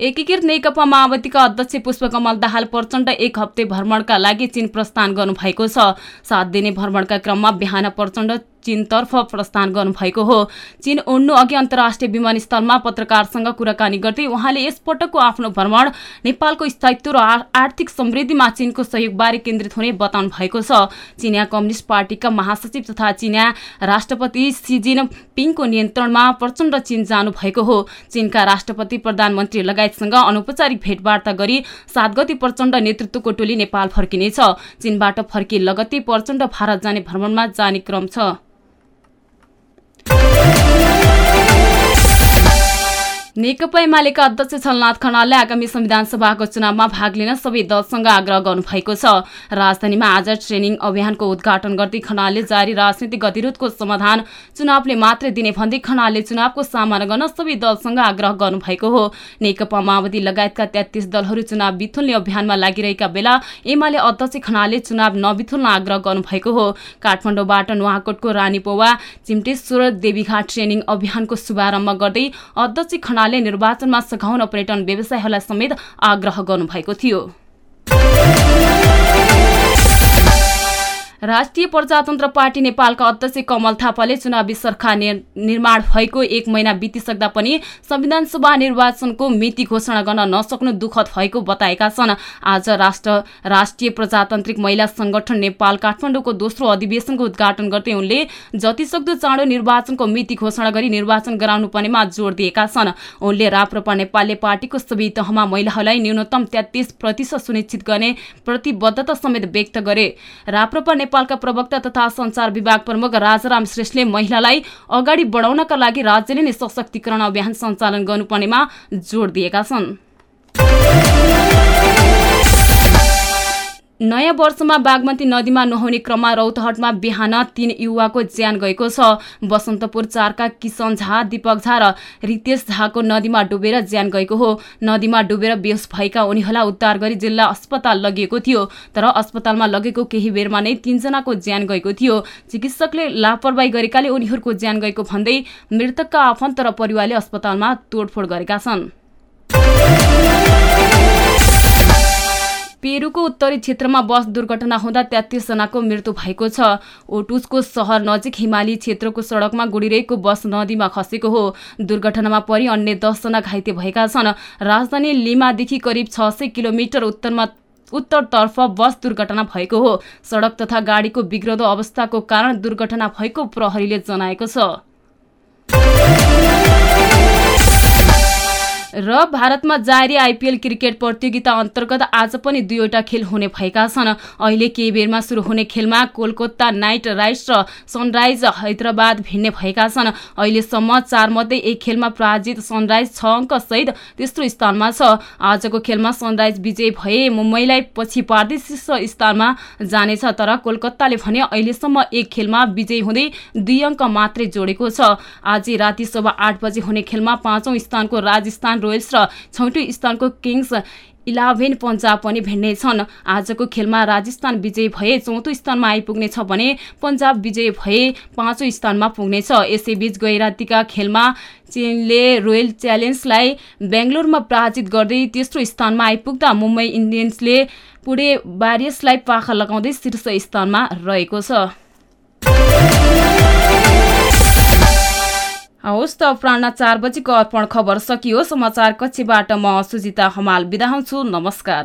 एकीकृत नेकपा माओवादीका अध्यक्ष पुष्पकमल दाहाल प्रचण्ड एक हप्ते भ्रमणका लागि चीन प्रस्थान गर्नुभएको छ। सात दिने भ्रमणका क्रममा बिहान प्रचण्ड चीनतर्फ प्रस्थान गर्नुभएको हो। चीन उड्नु अघि अन्तर्राष्ट्रिय विमानस्थलमा पत्रकारसँग कुराकानी गर्दै उहाँले यसपटकको आफ्नो भ्रमण नेपालको स्थायित्व र आर्थिक समृद्धिमा चीनको सहयोगबारे केन्द्रित हुने बताउनु भएको छ चिनिया कम्युनिस्ट पार्टीका महासचिव तथा चिनिया राष्ट्रपति सी जिनपिङको नियन्त्रणमा प्रचण्ड चीन जानु भएको हो। चीनका राष्ट्रपति प्रधानमन्त्री लगायतसँग अनौपचारिक भेटवार्ता गरी सात गति प्रचण्ड नेतृत्वको टोली नेपाल फर्किनेछ। चीनबाट फर्किए लगत्तै प्रचण्ड भारत जाने भ्रमणमा जाने क्रम छ। नेकपा एमालेका अध्यक्ष छलनाथ खनालले आगामी संविधान सभाको चुनावमा भाग लिन सबै दलसँग आग्रह गर्नुभएको छ। राजधानीमा आज ट्रेनिङ अभियानको उद्घाटन गर्दै खनालले जारी राजनीतिक गतिरोधको समाधान चुनावले मात्रै दिने भन्दै खनालले चुनावको सामना गर्न सबै दलसँग आग्रह गर्नुभएको हो। नेकपा माओवादी लगायतका तेत्तीस दलहरू चुनाव बिथुल्ने अभियानमा लागिरहेका बेला एमाले अध्यक्ष खनालले चुनाव नबिथुल्न आग्रह गर्नुभएको हो। काठमाडौँबाट नुवाकोटको रानीपोवा चिम्टेश्वर देवीघाट ट्रेनिङ अभियानको शुभारम्भ गर्दै अध्यक्ष खनालले निर्वाचनमा सघाउन पर्यटन व्यवसायहरूलाई समेत आग्रह गर्नुभएको थियो। राष्ट्रिय प्रजातन्त्र पार्टी नेपालका अध्यक्ष कमल थापाले चुनावी सरकार निर्माण भएको एक महिना बितिसक्दा पनि संविधान सभा निर्वाचनको मिति घोषणा गर्न नसक्नु दुःखद भएको बताएका छन्। आज राष्ट्र राष्ट्रिय प्रजातान्त्रिक महिला संगठन नेपाल काठमाडौँको दोस्रो अधिवेशनको उद्घाटन गर्दै उनले जतिसक्दो चाँडो निर्वाचनको मिति घोषणा गरी निर्वाचन गराउनु पर्नेमा जोड़ दिएका छन्। उनले राप्रपा नेपालले पार्टीको सबै तहमा महिलाहरूलाई न्यूनतम तेत्तीस प्रतिशत सुनिश्चित गर्ने प्रतिबद्धता समेत व्यक्त गरे। राप्रपा नेपालका प्रवक्ता तथा संचार विभाग प्रमुख राजाराम श्रेष्ठले महिलालाई अगाडि बढाउनका लागि राज्यले नै सशक्तिकरण अभियान सञ्चालन गर्नुपर्नेमा जोड़ दिएका छन्। नयाँ वर्षमा बागमती नदीमा नुहाउने क्रममा रौतहटमा बिहान तीन युवाको ज्यान गएको छ। बसन्तपुर चारका किशन झा दीपक झा र रितेश झाको नदीमा डुबेर ज्यान गएको हो। नदीमा डुबेर बेहोस भएका उनीहरूलाई उद्धार गरी जिल्ला अस्पताल लगिएको थियो तर अस्पतालमा लगेको केही बेरमा नै तीनजनाको ज्यान गएको थियो। चिकित्सकले लापरवाही गरेकाले उनीहरूको ज्यान गएको भन्दै मृतकका आफन्त र परिवारले अस्पतालमा तोडफोड गरेका छन्। पेरुको उत्तरी क्षेत्रमा बस दुर्घटना हुँदा तेत्तीस जनाको मृत्यु भएको छ। ओटुसको सहर नजिक हिमाली क्षेत्रको सड़कमा गुडिरहेको बस नदीमा खसेको हो। दुर्घटनामा परि अन्य दसजना घाइते भएका छन्। राजधानी लिमादेखि करिब छ किलोमिटर उत्तरमा उत्तरतर्फ बस दुर्घटना भएको हो। सड़क तथा गाडीको बिग्रदो अवस्थाको कारण दुर्घटना भएको प्रहरीले जनाएको छ। र भारतमा जारी आइपिएल क्रिकेट प्रतियोगिता अन्तर्गत आज पनि दुईवटा खेल हुने भएका छन्। अहिले केही बेरमा सुरु हुने खेलमा कोलकाता नाइट राइडर्स र सनराइज हैदराबाद भिड्ने भएका छन्। अहिलेसम्म चार मध्ये एक खेलमा पराजित सनराइज छ अङ्क सहित तेस्रो स्थानमा छ। आजको खेलमा सनराइज विजय भए मुम्बईलाई पछि पार्दै शीर्ष स्थानमा जानेछ तर कोलकाताले भने अहिलेसम्म एक खेलमा विजय हुँदै दुई अङ्क मात्रै जोडेको छ। आज राति सभा आठ बजे हुने खेलमा पाँचौं स्थानको राजस्थान रोयल्स र छैटौँ स्थानको किङ्स इलेभेन पन्जाब पनि भिड्नेछन् आजको खेलमा राजस्थान विजय भए चौथो स्थानमा आइपुग्नेछ भने पन्जाब विजय भए पाँचौँ स्थानमा पुग्नेछ यसैबीच गैरातीका खेलमा चीनले रोयल च्यालेन्जलाई बेङ्गलोरमा पराजित गर्दै तेस्रो स्थानमा आइपुग्दा मुम्बई इन्डियन्सले पुढे बारियसलाई पाखा लगाउँदै शीर्ष स्थानमा रहेको छ। हवस् त अपराह चार बजीको अर्पण खबर सकियो समाचार कक्षीबाट म सुजिता हमाल बिदा हुन्छु नमस्कार।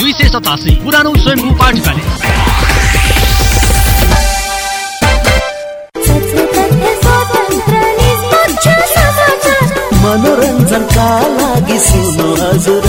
दुई सय सतासी पुरानो स्वयम्भू प्यालेस मनोरञ्जनका लागि सुन्नु हजुर।